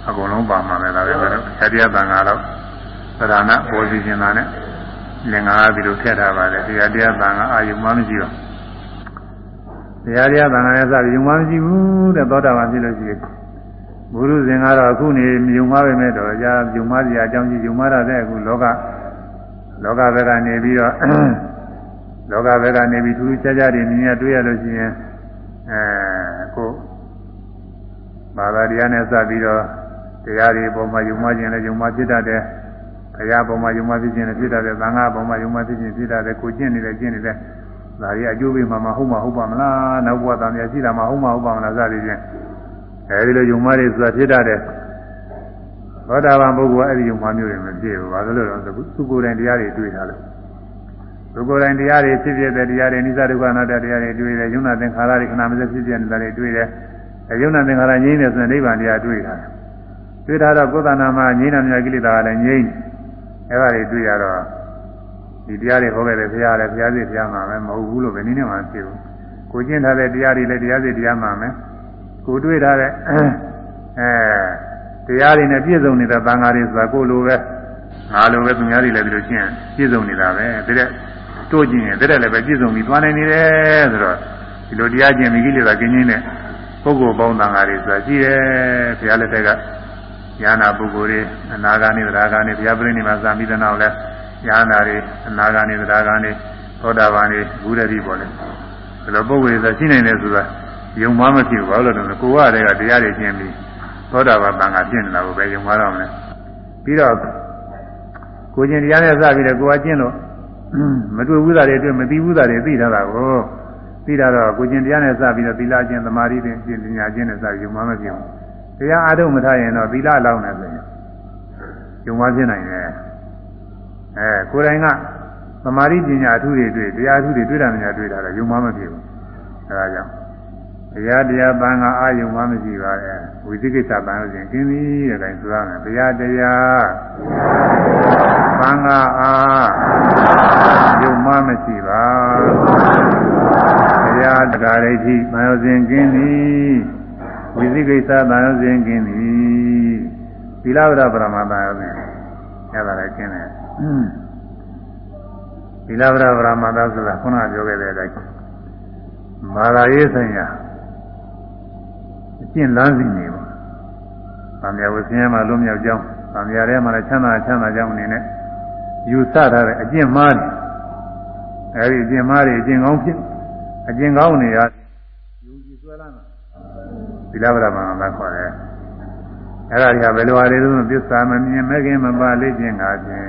Speaker 1: အကုန်လုံးပါမှာပဲဒါပဲဘုရားတရားပံကတော့သရဏပေါ်စီခြင်းသားနဲ့ လင်္ကာပြီးလို့ထည့်ထားပါတယ်ဘုရားတရားပံကအာယုံမှမရှိတော့ဘုရားတရားပံကလည်းစပြီးယုံမှမရှိဘူးတဲ့သောတာပန်ဖြစ်လို့ရှိရင်ဘုရုဇင်ကတော့အခုနေမြုံမပဲမဲ့တော့ကြာမြုံမစရာအကြောင်းကြီးမြုံမရတဲ့အခုလောကလောကဘက်ကနေပြီးတော့လောကဘက်ကနေပြီးထူးထူးခြားခြားတွေမြင်ရတွေ့ရလို့ရှိရင်အဲကိုဘာသာတရားနဲ့စပြီးတော့တရားတွေပုံမှာယုံမခြင်းလည်းယုံမဖြစ်တတ်တယ်။ ဘုရားပုံမှာယုံမဖြစ်ခြင်းလည်းဖြစ်တတ်တယ်။သံဃာပုံမှာယုံမဖြစ်ခြင်းဖြစ်တတ်တယ်။ကိုကျင့်နေတယ်ကျင့်နေတယ်။ဒါကြီးအကျိုးပေးမှာမဟုတ်မှာဟုတ်ပါမလား။နောက်ဘဝတန်မြတ်ရှိတာမဟုတ်မှာဟုတ်ပါမလားစသည်ဖြင့်အဲဒီလိုယုံမှားတွေဆိုတာဖြစ်တတ်တယ်သောတာပန်ပုဂ္ဂိုလ်ကအဲဒီယုံမှားမျိုးတွေမဖြစ်ဘူးဘာလို့လဲတော့သူကိုယ်တိုင်တရားတွေတွေ့တာလို့သူကိုယ်တိုင်တရားတွေဖြစ်ဖြစ်တဲ့တရားတွေနိစ္စဒုက္ခအနတ္တတရားတွေတွေ့တယ်ယုံနာသင်္ခါရတွေခဏမစက်ဖြစ်ဖြစ်နေတာတွေတွေ့တယ်အဲယုံနာသင်္ခါရငြိမ့်နေဆိုရင်နိဗ္ဗာန်တရားတွေ့တာတွေ့တာတော့ကိုယ်တဏ္ဍာမှာငြိမ့်နာမြတ်ကိလေသာကလည်းငြိမ့် အဲဒါတွေတွေ့ရတော့ဒီတရားတွေဟောခဲ့တယ်ဘုရားလည်းဘုရားစိတ်ဘုရားမှာပဲမဟုတ်ဘူးလို့ဘယ်နည်းနဲ့မှမဖြစ်ဘူးကိုကျင့်ထားတဲ့တရားတွေလည်းတရားစိတ်တရားမှာမယ်ကိုတွေ့ထားတဲ့အဲတရားတွေနဲ့ပြည့်စုံနေတဲ့သံဃာတွေဆိုတာကိုလိုပဲငါလိုပဲသူများတွေလည်းဒီလိုရှင်းပြည့်စုံနေတာပဲဒါတဲ့တို့ကျင်ရင်ဒါတဲ့လည်းပဲပြည့်စုံပြီးသွားနိုင်နေတယ်ဆိုတော့ဒီလိုတရားကျင့်မိကိလေသာကျင်းချင်းနဲ့ပုဂ္ဂိုလ်ပေါင်းသံဃာတွေဆိုတာရှိတယ်ဘုရားလက်ထက်က ညာနာပုဂ္ဂိုလ်တွေအနာဂါနေသရဂါနေဘုရားပြိဋိမာသာမိသနာကိုလည်းညာနာတွေအနာဂါနေသရဂါနေသောတာပန်နေဘုရတိပေါ်လဲဒီလိုပုဂ္ဂိုလ်တွေဆိုရှိနိုင်တယ်ဆိုတာယုံမှမဖြစ်ဘူးဘာလို့လဲဆိုတော့ကိုယ်ကတည်းကတရားတွေကျင့်ပြီးသောတာပန်တန်ခါဖြစ်နေတာကိုပဲယုံမှတော့မလဲပြီးတော့ကိုကျင်တရားနဲ့စပြီးတော့ကိုယ်ကကျင့်လို့မတွေ့ဘူးသားတွေတွေ့မသိဘူးသားတွေသိထားတာကိုသိတာတော့ကိုကျင်တရားနဲ့စပြီးတော့သီလကျင့်သမာဓိကျင့်ပညာကျင့်နဲ့စပြီးယုံမှမဖြစ်ဘူး တရားအားထုတ်မထားရင်တော့သီလလောင်းနေဆိုရင်ယုံမှဖြစ်နိုင်တယ်အဲကိုယ်တိုင်ကသမာဓိပညာအထုတွေတွေ့တရားအထုတွေတွေ့တာများတွေ့တာတော့ယုံမှမဖြစ်ဘူးအဲဒါကြောင့်တရားတရားပန်းကအာယုံမှမရှိပါနဲ့ဝိသိကိစ္စပန်းလို့ရှင်ကျင်းပြီတဲ့တိုင်းဆိုရမယ်တရားတရားပန်းကအာယုံမှမရှိပါတရားတရားဒိဋ္ဌိပန်းလို့ရှင်ကျင်းပြီ ဝိသိကိစ္စပန်းလို့ရှင်ကျင်းပြီသီလဝရပရမပန်းလို့ရှင်အဲ့ဒါလည်းကျင်းတယ်သီလဝရပရမသဆိုတာခုနကပြောခဲ့တဲ့အတိုင်းမာလာရေးဆိုင်ရာအကျင့်လမ်းစီနေပါ။ဗာမယဝဆင်းရဲမှာလွတ်မြောက်ကြောင်းဗာမယထဲမှာလည်းချမ်းသာချမ်းသာကြောင်းအနေနဲ့ယူဆထားတဲ့အကျင့်မှားတယ်။အဲဒီအကျင့်မှားတွေအကျင့်ကောင်းဖြစ်အကျင့်ကောင်းနေရယူကြည်ဆွဲလာတာ သီလဝရမမှာခေါ်တယ်။အဲ့ဒါတွေကဘယ်လိုဟာတွေလို့ပစ္စည်းမမြင်မဲ့ခင်မပါလေ့ကျင့်တာဖြင့်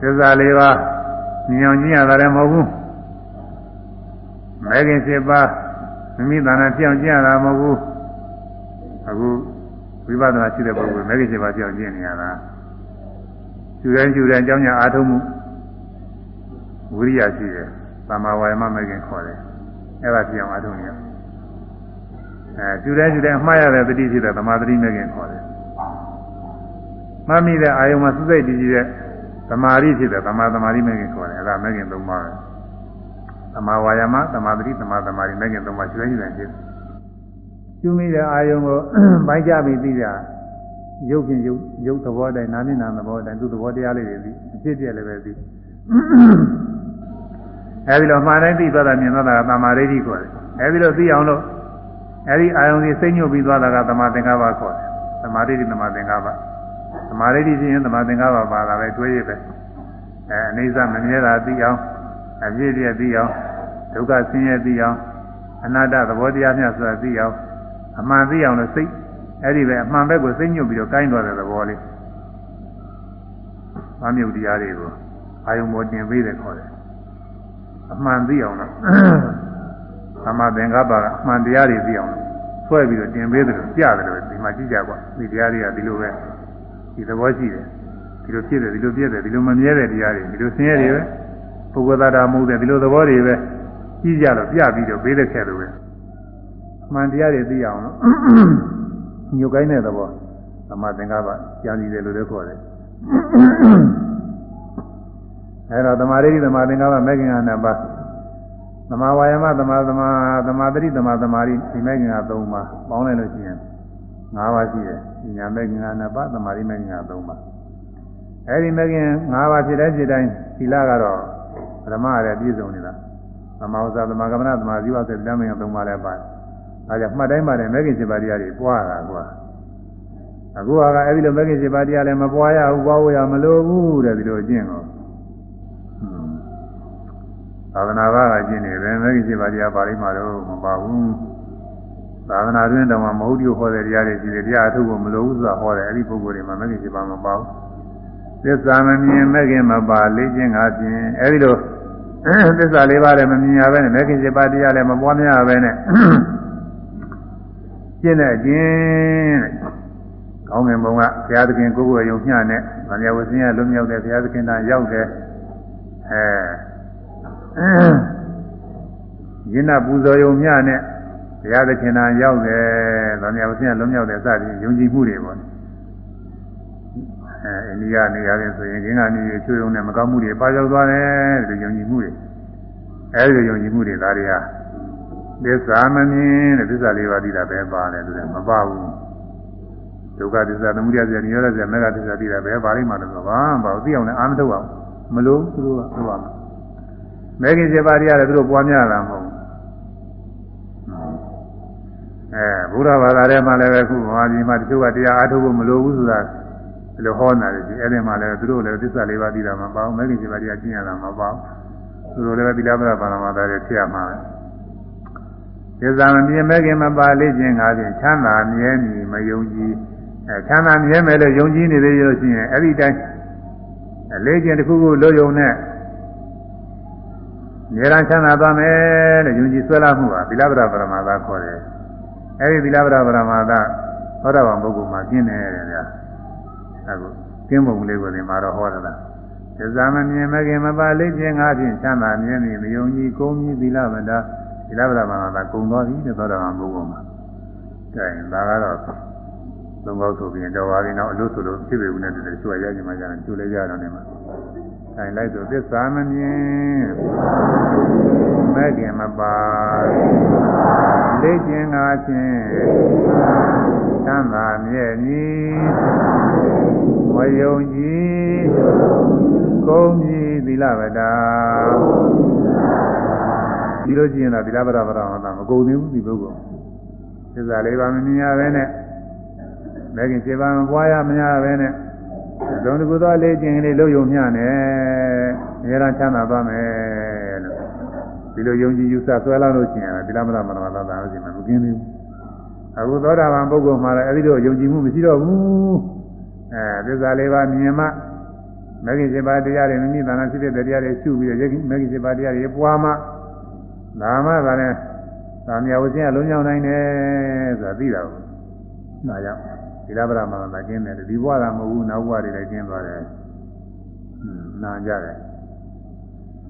Speaker 1: သစ္စာလေးပါးမြင်အောင်ကြည့်ရတာလည်းမဟုတ်ဘူး။မဲ့ခင်7ပါးမိမိတဏ္ဍာပြောင်းကြည့်ရတာမဟုတ်ဘူး။အခုဝိပဿနာရှိတဲ့ပုဂ္ဂိုလ်မဲ့ခင်7ပါးပြောင်းကျင့်နေရတာကျူတိုင်းကျူတိုင်းအကြောင်းညာအားထုတ်မှုဝိရိယရှိတယ်သမာဝါယမမဲ့ခင်ခေါ်တယ်အဲ့ဒါပြောင်းအားထုတ်နေရ အဲကျူတိုင်းကျူတိုင်းအမှားရတဲ့တတိရှိတဲ့သမာဓိမဲ့ခင်ခေါ်တယ်မှတ်မိတဲ့အာယုံမှာစုစိတ်တည်ကြည်တဲ့သမာဓိဖြစ်တဲ့သမာသမာဓိမဲ့ခင်ခေါ်တယ်အဲ့ဒါမဲ့ခင်၃ပါးပဲသမာဝါယမသမာဓိသမာသမာဓိမဲ့ခင်၃ပါးရှိတိုင်းရှိတိုင်းဖြစ်တယ်ကျွမိတဲ့အာယုံကိုပိုင်းကြပြီးသိတာရုပ်ဖြင့်ရုပ်ရုပ်သဘောတိုင်းနာမည်နာသဘောတိုင်းသူသဘောတရားလေးတွေသိအဖြစ်ပြလည်းပဲသိအဲဒီလိုမှားတိုင်းသိသွားတာမြင်သွားတာကသမာဓိတိခေါ်တယ်အဲဒီလိုသိအောင်လို့ အဲဒီအာယုံကြီးစိတ်ညှို့ပြီးသွားတာကသမာသင်္ကပ္ပခေါ်တယ်သမာဓိတိသမာသင်္ကပ္ပသမာဓိတိဖြစ်ရင်သမာသင်္ကပ္ပပါတာပဲတွေးရပဲအဲအနေစမမြဲတာသိအောင်အပြည့်ပြည့်သိအောင်ဒုက္ခဆင်းရဲသိအောင်အနာတ္တသဘောတရားများဆိုတာသိအောင်အမှန်သိအောင်လို့စိတ်အဲ့ဒီပဲအမှန်ဘက်ကိုစိတ်ညှုပ်ပြီးတော့ကိုင်းသွားတဲ့သဘောလေး။အမြုပ်တရားတွေကိုအာယုံပေါ်တင်ပေးတယ်ခေါ်တယ်။အမှန်သိအောင်လို့ သမသင်္ကပ္ပကအမှန်တရားတွေသိအောင်လို့ဆွဲပြီးတော့တင်ပေးတယ်လို့ကြားတယ်လို့ဒီမှာကြည့်ကြကွာ။ဒီတရားတွေကဒီလိုပဲဒီသဘောရှိတယ်။ဒီလိုဖြစ်တယ်ဒီလိုပြည့်တယ်ဒီလိုမမြဲတဲ့တရားတွေဒီလိုဆင်းရဲတွေပဲပုဂ္ဂိုလ်သားတာမဟုတ်တဲ့ဒီလိုသဘောတွေပဲကြည့်ကြတော့ပြပြီးတော့ပေးတဲ့ခဲ့လို့ပဲ။မှန်တရားတွေသိအောင်လို့ညုတ်ကိုင်းတဲ့သဘောသမသင်္ကပ္ပကြာစီတယ်လို့လည်းခေါ်တယ်အဲတော့သမာဓိသမာသင်္ကပ္ပမဂ္ဂင်္ဂနှစ်ပါး သမာဝါယမသမာသမာသမာတိသမာသမာဓိဒီမဂ္ဂင်္ဂသုံးပါးပေါင်းလိုက်လို့ရှိရင်၅ပါးရှိတယ်ညာမဂ္ဂင်္ဂနှစ်ပါးသမာဓိမဂ္ဂင်္ဂသုံးပါးအဲဒီမဂ္ဂင်၅ပါးဖြစ်တဲ့ဖြစ်တိုင်းသီလကတော့ပရမရပြည့်စုံနေတာသမာဝဇ္ဇသမာကမ္မနာသမာဇီဝဆိုတဲ့လမ်းမင်းသုံးပါးလည်းပါတယ်အဲဒါမှတ်တိုင်းမှလည်းမဂ္ဂင်7ပါးတရားတွေပွားတာကွာအခုကအဲ့ဒီလိုမဂ္ဂင်7ပါးတရားလည်းမပွားရဘူးပွားဖို့ရမလိုဘူးတဲ့ဒီလိုအကျင့်ကို သာသနာ့ဘာကကျင့်နေတယ်မဂ္ဂင်7ပါးတရားပါဠိမှာတော့မပါဘူးသာသနာတွင်တောင်မှမဟုတ်ဒီဟောတဲ့တရားတွေရှိတယ်တရားအထုပ်ကိုမလိုဘူးဆိုတာဟောတယ်အဲ့ဒီပုဂ္ဂိုလ်တွေမှာမဂ္ဂင်7ပါးမပါဘူးသစ္စာမမြင်မဂ္ဂင်မပါလေ့ကျင့်ငါဖြင့်အဲ့ဒီလိုသစ္စာလေးပါးလည်းမမြင်ရဘဲနဲ့မဂ္ဂင်7ပါးတရားလည်းမပွားများရဘဲနဲ့ကျင့်တဲ့ကျင့်ကောင်းငင်ဘုံကဘုရားသခင်ကိုယ်ကိုယ်ယုံမျှနဲ့ဗာမယဝဆင်းရလွတ်မြောက်တဲ့ဘုရားသခင်သာရောက်တယ်အဲ ယင်းနာပူဇော်ယုံမျှနဲ့ဘုရားသခင်သာရောက်တယ်ဗာမယဝဆင်းရလွတ်မြောက်တဲ့စသည်ယုံကြည်မှုတွေပေါ့အဲအိန္ဒိယနေရာရင်ဆိုရင်ငင်းကနေချွေုံနဲ့မကောင်းမှုတွေပါရောက်သွားတယ်ဒီယုံကြည်မှုတွေအဲဒီယုံကြည်မှုတွေဒါတွေဟာသစ္စာမမြင်တဲ့သစ္စာလေးပါးသိတာပဲပါလဲသူကမပါဘူးဒုက္ခသစ္စာသမုဒယသစ္စာနိရောဓသစ္စာမေဃသစ္စာသိတာပဲပါလိမ့်မှာလို့ဆိုပါဘာသိအောင်လဲအာမထုတ်အောင်မလို့သူတို့ကပြောပါမယ် မေခင်စေပါးတရားလည်းသူတို့ပွားများတာမဟုတ်ဘူးအဲဘုရားဘာသာထဲမှာလည်းပဲခုဗမာပြည်မှာတချို့ကတရားအားထုတ်ဖို့မလိုဘူးဆိုတာဒီလိုဟောနေတယ်ဒီအဲ့ဒီမှာလည်းသူတို့လည်းသစ္စာလေးပါးသိတာမပေါ့မဲခင်စီပါတရားကျင့်ရတာမပေါ့သူတို့လည်းသီလပဒပါရမသားတွေဖြစ်ရမှာသစ္စာမမြင်မဲခင်မပါလေ့ခြင်းကားဖြင့်ချမ်းသာမြဲမြည်မယုံကြည်အဲချမ်းသာမြဲမယ်လို့ယုံကြည်နေသေးလို့ရှိရင်အဲ့ဒီတိုင်းလေ့ခြင်းတစ်ခုခုလို့ယုံနဲ့ ဉာဏ်ချမ်းသာသွားမယ်လို့ယုံကြည်ဆွဲလာမှုပါသီလပဒပါရမသားခေါ်တယ်အဲဒီသီလပဒပရမသသောတာပန်ပုဂ္ဂိုလ်မှာကျင်းနေတယ်ဗျာအခုကျင်းပုံလေးကိုသင်မှာတော့ဟောတယ်လားသစ္စာမမြင်မခင်မပါလိမ့်ခြင်းငါဖြင့်ချမ်းသာမြင်နေမယုံကြည်ကုန်းကြီးသီလပဒသီလပဒပရမသကုံသွားပြီတဲ့သောတာပန်ပုဂ္ဂိုလ်မှာကဲဒါကတော့သုံးပေါက်ဆိုပြီးတော့ပါပြီနောက်အလို့ဆိုလို့ဖြစ်ပေဘူးနဲ့တူတယ်ကျွတ်ရကြမှာကြတယ်ကျွတ်လဲကြတော့နေမှာ ဆိုင်လိုက်ဆိုသစ္စာမမြင်မဲ့ခင်မပါလေ့ကျင်ငါချင်းသံသာမြဲ့မည်ဝယုံကြည်ကုံမြည်သီလဗတာဒီလိုကြည့်ရင်တော့သီလဗတာဗတာမသာမကုန်သေးဘူးဒီပုဂ္ဂိုလ်သစ္စာလေးပါမမြင်ရဘဲနဲ့မဲ့ခင်7ပါးမပွားရမရဘဲနဲ့ လုံးတကူသောလေးကျင်လေးလှုပ်ယုံမျှနဲ့အများအားချမ်းသာသွားမယ်လို့ဒီလိုယုံကြည်ယူဆဆွဲလာလို့ရှိရင်ဒီလားမလားမလားမလားလို့ရှိရင်မကင်းသေးဘူးအခုသောတာပန်ပုဂ္ဂိုလ်မှာလည်းအဲဒီလိုယုံကြည်မှုမရှိတော့ဘူးအဲသစ္စာလေးပါမြင်မှမဂ္ဂင်7ပါးတရားတွေမိမိသဏ္ဍာန်ဖြစ်တဲ့တရားတွေရှုပြီးတော့မဂ္ဂင်7ပါးတရားတွေပွားမှဒါမှသာလဲသာမြဝစဉ်ကလုံးကြောင်းနိုင်တယ်ဆိုတာသိတာကိုဒါကြောင့် သီလပရမသာကျင်းတယ်ဒီဘဝကမဟုတ်ဘူးနောက်ဘဝတွေလည်းကျင်းသွားတယ်နာကြတယ်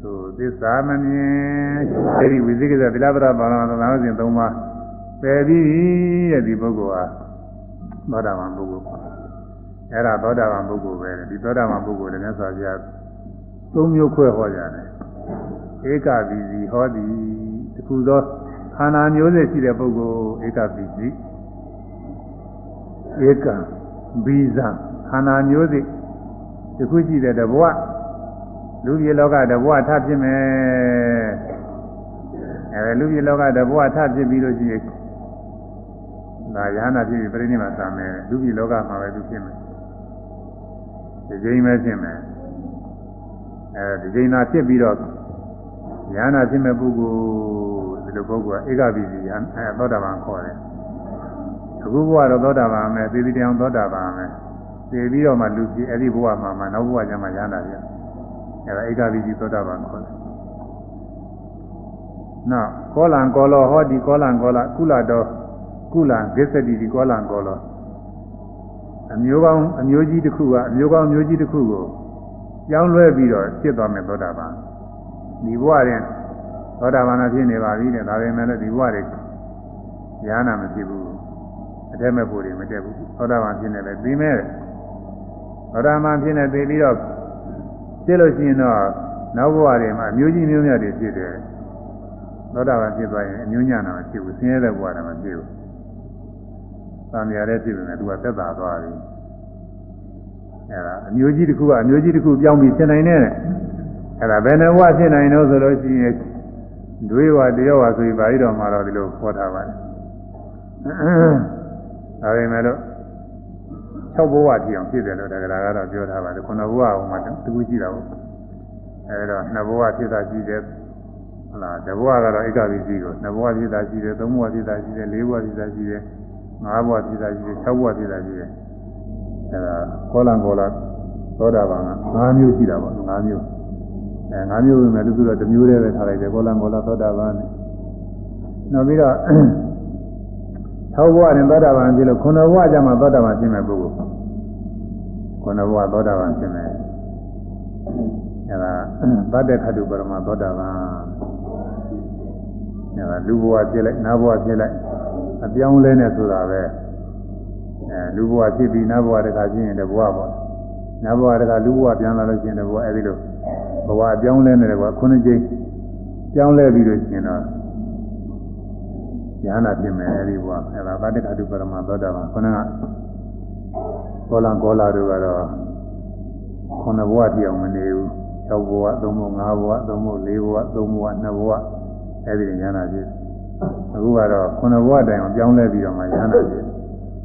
Speaker 1: သို့သစ္စာမမြင်အဲဒီဝိသိကိစ္စသီလပရပါဏသနာစဉ်၃ပါးပယ်ပြီးတဲ့ဒီပုဂ္ဂိုလ်ဟာသောတာပန်ပုဂ္ဂိုလ်အဲ့ဒါသောတာပန်ပုဂ္ဂိုလ်ပဲဒီသောတာပန်ပုဂ္ဂိုလ်လည်းမြတ်စွာဘုရားသုံးမျိုးခွဲဟောကြတယ်ဧကပီစီဟောသည်တခုသောခန္ဓာမျိုးစေ့ရှိတဲ့ပုဂ္ဂိုလ်ဧကပီစီ ဧကဘီဇံခန္ဓာမျိုးစိတခုရှိတဲ့တဘဝလူပြည်လောကတဘဝထဖြစ်မယ်အဲလူပြည်လောကတဘဝထဖြစ်ပြီးလို့ရှိရင်ဒါရဟနာဖြစ်ပြီးပြိဋိနိဗ္ဗာန်သံမယ်လူပြည်လောကမှာပဲသူဖြစ်မယ်ဒီကြိမ်ပဲဖြစ်မယ်အဲဒီကြိမ်သာဖြစ်ပြီးတော့ရဟနာဖြစ်မဲ့ပုဂ္ဂိုလ်ဒီလိုပုဂ္ဂိုလ်ကဧကဘီစီအဲသောတာပန်ခေါ်တယ် အခုဘဝတော့သောတာပန်မယ်သေတိတရားသောတာပန်မယ်သေပြီးတော့မှလူကြီးအဲ့ဒီဘဝမှာမှနောက်ဘဝကျမှရဟန္တာပြအဲ့ဒါဧကတိကြီးသောတာပန်ခေါ်တယ်နောက်ကောလံကောလောဟောဒီကောလံကောလကုလတော်ကုလံဂစ္စတိဒီကောလံကောလောအမျိုးကောင်းအမျိုးကြီးတစ်ခုကအမျိုးကောင်းမျိုးကြီးတစ်ခုကိုကြောင်းလွဲပြီးတော့ဖြစ်သွားမယ်သောတာပန်ဒီဘဝရင်သောတာပန်ဖြစ်နေပါပြီတဲ့ဒါပေမဲ့လည်းဒီဘဝတွေရဟနာမဖြစ်ဘူး အတက်မဲ့ဖို့တွေမတက်ဘူးသောတာပန်ဖြစ်နေပဲပြီးမဲ့သောတာပန်ဖြစ်နေပြီးပြီးတော့ဖြစ်လို့ရှိရင်တော့နောက်ဘဝတွေမှာအမျိုးကြီးမျိုးမြတ်တွေဖြစ်တယ်သောတာပန်ဖြစ်သွားရင်အမျိုးညနာမဖြစ်ဘူးဆင်းရဲတဲ့ဘဝတွေမှာဖြစ်ဘူးသံဃာလည်းဖြစ်နေတယ်သူကသက်သာသွားပြီအဲဒါအမျိုးကြီးတစ်ခုကအမျိုးကြီးတစ်ခုပြောင်းပြီးဖြစ်နိုင်တယ်အဲဒါဘယ်နှဘဝဖြစ်နိုင်တော့ဆိုလို့ရှိရင်ဒွေဝတရောဝဆိုပြီးပါဠိတော်မှာတော့ဒီလိုခေါ်ထားပါတယ် ဒါပေမဲ့လို့6ဘဝကြည့်အောင်ဖြစ်တယ်လို့တက္ကရာကတော့ပြောထားပါတယ်ခုနဘဝဟိုမှာတခုရှိတာပေါ့အဲဒါနှစ်ဘဝဖြစ်တာရှိတယ်ဟုတ်လားတဘဝကတော့ဧကဝိစီကိုနှစ်ဘဝဖြစ်တာရှိတယ်သုံးဘဝဖြစ်တာရှိတယ်လေးဘဝဖြစ်တာရှိတယ်ငါးဘဝဖြစ်တာရှိတယ်6ဘဝဖြစ်တာရှိတယ်အဲဒါကောလံကောလသောတာပန်က5မျိုးရှိတာပေါ့5မျိုးအဲ5မျိုးပဲမဲ့လူစုတော့တစ်မျိုးတည်းပဲထားလိုက်တယ်ကောလံကောလသောတာပန်နဲ့နောက်ပြီးတော့ ၆ဘဝနဲ့သောတာပန်ဖြစ်လို့ခုနဘဝကျမှသောတာပန်ဖြစ်မဲ့ပုဂ္ဂိုလ်ခုနဘဝသောတာပန်ဖြစ်မယ်အဲဒါသတ္တခတုပရမသောတာပန်အဲဒါလူဘဝဖြစ်လိုက်နတ်ဘဝဖြစ်လိုက်အပြောင်းလဲနေဆိုတာပဲအဲလူဘဝဖြစ်ပြီးနတ်ဘဝတခါဖြစ်ရင်တဘဝပေါ့နတ်ဘဝတခါလူဘဝပြန်လာလို့ရှိရင်တဘဝအဲဒီလိုဘဝအပြောင်းလဲနေတယ်ကွာခုနှစ်ကြိမ်ပြောင်းလဲပြီးလို့ရှိရင်တော့ ဉာဏ်နာဖြစ်မယ်အဲဒီဘုရားအဲဒါဗတ္တကတုပရမသောတာပန်ခုနကကောလံကောလာတို့ကတော့ခုနဘဝတည်အောင်မနေဘူး6ဘဝ3ဘဝ5ဘဝ3ဘဝ4ဘဝ3ဘဝ2ဘဝအဲဒီဉာဏ်နာဖြစ်အခုကတော့ခုနဘဝတိုင်အောင်ပြောင်းလဲပြီးတော့မှရဟနာဖြစ်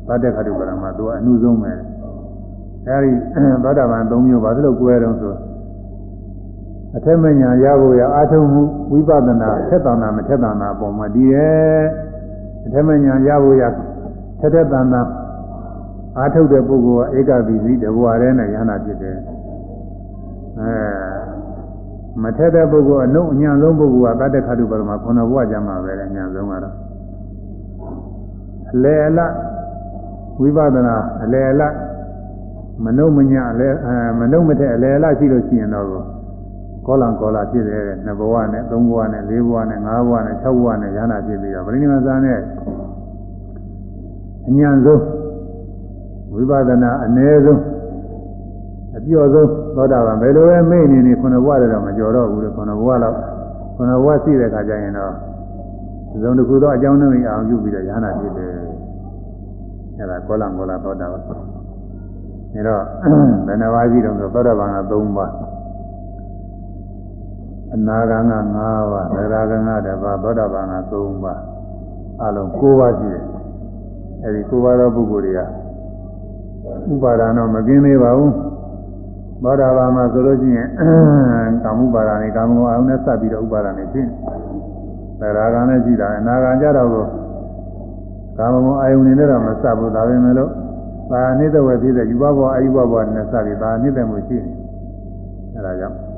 Speaker 1: သတ္တခတုပရမသူကအနုဆုံးပဲအဲဒီသောတာပန်၃မျိုးဘာလို့ကွဲတော့ဆိုအထက်မညာရဖို့ရအာထုံမှုဝိပဿနာထက်တဏ္ဍာမထက်တဏ္ဍာအပေါ်မှာတည်ရဲ့ အထက်မညာရဖို့ရထက်ထက်တဏ္ဍာအာထုတ်တဲ့ပုဂ္ဂိုလ်ကဧကပိစီတဘဝတည်းနဲ့ရဟနာဖြစ်တယ်အဲမထက်တဲ့ပုဂ္ဂိုလ်အနုအညာဆုံးပုဂ္ဂိုလ်ကတတ္တခတုပရမခုနဘဝကျမှပဲအညာဆုံးကတော့အလေအလဝိပဿနာအလေအလမနုမညာအလေမနုမထက်အလေအလရှိလို့ရှိရင်တော့ ကောလံကောလာဖြစ်တယ်နှစ်ဘဝနဲ့သုံးဘဝနဲ့လေးဘဝနဲ့ငါးဘဝနဲ့၆ဘဝနဲ့ရဟနာဖြစ်ပြီးတော့ပရိနိဗ္ဗာန်စာနဲ့အညာဆုံးဝိပဿနာအ ਨੇ ဆုံးအပြော့ဆုံးသောတာပန်ဘယ်လိုပဲမေ့နေနေခုနဘဝတော့မကြော်တော့ဘူးလေခုနဘဝတော့ခုနဘဝရှိတဲ့အခါကျရင်တော့ဇုံတစ်ခုတော့အကြောင်းနဲ့အောင်ပြုပြီးတော့ရဟနာဖြစ်တယ်အဲဒါကောလံကောလာသောတာပန်ဒါတော့ဘယ်နှပါးရှိတော့ဆိုသောတာပန်က3ပါး အနာဂံက5ပါးသရဂံက1ပါးသောတာပန်က3ပါးအလုံး9ပါးရှိတယ်အဲဒီ9ပါးသောပုဂ္ဂိုလ်တွေကဥပါဒာတော့မကင်းသေးပါဘူးသောတာပန်မှာဆိုလို့ရှိရင်ကာမဥပါဒာနဲ့ကာမဂုဏ်အောင်နဲ့စပ်ပြီးတော့ဥပါဒာနဲ့ဖြစ်သရဂံနဲ့ရှိတာအနာဂံကြတော့ကာမဂုဏ်အာယုန်နဲ့တော့မစပ်ဘူးဒါပေမဲ့လို့သာနိတဝေဖြစ်တဲ့ယူဘဘောအာယုဘဘောနဲ့စပ်ပြီးသာနိတမှုရှိနေအဲဒါကြောင့်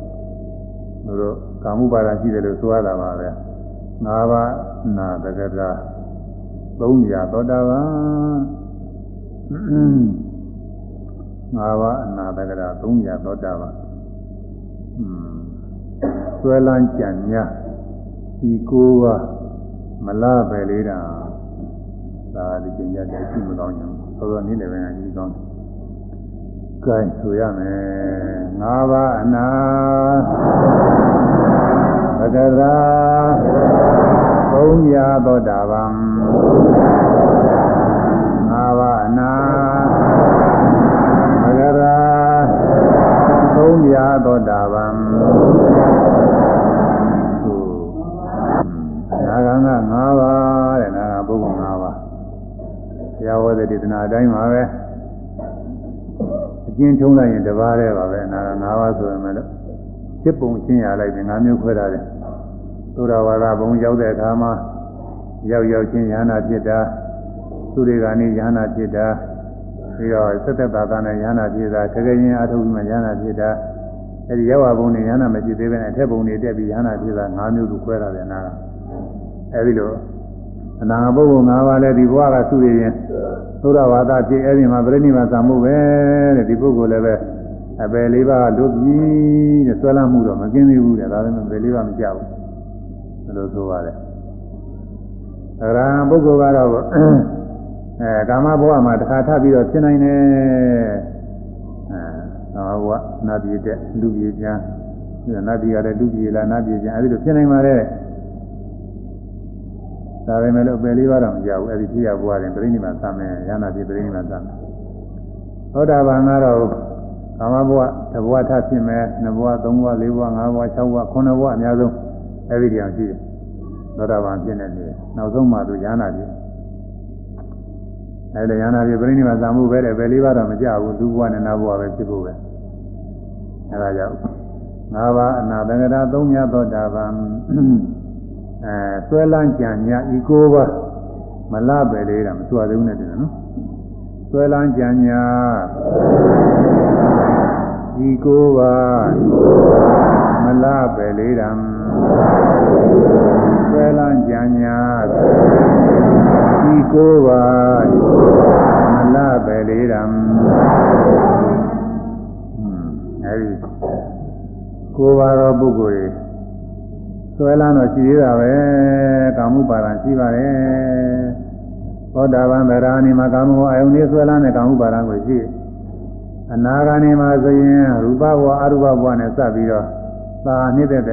Speaker 1: တို့တို့ကာမှုပါဒရှိတယ်လို့ဆိုရတာပါပဲငါးပါးနာတကတာသုံးရာသောတာပန်ငါးပါးအနာတကတာသုံးရာသောတာပန်ဆွဲလန်းကြံများဤကိုးပါမလားပဲလေးတာဒါဒီကျင်ရတဲ့ရှိမကောင်းဘူးသောသောနေ့လည်းပဲကြီးကောင်းတယ် ကဲဆိုရမယ်ငါးပါးအနာသကရာသုံးရာသောတာပန်ငါးပါးအနာသကရာသုံးရာသောတာပန်နာဂံက၅ပါးတဲ့နာဂပုဂ္ဂိုလ်၅ပါးဘုရားဝေဒေသနာအတိုင်းပါပဲ အကျဉ်းထုံးလိုက်ရင်တပါးတည်းပါပဲနာဂ၅ပါးဆိုရင်လည်းဖြစ်ပုံချင်းရလိုက်ပြီ၅မျိုးခွဲထားတယ်သုရဝါဒဘုံရောက်တဲ့အခါမှာရောက်ရောက်ချင်းယ ahanan ဖြစ်တာသူတွေကနေယ ahanan ဖြစ်တာပြီးတော့သက်သက်သာသာနဲ့ယ ahanan ဖြစ်တာခက်ခဲချင်းအထုပ်ပြီးမှယ ahanan ဖြစ်တာအဲဒီရောက်ဝဘုံနဲ့ယ ahanan မရှိသေးဘဲနဲ့အထက်ဘုံတွေတက်ပြီးယ ahanan ဖြစ်တာ၅မျိုးသူခွဲထားတယ်နာကအဲဒီလို အနာပုဂ္ဂိုလ်၅ပါးလည်းဒီဘဝကသူ့ရရင်သုရဝါဒဖြစ်အဲဒီမှာပြိဋိနိဗ္ဗာန်သံမှုပဲတဲ့ဒီပုဂ္ဂိုလ်လည်းပဲအပယ်လေးပါးလွတ်ပြီတဲ့ဆွဲလမ်းမှုတော့မကင်းသေးဘူးတဲ့ဒါပေမဲ့ပယ်လေးပါးမကြောက်ဘူးဘယ်လိုဆိုပါလဲသရံပုဂ္ဂိုလ်ကတော့အဲကာမဘဝမှာတစ်ခါထပ်ပြီးတော့ဖြစ်နိုင်တယ်အဲကာမဘဝနတ်ပြည်တဲ့လူပြည်ပြန်နတ်ပြည်ကလည်းလူပြည်လားနတ်ပြည်ပြန်အဲဒီလိုဖြစ်နိုင်ပါလေ ဒါပေမဲ့လို့ပယ်လေးပါးတော့မကြောက်ဘူးအဲဒီဖြစ်ရဘဝရင်ပြိဋိနိဗ္ဗာန်သမယ်ရဟနာပြည်ပြိဋိနိဗ္ဗာန်သမယ်သောတာပန်ကတော့ကာမဘဝတစ်ဘဝထဖြစ်မယ်နှစ်ဘဝသုံးဘဝလေးဘဝငါးဘဝ၆ဘဝခုနှစ်ဘဝအများဆုံးအဲဒီတရားရှိတယ်သောတာပန်ဖြစ်နေတယ်နောက်ဆုံးမှသူရဟနာပြည်အဲဒီရဟနာပြည်ပြိဋိနိဗ္ဗာန်သမှုပဲတဲ့ဘယ်လေးပါးတော့မကြဘူးလူဘဝနဲ့နတ်ဘဝပဲဖြစ်ဖို့ပဲအဲဒါကြောင့်ငါးပါးအနာတကရာသုံးမြတ်သောတာပန် အဲဆွဲလန်းကြံညာဤကိုပါမလပဲလေးတာမစွာသေးဘူးနဲ့တူတယ်နော်ဆွဲလန်းကြံညာဤကိုပါမလပဲလေးတာဆွဲလန်းကြံညာဤကိုပါမလပဲလေးတာအဲဒီကိုပါသောပုဂ္ဂိုလ် ဆွဲလန်းတော့ရှိသေးတာပဲကာမှုပါဒံရှိပါတယ်သောတာပန်ဗရာဏီမှာကာမှုအယုန်လေးဆွဲလန်းတဲ့ကာမှုပါဒံကိုရှိအနာဂါနေမှာဆိုရင်ရူပဘဝအရူပဘဝနဲ့စပ်ပြီးတော့သာနှိမ့်တဲ့တ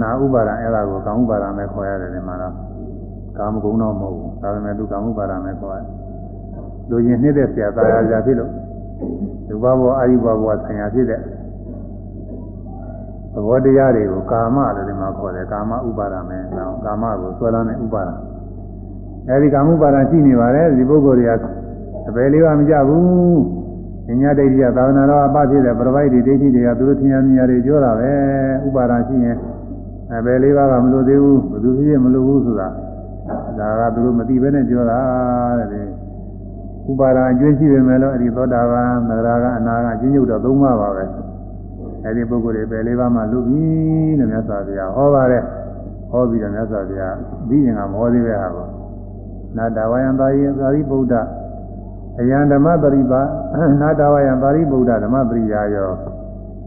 Speaker 1: ဏှာဥပါဒံအဲ့ဒါကိုကာမှုပါဒံပဲခေါ်ရတယ်ဒီမှာတော့ကာမဂုဏ်တော့မဟုတ်ဘူးဒါပေမဲ့သူကာမှုပါဒံပဲခေါ်ရတယ်လူချင်းနှိမ့်တဲ့ဆရာသာယာကြဖြစ်လို့ရူပဘဝအရူပဘဝဆံရဖြစ်တဲ့သ ဘောတရားတွေကိုကာမလို့ဒီမှာခေါ်တယ်ကာမဥပါဒမယ်နော်ကာမကိုဆွဲလန်းတဲ့ဥပါဒအဲဒီကာမဥပါဒရှိနေပါတယ်ဒီပုဂ္ဂိုလ်တွေကအပယ်လေးပါမကြဘူးဉာဏ်ဒိဋ္ဌိကသာဝနာတော်အပဖြစ်တဲ့ပရပိုက်တွေဒိဋ္ဌိတွေကသူတို့ထင်ရမြင်ရတွေပြောတာပဲဥပါဒရှိရင်အပယ်လေးပါကမလို့သေးဘူးဘယ်သူဖြစ်မလို့ဘူးဆိုတာဒါကသူတို့မသိဘဲနဲ့ပြောတာတဲ့ဥပါဒအကျွင်းရှိပေမဲ့လို့အဲဒီသောတာပန်သရဂအနာဂအကျဉ်းချုပ်တော့သုံးပါပါပဲ အဲဒီပုဂ္ဂိုလ်တွေပဲလေးပါးမှလွတ်ပြီလို့မြတ်စွာဘုရားဟောပါတယ်ဟောပြီးတော့မြတ်စွာဘုရားပြီးရင်ကမဟောသေးပဲဟာပေါ့နာတဝယံပါယသာရိပုဒ္ဓအယံဓမ္မပရိပါနာတဝယံပါရိပုဒ္ဓဓမ္မပရိယာယော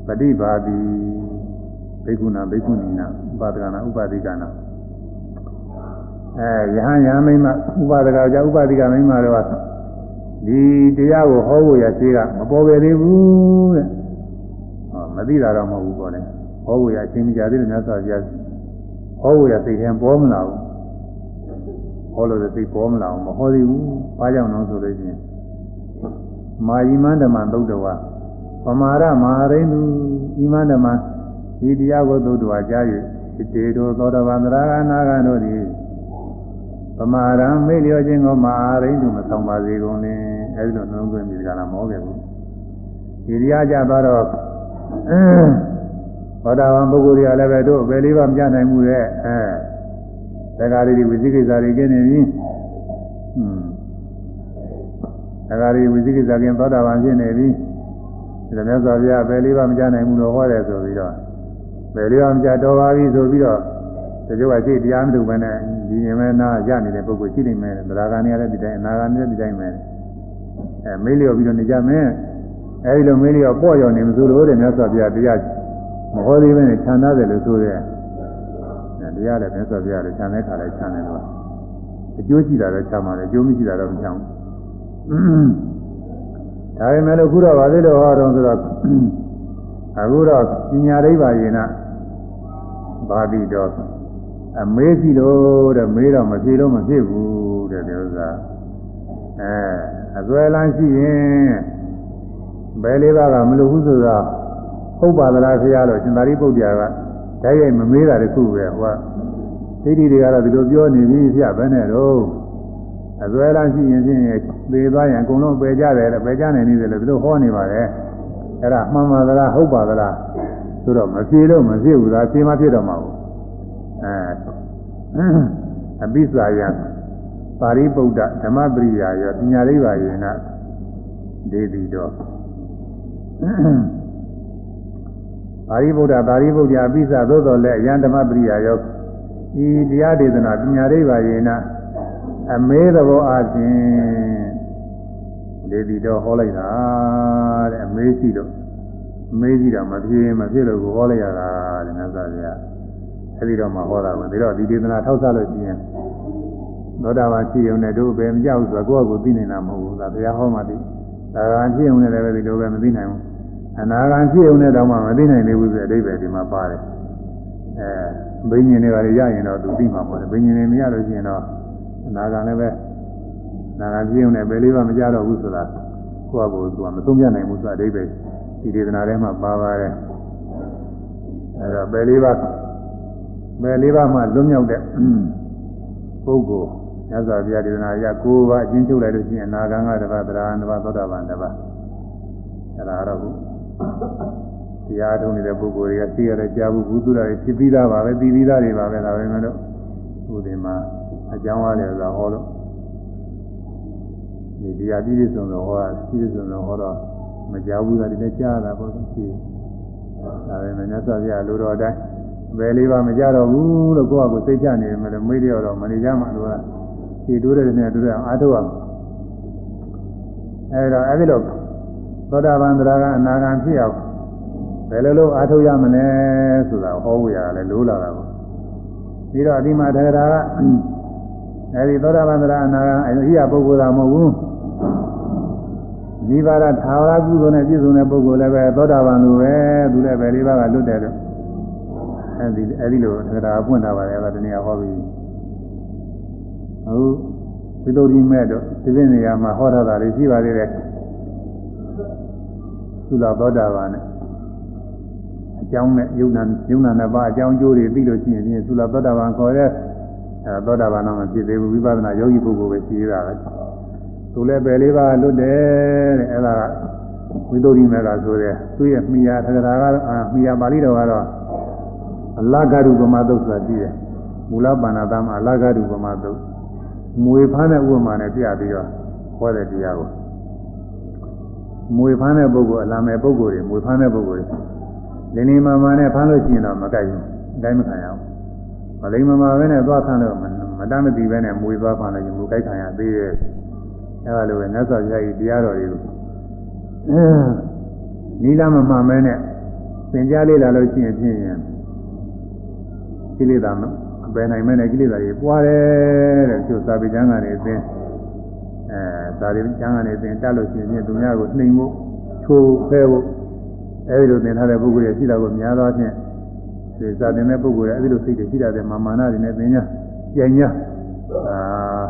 Speaker 1: ပฏิပါတိဘိက္ခုနာဘိက္ခုနီနာဥပါဒကနာဥပါဒိကနာအဲယဟန်ယဟမိမဥပါဒကကြောင့်ဥပါဒိကမိမတော့ဒီတရားကိုဟောဖို့ရရှိကမပေါ်ပဲသေးဘူးတဲ့ဟော မသိတာတော့မဟုတ်ဘူးပေါ့လေဟောဖို့ရအချင်းမကြသေးတယ်မြတ်စွာဘုရားဟောဖို့ရစိတ်ထဲပေါ်မလာဘူးဟောလို့စိတ်ပေါ်မလာဘူးမဟောသေးဘူးဘာကြောင့်လဲဆိုလို့ရှိရင်မာယိမန္တမသုတ်တော်ပမာရမဟာရိန္ဒူဣမန္တမဒီတရားကိုသုတ်တော်ကြား၍တေတောသောတပန်သရဂနာဂတို့သည်ပမာရံမေ့လျော့ခြင်းကိုမဟာရိန္ဒူမဆောင်ပါစေကုန်လေအဲဒီလိုနှလုံးသွင်းပြီးဒီကလာမဟုတ်ခဲ့ဘူးဒီတရားကြသွားတော့ ဘောဓဘာပုဂ္ဂိုလ်တွေကလည်းပဲတို့ဘယ်လေးပါမကြနိုင်ဘူးရဲ့အဲတက္ကရီဝိသိကိစ္စတွေကင်းနေပြီဟွန်းတက္ကရီဝိသိကိစ္စကင်းသောတာပန်ဖြစ်နေပြီဒါမြတ်စွာဘုရားဘယ်လေးပါမကြနိုင်ဘူးလို့ဟောတယ်ဆိုပြီးတော့ဘယ်လေးပါမကြတော်ပါပြီဆိုပြီးတော့တချို့ကရှိတရားမတူဘဲနဲ့ဒီမြင်မဲ့နာရနေတဲ့ပုဂ္ဂိုလ်ရှိနေမယ်သရဂာနေရတဲ့ဒီတိုင်းအနာဂာနေတဲ့ဒီတိုင်းပဲအဲမေးလျော်ပြီးတော့နေကြမယ် အဲဒီလိုမေးလျော်ပေါ့ရော်နေမစိုးလို့တဲ့မြတ်စွာဘုရားတရားမဟောသေးဘဲနဲ့ခြံသားတယ်လို့ဆိုတဲ့တရားလည်းမြတ်စွာဘုရားလည်းခြံတဲ့ခါလည်းခြံတယ်လို့အကျိုးရှိတာတော့ခြံပါတယ်အကျိုးမရှိတာတော့မခြံဘူးဒါပေမဲ့လို့ခုတော့ဗာသေးလို့ဟောတော့ဆိုတော့အခုတော့ပညာရိပ်ပါရင်နာဘာပြီးတော့အမေးစီလို့တဲ့မေးတော့မဖြေလို့မဖြစ်ဘူးတဲ့ဒီဥစ္စာအဲအစွဲလန်းရှိရင် ဘယ်လေးပါးကမလို့ဘူးဆိုတော့ဟုတ်ပါသလားဆရာလို့ရှင်သာရိပုတ္တရာကဓာတ်ရိုက်မမေးတာတခုပဲဟိုကဒိဋ္ဌိတွေကတော့ဒီလိုပြောနေပြီပြဘယ်နဲ့တော့အစွဲလန်းရှိရင်ဖြင့်သေသွားရင်အကုန်လုံးပယ်ကြတယ်လေပယ်ကြနိုင်နေတယ်လေဒီလိုဟောနေပါတယ်အဲ့ဒါမှန်ပါသလားဟုတ်ပါသလားဆိုတော့မဖြေလို့မဖြစ်ဘူးလားဖြေမှဖြစ်တော့မှာဘူးအဲအပိစာယပါရိပုဒ္ဓဓမ္မပရိယာယောပညာရိပ်ပါယေနဒေတိတော် ပါရိပုဒ္ဓပါရိပုဒ္ဓအပိစာသို့တော်လည်းအယံဓမ္မပရိယာယောဤတရားဒေသနာပညာရိပ်ပါယေနအမေးသဘောအချင်းဒေတိတော်ဟောလိုက်တာတဲ့အမေးရှိတော့အမေးရှိတာမဖြစ်မဖြစ်လို့ကိုဟောလိုက်ရတာတဲ့မြတ်စွာဘုရားအဲဒီတော့မှဟောတာပဲဒါတော့ဒီဒေသနာထောက်ဆလို့ရှိရင်သောတာပန်ဖြစ်ုံနဲ့တို့ပဲမကြောက်ဆိုတော့ကိုယ့်အကိုသိနေတာမဟုတ်ဘူးဒါဘုရားဟောမှသိဒါကံဖြစ်ုံနဲ့လည်းပဲဒီလိုပဲမသိနိုင်ဘူး အနာဂံဖြစ်ုံနဲ့တောင်မှမသိနိုင်သေးဘူးဆိုတဲ့အဓိပ္ပာယ်ဒီမှာပါတယ်အဲဘိညာဉ်တွေကလည်းရရင်တော့သူသိမှာပေါ့လေဘိညာဉ်တွေမရလို့ရှိရင်တော့အနာဂံလည်းပဲနာဂံဖြစ်ုံနဲ့ဘယ်လေးပါမကြတော့ဘူးဆိုတာကိုယ့်အကိုသူကမသုံးပြနိုင်ဘူးဆိုတဲ့အဓိပ္ပာယ်ဒီဒေသနာထဲမှာပါပါတယ်အဲတော့ဘယ်လေးပါဘယ်လေးပါမှလွတ်မြောက်တဲ့ပုဂ္ဂိုလ်မြတ်စွာဘုရားဒေသနာရ၉ပါးအချင်းချုပ်လိုက်လို့ရှိရင်အနာဂံကတစ်ပါးသရဟံတစ်ပါးသောတာပန်တစ်ပါးအဲ့ဒါတော့ဘူး တရားထုံးနေတဲ့ပုဂ္ဂိုလ်တွေကသိရတဲ့ကြားဘူးဘုသူတွေဖြစ်ပြီးသားပါပဲပြီးပြီးသားတွေပါပဲဒါပဲမဲ့လို့သူဒီမှာအကြောင်းအားလည်းသာဟောလို့ဒီတရားပြည့်စုံတော့ဟောတာပြည့်စုံတော့ဟောတော့မကြောက်ဘူးလားဒီလည်းကြားတာပေါ့ဒီဒါပဲမဲ့မြတ်စွာဘုရားလိုတော်တိုင်းဘယ်လေးပါမကြတော့ဘူးလို့ကိုယ့်အကိုစိတ်ချနေမယ်လို့မေးရတော့မနေကြမှလို့ကဒီတိုးတဲ့နဲ့တိုးတဲ့အားထုတ်အောင်အဲဒါအဲဒီလို သောတာပန်တရားကအနာဂံဖြစ်အောင်ဘယ်လိုလုပ်အားထုတ်ရမလဲဆိုတာဟောဝေရတယ်လို့လာတာပေါ့ပြီးတော့ဒီမှာတရားကအဲဒီသောတာပန်တရားအနာဂံအရိယပုဂ္ဂိုလ်သာမဟုတ်ဘူးဒီပါရသာဝရကုသိုလ်နဲ့ပြည့်စုံတဲ့ပုဂ္ဂိုလ်လည်းပဲသောတာပန်လိုပဲသူလည်းပဲလေးပါးကလွတ်တယ်လို့အဲဒီအဲဒီလိုတရားပွင့်တာပါလေအဲဒါတနည်းဟောပြီးဟုတ်ဝိသုဒ္ဓိမဲ့တော့ဒီပြနေရာမှာဟောထားတာတွေရှိပါသေးတယ် သုလသောတာပန်နဲ့အကြောင်းနဲ့ယုံနာယုံနာနှစ်ပါးအကြောင်းကျိုးတွေပြီးလို့ရှိရင်ဖြင့်သုလသောတာပန်ခေါ်တဲ့အဲသောတာပန်တော့မဖြစ်သေးဘူးဝိပဿနာယောဂီပုဂ္ဂိုလ်ပဲရှိရတာပဲသူလည်းပဲလေးပါလွတ်တယ်တဲ့အဲ့ဒါကဝိသုဒ္ဓိမေကဆိုတဲ့သူ့ရဲ့မိယာသက္ကရာကတော့မိယာပါဠိတော်ကတော့အလဂရုပမသုတ်ဆိုတာရှိတယ်မူလပါဏာသမအလဂရုပမသုတ်မွေဖမ်းတဲ့ဥပမာနဲ့ပြပြီးတော့ဟောတဲ့တရားကို မွေဖမ်းတဲ့ပုဂ္ဂိုလ်အလာမဲ့ပုဂ္ဂိုလ်တွေမွေဖမ်းတဲ့ပုဂ္ဂိုလ်တွေလင်းလင်းမာမာနဲ့ဖမ်းလို့ရှိရင်တော့မကြိုက်ဘူးအတိုင်းမခံရဘူးမလိမ္မာမာပဲနဲ့သွားဖမ်းလို့မတမ်းမသိပဲနဲ့မွေသွားဖမ်းလို့ရင်မူကြိုက်ခံရသေးတယ်အဲလိုပဲမြတ်စွာဘုရားကြီးတရားတော်တွေကိုနီလာမမှန်မဲနဲ့သင်ကြားလေးလာလို့ရှိရင်ဖြင့်ကိလေသာအပယ်နိုင်မဲနဲ့ကိလေသာတွေပွားတယ်တဲ့ကျိုးစာပေကျမ်းကနေသင် အဲစာပေကျမ်းကနေသင်တက်လို့ရှိရင်သူများကိုနှိမ်ဖို့ချိုးဖဲဖို့အဲဒီလိုသင်ထားတဲ့ပုဂ္ဂိုလ်ရဲ့ရှိတာကိုများသောအားဖြင့်ဒီစာသင်တဲ့ပုဂ္ဂိုလ်ရဲ့အဲဒီလိုစိတ်တွေရှိတဲ့မာမာနတွေနဲ့သင်ညာကြင်ညာအာ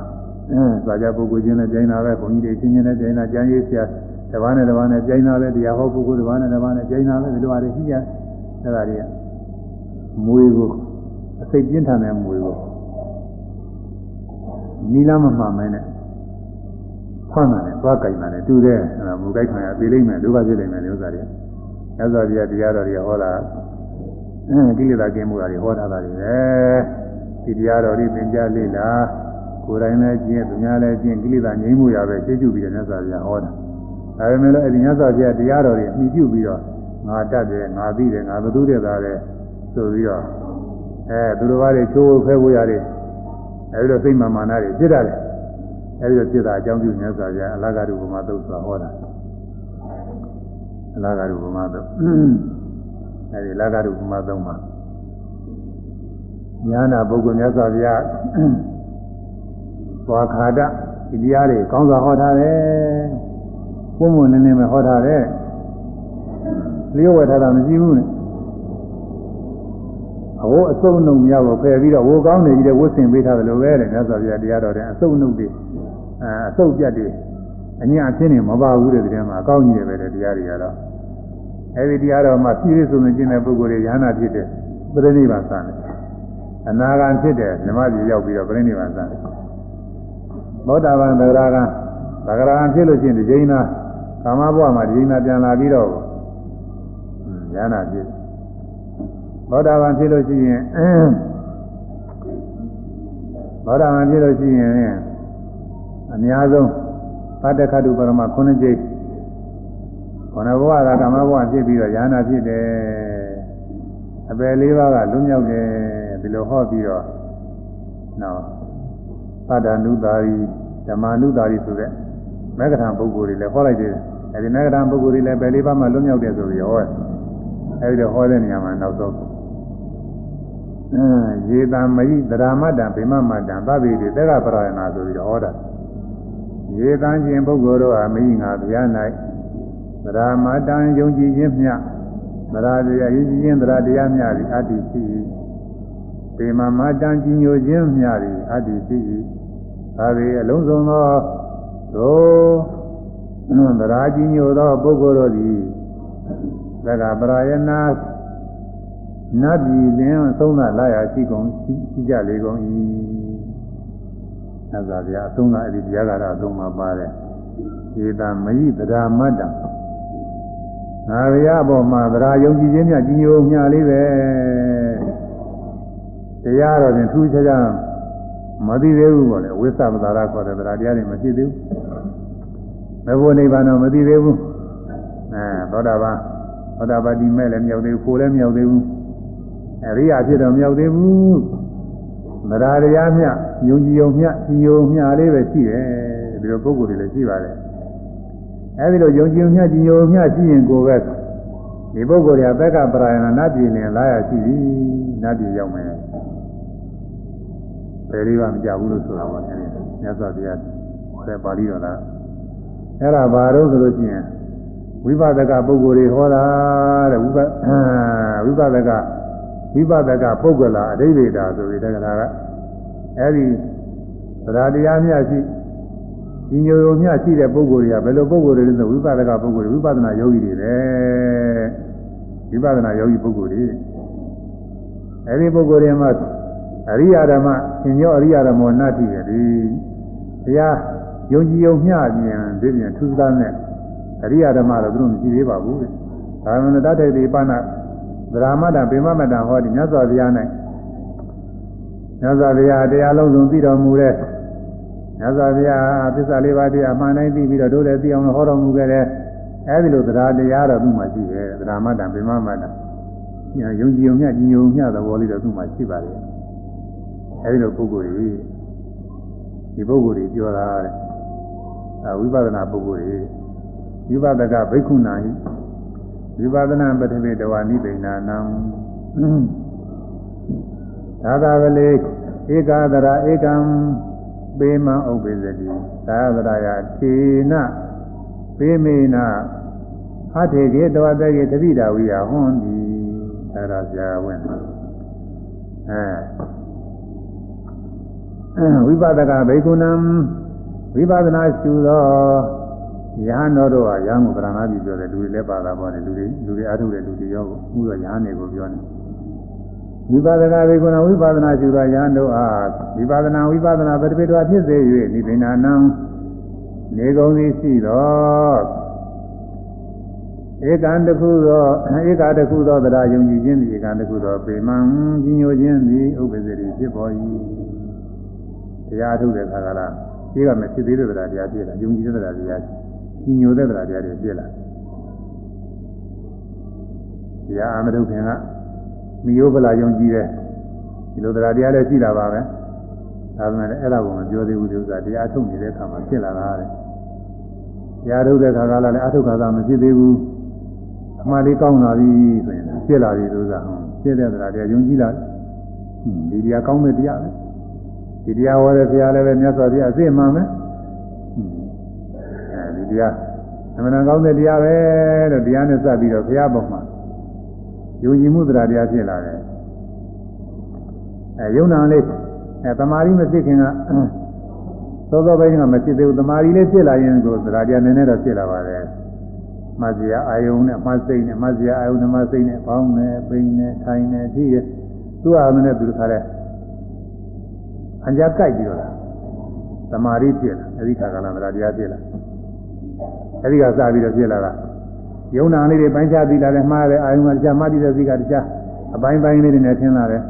Speaker 1: အဲစာကြပုဂ္ဂိုလ်ချင်းနဲ့ကြင်တာပဲဘုန်းကြီးတွေချင်းချင်းနဲ့ကြင်တာကြံရေးဆရာတပားနဲ့တပားနဲ့ကြင်တာပဲတရားဟောပုဂ္ဂိုလ်တပားနဲ့တပားနဲ့ကြင်တာပဲဒီလိုအားတွေရှိကြအဲဒါတွေကမွေကိုအစိတ်ပြင်းထန်တဲ့မွေကိုနီလာမမှန်မဲနဲ့ ဖွမ်းတယ်သွားကြိုင်တယ်တူတယ်အဲဒါမူကြိုက်ခံရပြေးလိမ့်မယ်ဒုက္ခဖြစ်လိမ့်မယ်ဥစ္စာတွေမြတ်စွာဘုရားတရားတော်တွေဟောတာကိလေသာကင်းမှုတွေဟောထားတာတွေပဲဒီတရားတော်တွေသင်ကြားလေ့လာကိုယ်တိုင်လည်းကျင့်သူများလည်းကျင့်ကိလေသာငြိမ်းမှုရပဲသိကျုပ်ပြီးတော့မြတ်စွာဘုရားဟောတာဒါပေမဲ့လည်းအဲဒီမြတ်စွာဘုရားတရားတော်တွေအမိပြုပြီးတော့ငါတတ်တယ်ငါသိတယ်ငါဘသူတဲ့သားတယ်ဆိုပြီးတော့အဲသူတော်ဘာတွေချိုးဖဲဖို့ရတယ်အဲဒီလိုစိတ်မာမာနတွေဖြစ်ရတယ် အဲဒီလိုဖြစ်တာအကြောင်းပြုမြတ်စွာဘုရားအလကားတုပမာသုတ်စွာဟောတာအလကားတုပမာသုတ်အဲဒီလကားတုပမာသုတ်မှာညာနာပုဂ္ဂိုလ်မြတ်စွာဘုရားသွားခါဒဒီတရားတွေကောင်းစွာဟောထားတယ်ပုံမနည်းနည်းပဲဟောထားတယ်လျှို့ဝှက်ထားတာမရှိဘူးနဲ့အဝအစုံနှုံများကိုဖယ်ပြီးတော့ဝိုကောင်းနေကြီးတဲ့ဝတ်ဆင်ပေးထားတယ်လို့ပဲတဲ့မြတ်စွာဘုရားတရားတော်တဲ့အစုံနှုံတွေ အဲအစုပ်ပြတ်တွေအညာအချင်းနေမပါဘူးတဲ့တရားမှာအကောင်းကြီးတယ်ပဲတဲ့တရားတွေကတော့အဲဒီတရားတော်မှာပြည့်စုံနေခြင်းတဲ့ပုဂ္ဂိုလ်တွေရဟနာဖြစ်တဲ့ပရိနိဗ္ဗာန်စံတယ်အနာဂံဖြစ်တဲ့ဓမ္မကြီးရောက်ပြီးတော့ပရိနိဗ္ဗာန်စံတယ်သောတာပန်သဂရကံသဂရကံဖြစ်လို့ရှိရင်ဒီချိန်နာကာမဘဝမှာဒီချိန်နာပြန်လာပြီးတော့ရဟနာဖြစ်သောတာပန်ဖြစ်လို့ရှိရင်သောတာပန်ဖြစ်လို့ရှိရင် အများဆုံးသတ္တခတုပရမ9ကျိတ်ခန္ဓာဘဝကကာမဘဝဖြစ်ပြီးတော့ယာနာဖြစ်တယ်အပယ်လေးပါးကလွတ်မြောက်တယ်ဒီလိုဟောပြီးတော့နော်သတ္တနုတာရီဓမ္မနုတာရီဆိုတဲ့မေဃထံပုဂ္ဂိုလ်တွေလည်းဟောလိုက်တယ်အဲဒီမေဃထံပုဂ္ဂိုလ်တွေလည်းပယ်လေးပါးမှလွတ်မြောက်တယ်ဆိုပြီးဟောတယ်အဲဒီတော့ဟောတဲ့နေရာမှာနောက်ဆုံးအဲရေတံမယိသရမတ္တဗိမမတ္တသဗ္ဗေတိသက္ကပရယနာဆိုပြီးတော့ဟောတာ ရေတန်းခြင်းပုဂ္ဂိုလ်တို့ဟာမိငါဘုရား၌သရမတံယုံကြည်ခြင်းမျှသရတရားယုံကြည်ခြင်းသရတရားမျှသည်အတ္တိရှိ၏ပေမမတံကြီးညိုခြင်းမျှသည်အတ္တိရှိ၏ဒါပေအလုံးစုံသောသောသရကြီးညိုသောပုဂ္ဂိုလ်တို့သည်သက္ကပရယနာနတ်ပြည်လင်းအဆုံးသလာရရှိကုန်ရှိကြလေကုန်၏ သစ္စာဗျာအဆုံးသအဲ့ဒီတရားကတော့အဆုံးမှာပါတယ်ဧတမယိသဒ္ဓမတ္တငါဗျာပေါ်မှာသဒ္ဓယုံကြည်ခြင်းများကြီးညိုမြလေးပဲတရားတော်ဖြင့်ထူးခြားခြားမသိသေးဘူးပေါ့လေဝိသပဒါရခေါ်တဲ့သဒ္ဓတရားတွေမဖြစ်သေးဘူးမဘုနိဗ္ဗာန်တော့မသိသေးဘူးအဲသောတာပန်သောတာပတိမဲ့လည်းမရောက်သေးဘူးကိုယ်လည်းမရောက်သေးဘူးအရိယာဖြစ်တော့မရောက်သေးဘူး မရာတရားမြယုံကြည်ယုံမြစီယုံမြလေးပဲရှိတယ်ဒီလိုပုဂ္ဂိုလ်တွေလည်းရှိပါတယ်အဲဒီလိုယုံကြည်ယုံမြကြည်ယုံမြရှိရင်ကိုယ်ပဲဒီပုဂ္ဂိုလ်တွေကဘက်ကပရာယနာနတ်ပြည်နဲ့လာရရှိပြီနတ်ပြည်ရောက်မယ်ဘယ်လေးပါမကြဘူးလို့ဆိုတာပါအဲဒီမြတ်စွာဘုရားဟောတဲ့ပါဠိတော်လားအဲ့ဒါဘာလို့ဆိုလို့ရှိရင်ဝိပဿကပုဂ္ဂိုလ်တွေဟောတာတဲ့ဝိပဝိပဿက ဝိပဿကပုဂ္ဂလာအဋိဒေတာဆိုပြီးတက္ကရာကအဲဒီသရတရားမြတ်ရှိဒီညိုယုံမြတ်ရှိတဲ့ပုဂ္ဂိုလ်တွေကဘယ်လိုပုဂ္ဂိုလ်တွေလဲဆိုဝိပဿကပုဂ္ဂိုလ်တွေဝိပဿနာယောဂီတွေပဲဝိပဿနာယောဂီပုဂ္ဂိုလ်တွေအဲဒီပုဂ္ဂိုလ်တွေမှာအရိယာဓမ္မသင်ရောအရိယာဓမ္မောနတ္တိရဒီတရားယုံကြည်ယုံမျှပြန်ဒီပြန်ထူးခြားတဲ့အရိယာဓမ္မတော့သူတို့မရှိသေးပါဘူးတဲ့ဒါမှမဟုတ်တတ္တိပါဏ ဗရာမတ္တဗေမမတ္တဟောဒီမြတ်စွာဘုရား၌မြတ်စွာဘုရားတရားလုံးစုံသိတော်မူတဲ့မြတ်စွာဘုရားသစ္စာလေးပါးတရားအမှန်တိုင်းသိပြီးတော့တို့လည်းသိအောင်ဟောတော်မူခဲ့တဲ့အဲဒီလိုတရားတရားတော့သူ့မှာရှိတယ်ဗရာမတ္တဗေမမတ္တယုံကြည်ုံမြတ်ကြီးုံမြတ်သဘောလေးတော့သူ့မှာရှိပါတယ်အဲဒီလိုပုဂ္ဂိုလ်ကြီးဒီပုဂ္ဂိုလ်ကြီးပြောတာတဲ့အဲဝိပဿနာပုဂ္ဂိုလ်ကြီးဝိပဿကဘိက္ခုနာဟိ ဝိပဿနာပထမေတဝါနိဗ္ဗိဏနံသာသာကလေးဧကာဒရာဧကံပေမံဥပ္ပေသတိသာသရာယထေနပေမေနဟထေကေတဝတကေတပိတာဝိယဟွန်ဒီအဲဒါဆရာဝင်အဲဝိပဿကဘိက္ခုနံဝိပဿနာရှုသော ယဟန်တော်တို့ဟာယဟန်ကိုဗရဏာပြီပြောတယ်လူတွေလည်းပါတာပေါ့လေလူတွေလူတွေအားထုတ်တဲ့လူတွေရောမှုတော့ယဟန်တွေကိုပြောနေဝိပဿနာဝိကုဏဝိပဿနာရှုသောယဟန်တို့အားဝိပဿနာဝိပဿနာပฏิပေတော်ဖြစ်စေ၍နိဗ္ဗာန်နံနေကုန်သည်ရှိသောဧကံတခုသောဧကတခုသောတရားယုံကြည်ခြင်းသည်ဧကံတခုသောပေမံကြီးညိုခြင်းသည်ဥပ္ပဇ္ဇတိဖြစ်ပေါ်၏တရားထုတ်တဲ့ခါကလားဒီကမဖြစ်သေးတဲ့တရားတရားဖြစ်လာယုံကြည်တဲ့တရားတရား ကြီးညိုတဲ့တရားတရားတွေဖြစ်လာတရားအမတုခင်ကမိယောဗလာယုံကြည်တဲ့ဒီလိုတရားတရားလည်းရှိတာပါပဲဒါပေမဲ့အဲ့ဒါကိုမပြောသေးဘူးဒီဥစ္စာတရားထုတ်နေတဲ့အခါမှာဖြစ်လာတာတဲ့တရားထုတ်တဲ့ခါကလည်းအထုတ်ခါသာမဖြစ်သေးဘူးအမှားလေးကောင်းလာပြီဆိုရင်ဖြစ်လာပြီလို့ဆိုတာဖြစ်တဲ့တရားတရားယုံကြည်လာဒီတရားကောင်းတဲ့တရားပဲဒီတရားဟောတဲ့ဘုရားလည်းပဲမြတ်စွာဘုရားအစ်မှန်ပဲအဲဒီ တရားအမှန်ကောင်းတဲ့တရားပဲလို့တရားနဲ့စပ်ပြီးတော့ဘုရားပေါ်မှာယုံကြည်မှုတရားတရားဖြစ်လာတယ်အဲယုံနာလေးအဲတမာရီမဖြစ်ခင်ကသောသောပိုင်းကမဖြစ်သေးဘူးတမာရီလေးဖြစ်လာရင်ကိုတရားတရားနည်းနည်းတော့ဖြစ်လာပါတယ်မဇ္ဇရာအာယုံနဲ့မစိတ်နဲ့မဇ္ဇရာအာယုံနဲ့မစိတ်နဲ့ပေါင်းနဲ့ပိန်နဲ့ထိုင်နဲ့ထိရသူ့အာရုံနဲ့သူတစ်ခါလဲအကြကြိုက်ပြီးတော့လားသမာဓိဖြစ်လာအဲဒီခါကလာတရားတရားဖြစ်လာ အဲဒီကစပြီးတော့ဖြစ်လာတာယုံနာလေးတွေပိုင်းခြားပြီးလာတယ်မှားတယ်အာယုံကတရားမှတ်ပြီးတဲ့စီကတရားအပိုင်းပိုင်းလေးတွေနဲ့ထင်လာတယ်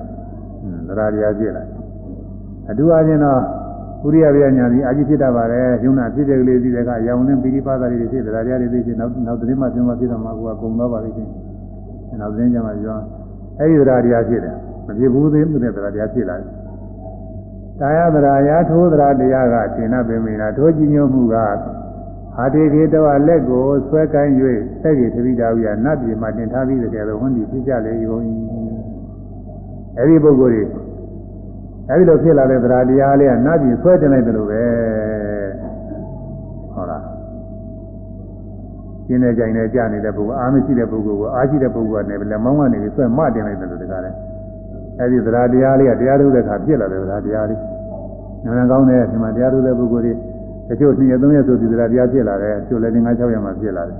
Speaker 1: တရားတရားဖြစ်လာအတူအချင်းတော့ဥရိယဗျာညာကြီးအာကြီးဖြစ်တာပါလေယုံနာဖြစ်တဲ့ကလေးစီတဲ့ကရောင်နဲ့ပိရိပါဒတွေဖြစ်တရားတရားတွေသိချင်းနောက်နောက်သတင်းမှပြောမှဖြစ်တော့မှကိုကကုံတော့ပါလိမ့်ချင်းနောက်သတင်းကြမှာပြောအဲဒီတရားတရားဖြစ်တယ်မဖြစ်ဘူးသေးမှုတဲ့တရားတရားဖြစ်လာတယ်တာယသရာယာထိုးသရာတရားကသင်္နပေမိနာထိုးကြည်ညိုမှုက ဟာတိခေတဝလက်ကိုဆွဲကိုင်း၍သက်ကြီးသတိတာဝိယနတ်ပြည်မှာတင်ထားပြီးတဲ့ကဲတော့ဟွန်းဒီဖြစ်ကြလေယုံ၏အဲဒီပုဂ္ဂိုလ်တွေအဲဒီလိုဖြစ်လာတဲ့သရာတရားလေးကနတ်ပြည်ဆွဲတင်လိုက်တယ်လို့ပဲဟုတ်လားကျင်းနေကြိုင်နေကြနေတဲ့ပုဂ္ဂိုလ်အာမရှိတဲ့ပုဂ္ဂိုလ်ကအာရှိတဲ့ပုဂ္ဂိုလ်ကနေလည်းမောင်းကနေပြီးဆွဲမတင်လိုက်တယ်လို့တကားလဲအဲဒီသရာတရားလေးကတရားထုတ်တဲ့အခါဖြစ်လာတယ်သရာတရားလေးနာမည်ကောင်းတဲ့ဒီမှာတရားထုတ်တဲ့ပုဂ္ဂိုလ်တွေ တချို့နှစ်ရက်သုံးရက်ဆိုဒီသရာတရားဖြစ်လာတယ်တချို့လည်း၅၆ရက်မှဖြစ်လာတယ်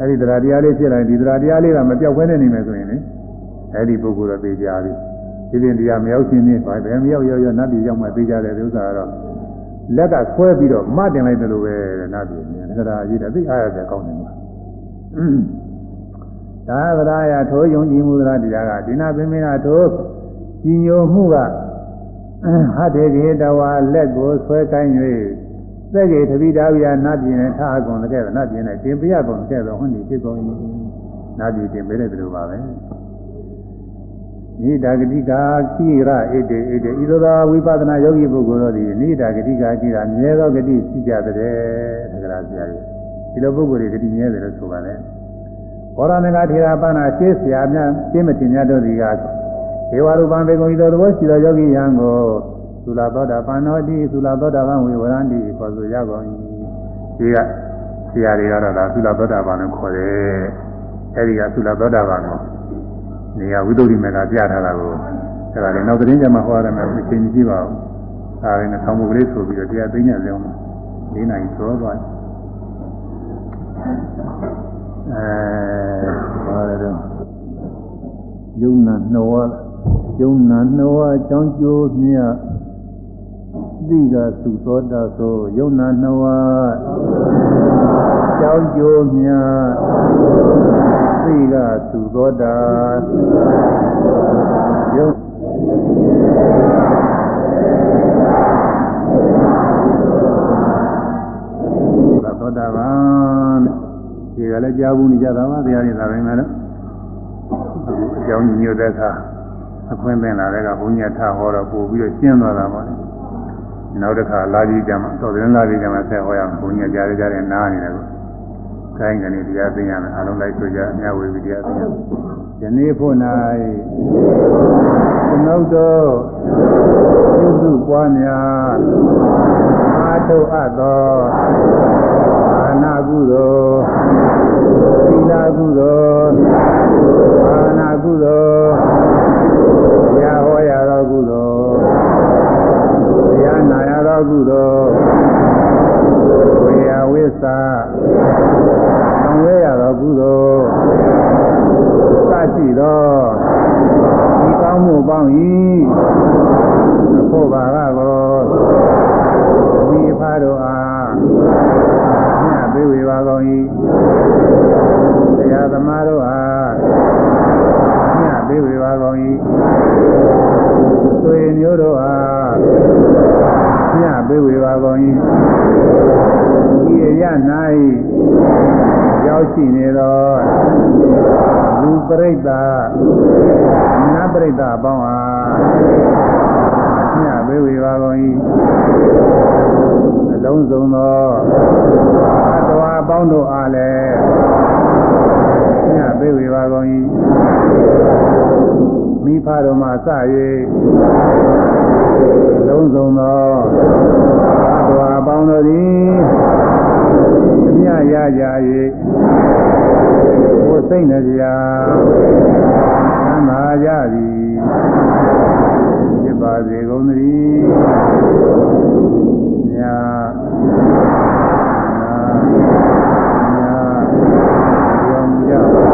Speaker 1: အဲဒီသရာတရားလေးဖြစ်လာရင်ဒီသရာတရားလေးကမပြောက်ခွဲနေနေမယ်ဆိုရင်လေအဲဒီပုဂ္ဂိုလ်တော့သိကြပြီဒီပြင်တရားမရောက်ခြင်းနဲ့ဘာပဲမရောက်ရောက်ရောက်နတ်ပြည်ရောက်မှသိကြတယ်ဒီဥစ္စာကတော့လက်ကဆွဲပြီးတော့မတင်လိုက်တယ်လို့ပဲနတ်ပြည်မြင်ဒါကရေးတယ်သိအားရတယ်ကောင်းတယ်မှာသာသရာယထိုးယုံကြည်မှုသရာတရားကဒီနာပင်မင်းကထိုးကြီးညိုမှုကဟတေကေတဝါလက်ကိုဆွဲကိုင်း၍ သက်ကေတပိဒါဝိယနာပြည်နဲ့ထားကုန်တဲ့နာပြည်နဲ့တင်ပြရကုန်တဲ့တော့ဟွန်းဒီဖြစ်ကုန်၏နာပြည်တင်ပေးတဲ့လိုပါပဲနိဒာဂတိကာခိရဣတေဣတေဤသို့သောဝိပဿနာယောဂီပုဂ္ဂိုလ်တို့သည်နိဒာဂတိကာခိတာမြဲသောဂတိရှိကြတဲ့တက္ကရာဆရာကြီးဒီလိုပုဂ္ဂိုလ်တွေဂတိမြဲတယ်လို့ဆိုပါလေဘောရဏကထေရပါဏရှင်းဆရာများရှင်းမတင်များတို့သည်ကဧဝရူပံဘေကုံဤသောသဘောရှိသောယောဂီယံကို သုလသောတာပန္နောတိသုလသောတာပန်ဝေဝရန္တိခေါ်ဆိုရကုန်၏ဒီကဆရာတွေကတော့ဒါသုလသောတာပန်လို့ခေါ်တယ်အဲဒီကသုလသောတာပန်ကိုနေရာဝိသုဒ္ဓိမေကပြထားတာကိုအဲဒါလည်းနောက်သတင်းကြမှာဟောရမယ်အချိန်ကြီးပါဘူးဒါလည်းဆောင်းမှုကလေးဆိုပြီးတော့တရားသိညာလျောင်း၄နိုင်သောသွားအဲဘာလဲတော့
Speaker 2: ယုံနာနှဝယုံနာနှဝအကြောင်းကျိုးမြတ် သိကသုသောတာသောယုံနာနှဝအကြောင်းကျိုးမြတ်သိကသုသောတာယုံသောတာပန်ဒီကလည်းကြားဘူးနေကြတာပါတရားတွေဒါပဲမဲ့လို့အကြောင်းညွတ်တဲ့အခါအခွင့်ပင်လာတဲ့ကဘုန်းကြီးထဟောတော့ပို့ပြီးတော့ရှင်းသွားတာပါလေ နောက်တစ်ခါလာကြည့်ကြမှာတော်တယ်လာကြည့်ကြမှာဆက်ဟောရအောင်ဘုန်းကြီးကြားရကြတဲ့နားနေတယ်ကိုခိုင်းကနေတရားသိရမယ်အလုံးလိုက်ဆိုကြအမြဝေပြီးတရားသိရမယ်ယနေ့ဖို့၌သမုဒ္ဒောပြုစုပွားများအာထုအပ်သောအာနာကုသိုလ်သီလကုသိုလ်အာနာကုသိုလ်တရားဟောရသောကုသိုလ် တရားနာရသောကုသိုလ်ဝေယဝိသဆောင်ရွက်ရသောကုသိုလ်စရှိသောဒီကောင်းမှုပေါင်း၏ဖို့ပါကကိုဝိဖားတို့အားမြတ်ပေးဝေပါကုန်၏တရားသမားတို့အားမြတ် ပေးဝေပါကုန်၏သွေမျိုးတို့အားမြတ်ပေးဝေပါကုန်၏ဒီရ၌ရောက်ရှိနေသောလူပရိသတ်နတ်ပရိသတ်အပေါင်းအားမြတ်ပေးဝေပါကုန်၏အလုံးစုံသောအတဝါအပေါင်းတို့အားလည်း မြတ်ပေးဝေပါကုန်၏မိဖတော်မှာစ၍လုံးစုံသောအတဝါအပေါင်းတို့သည်မြတ်ရကြ၍ကိုယ်စိတ်နဲ့ကြာသံသာကြသည်ဖြစ်ပါစေကုန်သတည်းညာ Yeah.